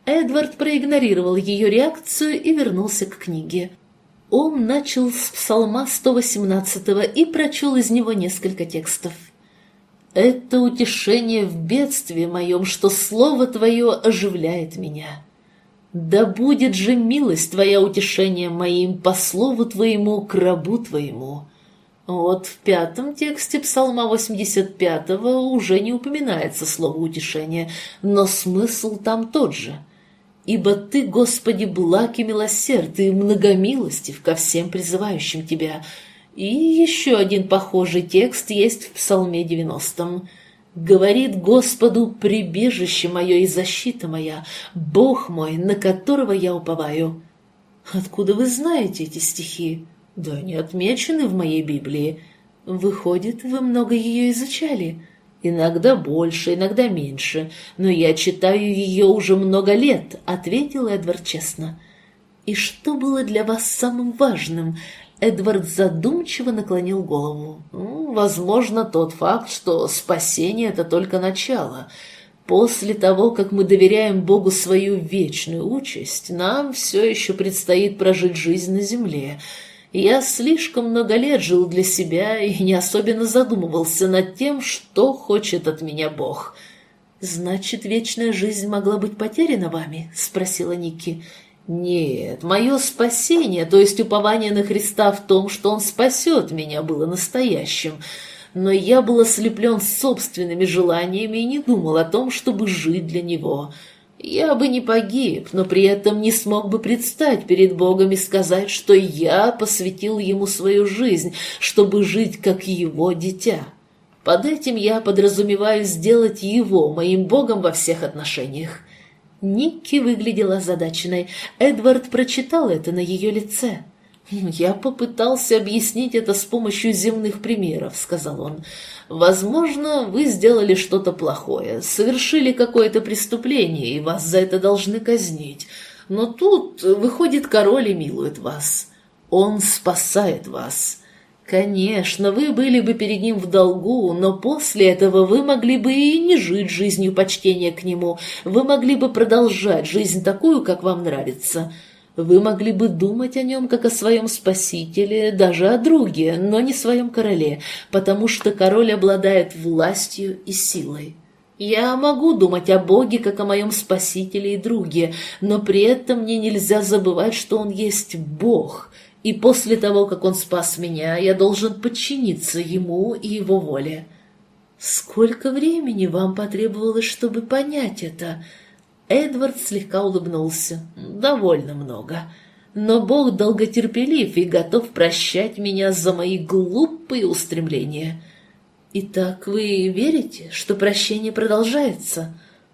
Эдвард проигнорировал ее реакцию и вернулся к книге. Он начал с псалма 118 и прочел из него несколько текстов. Это утешение в бедствии моем, что слово Твое оживляет меня. Да будет же милость Твоя утешение моим по слову Твоему к рабу Твоему. Вот в пятом тексте Псалма 85-го уже не упоминается слово утешение, но смысл там тот же. «Ибо Ты, Господи, благ и милосерд, и многомилостив ко всем призывающим Тебя, и еще один похожий текст есть в Псалме 90 «Говорит Господу, прибежище мое и защита моя, Бог мой, на которого я уповаю». Откуда вы знаете эти стихи? Да они отмечены в моей Библии. Выходит, вы много ее изучали. Иногда больше, иногда меньше, но я читаю ее уже много лет, ответил Эдвард честно. И что было для вас самым важным? Эдвард задумчиво наклонил голову. Ну, «Возможно, тот факт, что спасение — это только начало. После того, как мы доверяем Богу свою вечную участь, нам все еще предстоит прожить жизнь на земле. Я слишком много лет жил для себя и не особенно задумывался над тем, что хочет от меня Бог. «Значит, вечная жизнь могла быть потеряна вами?» — спросила Ники. «Нет, мое спасение, то есть упование на Христа в том, что Он спасет меня, было настоящим» но я был ослеплен собственными желаниями и не думал о том, чтобы жить для него. Я бы не погиб, но при этом не смог бы предстать перед Богом и сказать, что я посвятил ему свою жизнь, чтобы жить как его дитя. Под этим я подразумеваю сделать его моим Богом во всех отношениях. Никки выглядела озадаченной. Эдвард прочитал это на ее лице. «Я попытался объяснить это с помощью земных примеров», — сказал он. «Возможно, вы сделали что-то плохое, совершили какое-то преступление, и вас за это должны казнить. Но тут выходит король и милует вас. Он спасает вас. Конечно, вы были бы перед ним в долгу, но после этого вы могли бы и не жить жизнью почтения к нему, вы могли бы продолжать жизнь такую, как вам нравится». Вы могли бы думать о нем как о своем спасителе, даже о друге, но не своем короле, потому что король обладает властью и силой. Я могу думать о Боге как о моем спасителе и друге, но при этом мне нельзя забывать, что Он есть Бог, и после того, как Он спас меня, я должен подчиниться Ему и Его воле. Сколько времени вам потребовалось, чтобы понять это?» Эдвард слегка улыбнулся. «Довольно много. Но Бог долготерпелив и готов прощать меня за мои глупые устремления». «Итак, вы верите, что прощение продолжается?»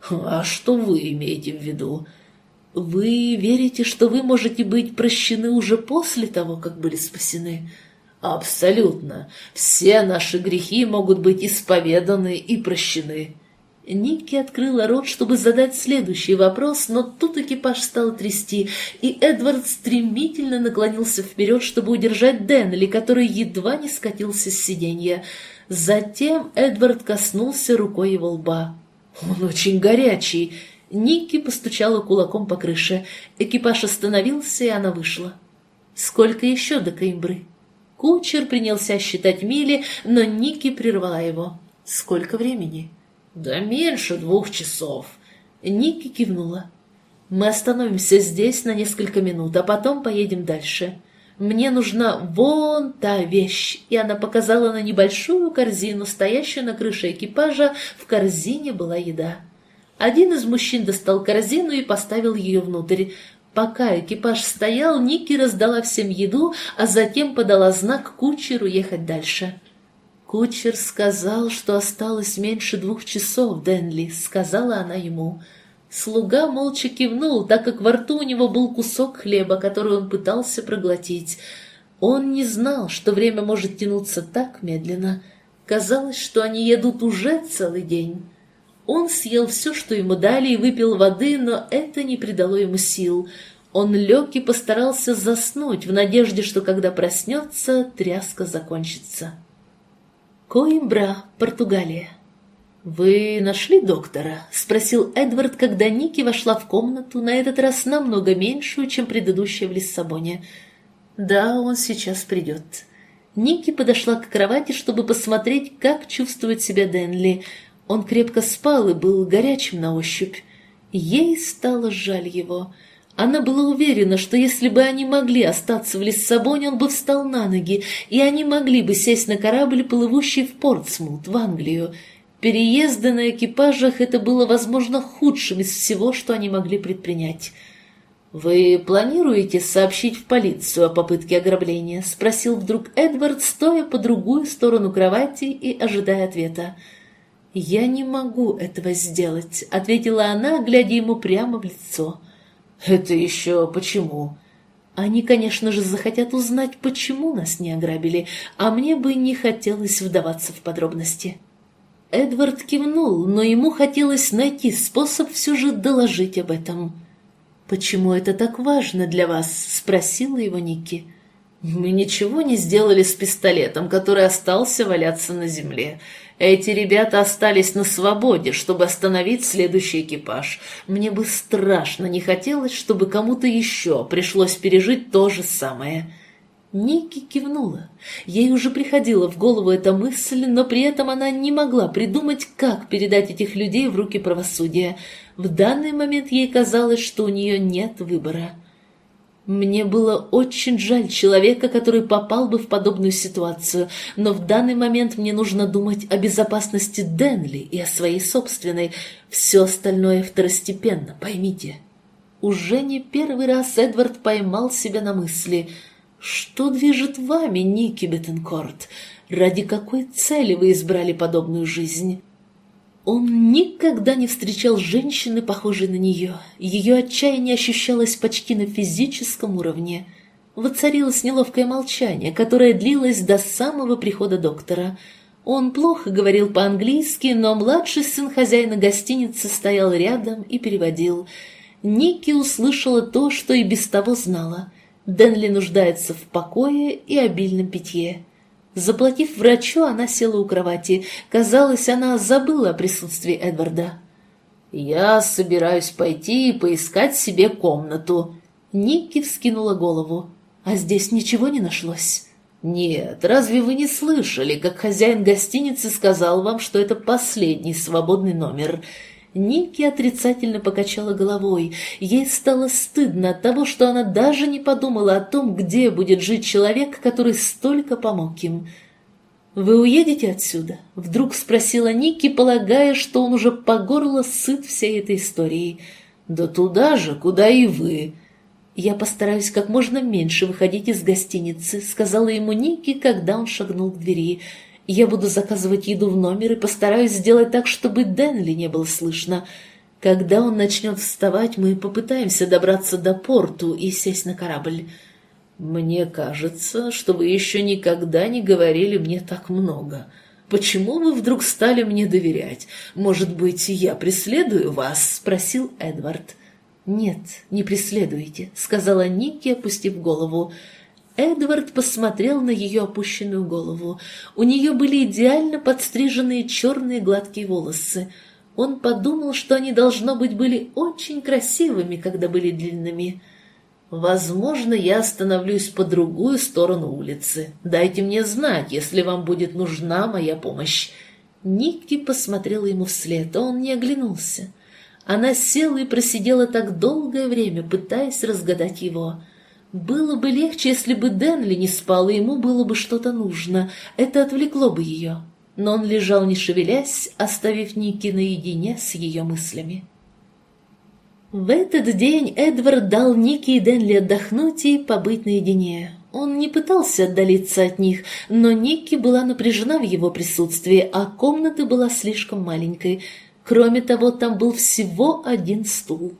«А что вы имеете в виду?» «Вы верите, что вы можете быть прощены уже после того, как были спасены?» «Абсолютно. Все наши грехи могут быть исповеданы и прощены». Ники открыла рот, чтобы задать следующий вопрос, но тут экипаж стал трясти, и Эдвард стремительно наклонился вперед, чтобы удержать Денли, который едва не скатился с сиденья. Затем Эдвард коснулся рукой его лба. «Он очень горячий!» Ники постучала кулаком по крыше. Экипаж остановился, и она вышла. «Сколько еще до Каимбры?» Кучер принялся считать мили, но Ники прервала его. «Сколько времени?» «Да меньше двух часов». Ники кивнула. «Мы остановимся здесь на несколько минут, а потом поедем дальше. Мне нужна вон та вещь». И она показала на небольшую корзину, стоящую на крыше экипажа. В корзине была еда. Один из мужчин достал корзину и поставил ее внутрь. Пока экипаж стоял, Ники раздала всем еду, а затем подала знак кучеру ехать дальше. «Кучер сказал, что осталось меньше двух часов, Денли», — сказала она ему. Слуга молча кивнул, так как во рту у него был кусок хлеба, который он пытался проглотить. Он не знал, что время может тянуться так медленно. Казалось, что они едут уже целый день. Он съел все, что ему дали, и выпил воды, но это не придало ему сил. Он лег и постарался заснуть в надежде, что когда проснется, тряска закончится. Коимбра, Португалия. «Вы нашли доктора?» — спросил Эдвард, когда Ники вошла в комнату, на этот раз намного меньшую, чем предыдущая в Лиссабоне. «Да, он сейчас придет». Ники подошла к кровати, чтобы посмотреть, как чувствует себя Денли. Он крепко спал и был горячим на ощупь. Ей стало жаль его — она была уверена, что если бы они могли остаться в Лиссабоне, он бы встал на ноги, и они могли бы сесть на корабль, плывущий в Портсмут, в Англию. Переезды на экипажах — это было, возможно, худшим из всего, что они могли предпринять. «Вы планируете сообщить в полицию о попытке ограбления?» — спросил вдруг Эдвард, стоя по другую сторону кровати и ожидая ответа. «Я не могу этого сделать», — ответила она, глядя ему прямо в лицо. «Это еще почему?» Они, конечно же, захотят узнать, почему нас не ограбили, а мне бы не хотелось вдаваться в подробности. Эдвард кивнул, но ему хотелось найти способ все же доложить об этом. «Почему это так важно для вас?» — спросила его Ники. «Мы ничего не сделали с пистолетом, который остался валяться на земле. Эти ребята остались на свободе, чтобы остановить следующий экипаж. Мне бы страшно не хотелось, чтобы кому-то еще пришлось пережить то же самое». Ники кивнула. Ей уже приходила в голову эта мысль, но при этом она не могла придумать, как передать этих людей в руки правосудия. В данный момент ей казалось, что у нее нет выбора. Мне было очень жаль человека, который попал бы в подобную ситуацию, но в данный момент мне нужно думать о безопасности Денли и о своей собственной. Все остальное второстепенно, поймите. Уже не первый раз Эдвард поймал себя на мысли – что движет вами, Ники Беттенкорт? Ради какой цели вы избрали подобную жизнь? Он никогда не встречал женщины, похожей на нее. Ее отчаяние ощущалось почти на физическом уровне. Воцарилось неловкое молчание, которое длилось до самого прихода доктора. Он плохо говорил по-английски, но младший сын хозяина гостиницы стоял рядом и переводил. Ники услышала то, что и без того знала. Денли нуждается в покое и обильном питье. Заплатив врачу, она села у кровати. Казалось, она забыла о присутствии Эдварда. «Я собираюсь пойти и поискать себе комнату». Ники вскинула голову. «А здесь ничего не нашлось?» «Нет, разве вы не слышали, как хозяин гостиницы сказал вам, что это последний свободный номер? Ники отрицательно покачала головой. Ей стало стыдно от того, что она даже не подумала о том, где будет жить человек, который столько помог им. «Вы уедете отсюда?» — вдруг спросила Ники, полагая, что он уже по горло сыт всей этой историей. «Да туда же, куда и вы!» «Я постараюсь как можно меньше выходить из гостиницы», — сказала ему Ники, когда он шагнул к двери. Я буду заказывать еду в номер и постараюсь сделать так, чтобы Денли не было слышно. Когда он начнет вставать, мы попытаемся добраться до порту и сесть на корабль. Мне кажется, что вы еще никогда не говорили мне так много. Почему вы вдруг стали мне доверять? Может быть, я преследую вас?» — спросил Эдвард. «Нет, не преследуете», — сказала Ники, опустив голову. Эдвард посмотрел на ее опущенную голову. У нее были идеально подстриженные черные гладкие волосы. Он подумал, что они, должно быть, были очень красивыми, когда были длинными. «Возможно, я остановлюсь по другую сторону улицы. Дайте мне знать, если вам будет нужна моя помощь». Никки посмотрела ему вслед, а он не оглянулся. Она села и просидела так долгое время, пытаясь разгадать его. Было бы легче, если бы Денли не спал, и ему было бы что-то нужно. Это отвлекло бы ее. Но он лежал не шевелясь, оставив Ники наедине с ее мыслями. В этот день Эдвард дал Ники и Денли отдохнуть и побыть наедине. Он не пытался отдалиться от них, но Ники была напряжена в его присутствии, а комната была слишком маленькой. Кроме того, там был всего один стул.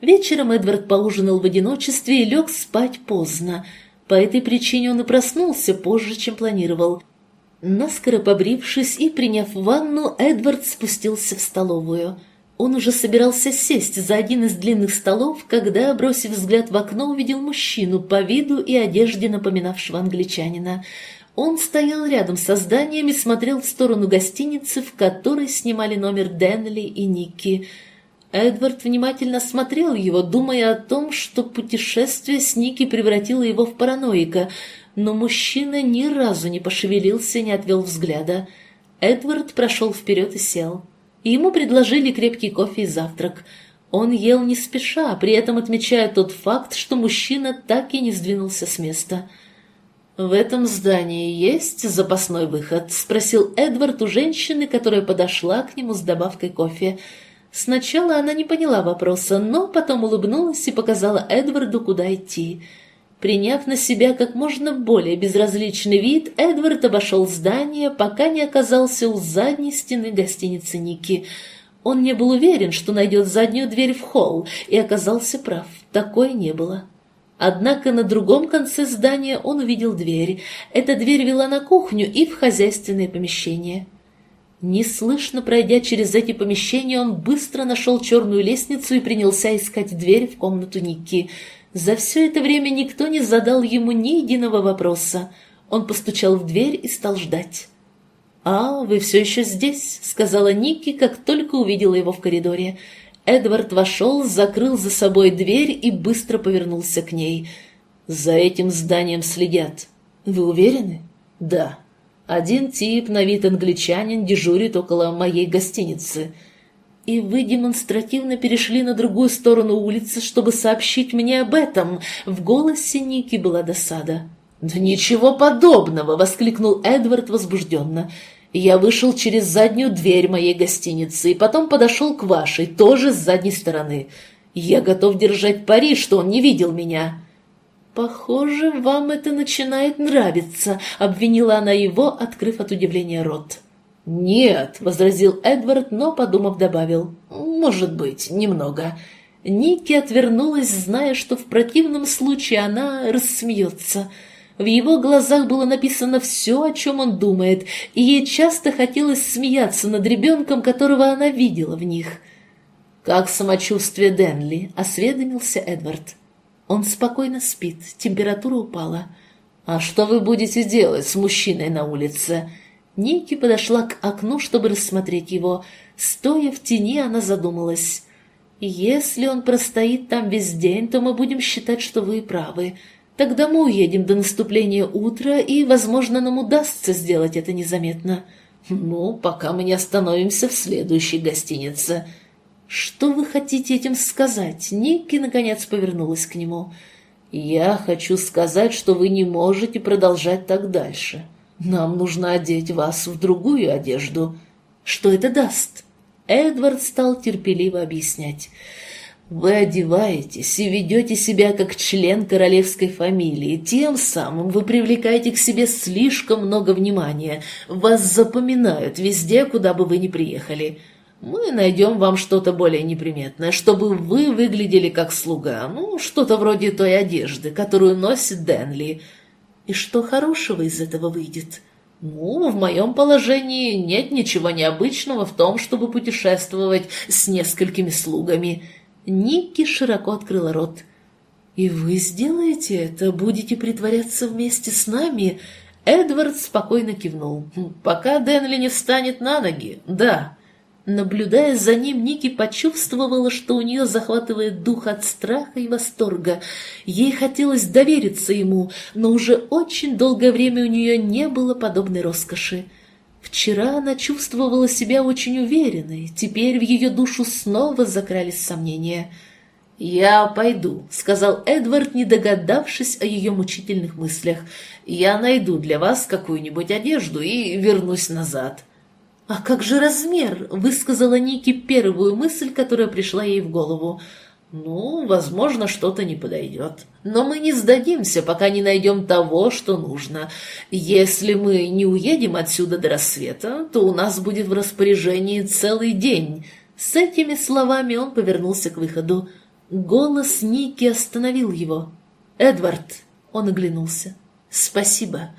Вечером Эдвард поужинал в одиночестве и лег спать поздно. По этой причине он и проснулся позже, чем планировал. Наскоро побрившись и приняв ванну, Эдвард спустился в столовую. Он уже собирался сесть за один из длинных столов, когда, бросив взгляд в окно, увидел мужчину по виду и одежде, напоминавшего англичанина. Он стоял рядом со зданием и смотрел в сторону гостиницы, в которой снимали номер Денли и Ники – Эдвард внимательно смотрел его, думая о том, что путешествие с Ники превратило его в параноика, но мужчина ни разу не пошевелился, не отвел взгляда. Эдвард прошел вперед и сел. Ему предложили крепкий кофе и завтрак. Он ел не спеша, при этом отмечая тот факт, что мужчина так и не сдвинулся с места. «В этом здании есть запасной выход?» — спросил Эдвард у женщины, которая подошла к нему с добавкой кофе — Сначала она не поняла вопроса, но потом улыбнулась и показала Эдварду, куда идти. Приняв на себя как можно более безразличный вид, Эдвард обошел здание, пока не оказался у задней стены гостиницы Ники. Он не был уверен, что найдет заднюю дверь в холл, и оказался прав, такой не было. Однако на другом конце здания он увидел дверь. Эта дверь вела на кухню и в хозяйственное помещение. Неслышно пройдя через эти помещения, он быстро нашел черную лестницу и принялся искать дверь в комнату Ники. За все это время никто не задал ему ни единого вопроса. Он постучал в дверь и стал ждать. «А, вы все еще здесь», — сказала Ники, как только увидела его в коридоре. Эдвард вошел, закрыл за собой дверь и быстро повернулся к ней. За этим зданием следят. Вы уверены? Да. Один тип, на вид англичанин, дежурит около моей гостиницы. И вы демонстративно перешли на другую сторону улицы, чтобы сообщить мне об этом. В голосе Ники была досада. «Да ничего подобного!» — воскликнул Эдвард возбужденно. «Я вышел через заднюю дверь моей гостиницы и потом подошел к вашей, тоже с задней стороны. Я готов держать пари, что он не видел меня». «Похоже, вам это начинает нравиться», — обвинила она его, открыв от удивления рот. «Нет», — возразил Эдвард, но, подумав, добавил, «может быть, немного». Ники отвернулась, зная, что в противном случае она рассмеется. В его глазах было написано все, о чем он думает, и ей часто хотелось смеяться над ребенком, которого она видела в них. «Как самочувствие Денли?» — осведомился Эдвард. Он спокойно спит, температура упала. «А что вы будете делать с мужчиной на улице?» Ники подошла к окну, чтобы рассмотреть его. Стоя в тени, она задумалась. «Если он простоит там весь день, то мы будем считать, что вы правы. Тогда мы уедем до наступления утра, и, возможно, нам удастся сделать это незаметно. Ну, пока мы не остановимся в следующей гостинице». «Что вы хотите этим сказать?» Никки, наконец, повернулась к нему. «Я хочу сказать, что вы не можете продолжать так дальше. Нам нужно одеть вас в другую одежду». «Что это даст?» Эдвард стал терпеливо объяснять. «Вы одеваетесь и ведете себя как член королевской фамилии. Тем самым вы привлекаете к себе слишком много внимания. Вас запоминают везде, куда бы вы ни приехали». Мы найдем вам что-то более неприметное, чтобы вы выглядели как слуга, ну, что-то вроде той одежды, которую носит Денли. И что хорошего из этого выйдет? Ну, в моем положении нет ничего необычного в том, чтобы путешествовать с несколькими слугами. Никки широко открыла рот. «И вы сделаете это? Будете притворяться вместе с нами?» Эдвард спокойно кивнул. «Пока Денли не встанет на ноги, да». Наблюдая за ним, Ники почувствовала, что у нее захватывает дух от страха и восторга. Ей хотелось довериться ему, но уже очень долгое время у нее не было подобной роскоши. Вчера она чувствовала себя очень уверенной, теперь в ее душу снова закрались сомнения. «Я пойду», — сказал Эдвард, не догадавшись о ее мучительных мыслях. «Я найду для вас какую-нибудь одежду и вернусь назад». «А как же размер?» — высказала Ники первую мысль, которая пришла ей в голову. «Ну, возможно, что-то не подойдет. Но мы не сдадимся, пока не найдем того, что нужно. Если мы не уедем отсюда до рассвета, то у нас будет в распоряжении целый день». С этими словами он повернулся к выходу. Голос Ники остановил его. «Эдвард!» — он оглянулся. «Спасибо!»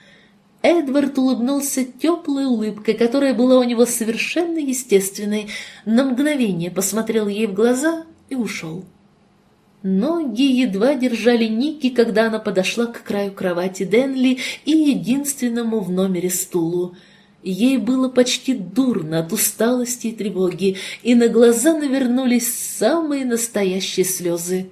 Эдвард улыбнулся теплой улыбкой, которая была у него совершенно естественной, на мгновение посмотрел ей в глаза и ушел. Ноги едва держали Ники, когда она подошла к краю кровати Денли и единственному в номере стулу. Ей было почти дурно от усталости и тревоги, и на глаза навернулись самые настоящие слезы.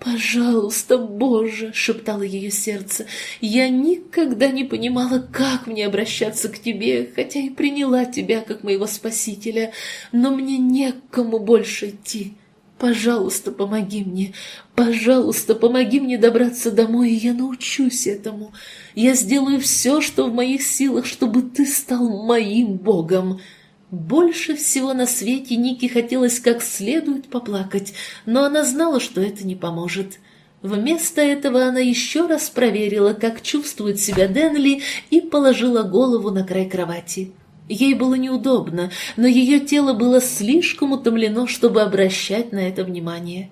«Пожалуйста, Боже!» — шептало ее сердце. «Я никогда не понимала, как мне обращаться к Тебе, хотя и приняла Тебя как моего Спасителя, но мне некому больше идти. Пожалуйста, помоги мне, пожалуйста, помоги мне добраться домой, и я научусь этому. Я сделаю все, что в моих силах, чтобы Ты стал моим Богом». Больше всего на свете Нике хотелось как следует поплакать, но она знала, что это не поможет. Вместо этого она еще раз проверила, как чувствует себя Денли, и положила голову на край кровати. Ей было неудобно, но ее тело было слишком утомлено, чтобы обращать на это внимание.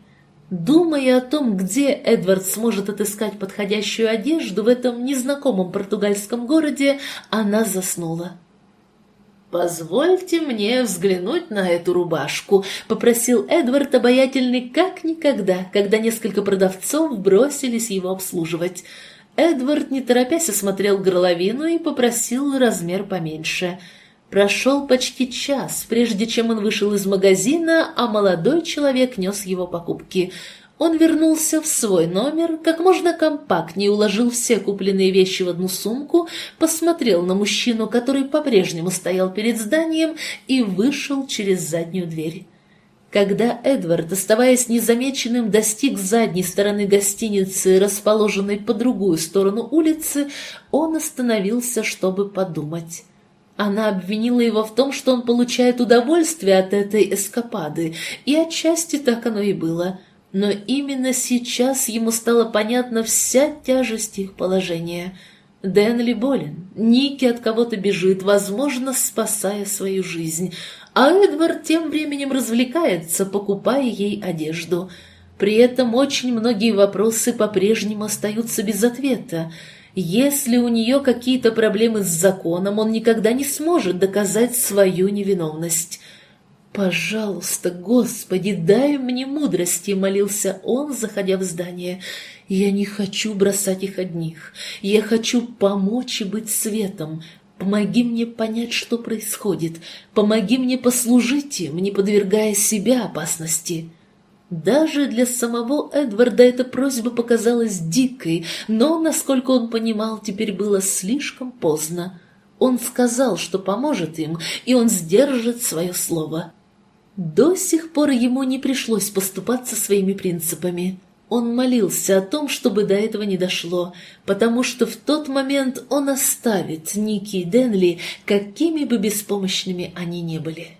Думая о том, где Эдвард сможет отыскать подходящую одежду в этом незнакомом португальском городе, она заснула. «Позвольте мне взглянуть на эту рубашку», — попросил Эдвард обаятельный как никогда, когда несколько продавцов бросились его обслуживать. Эдвард, не торопясь, осмотрел горловину и попросил размер поменьше. Прошел почти час, прежде чем он вышел из магазина, а молодой человек нес его покупки. Он вернулся в свой номер, как можно компактнее уложил все купленные вещи в одну сумку, посмотрел на мужчину, который по-прежнему стоял перед зданием, и вышел через заднюю дверь. Когда Эдвард, оставаясь незамеченным, достиг задней стороны гостиницы, расположенной по другую сторону улицы, он остановился, чтобы подумать. Она обвинила его в том, что он получает удовольствие от этой эскапады, и отчасти так оно и было. Но именно сейчас ему стало понятна вся тяжесть их положения. Дэнли болен, Ники от кого-то бежит, возможно, спасая свою жизнь, а Эдвард тем временем развлекается, покупая ей одежду. При этом очень многие вопросы по-прежнему остаются без ответа. Если у нее какие-то проблемы с законом, он никогда не сможет доказать свою невиновность. «Пожалуйста, Господи, дай мне мудрости!» — молился он, заходя в здание. «Я не хочу бросать их одних. Я хочу помочь и быть светом. Помоги мне понять, что происходит. Помоги мне послужить им, не подвергая себя опасности». Даже для самого Эдварда эта просьба показалась дикой, но, насколько он понимал, теперь было слишком поздно. Он сказал, что поможет им, и он сдержит свое слово. До сих пор ему не пришлось поступаться своими принципами. Он молился о том, чтобы до этого не дошло, потому что в тот момент он оставит Ники и Денли, какими бы беспомощными они ни были.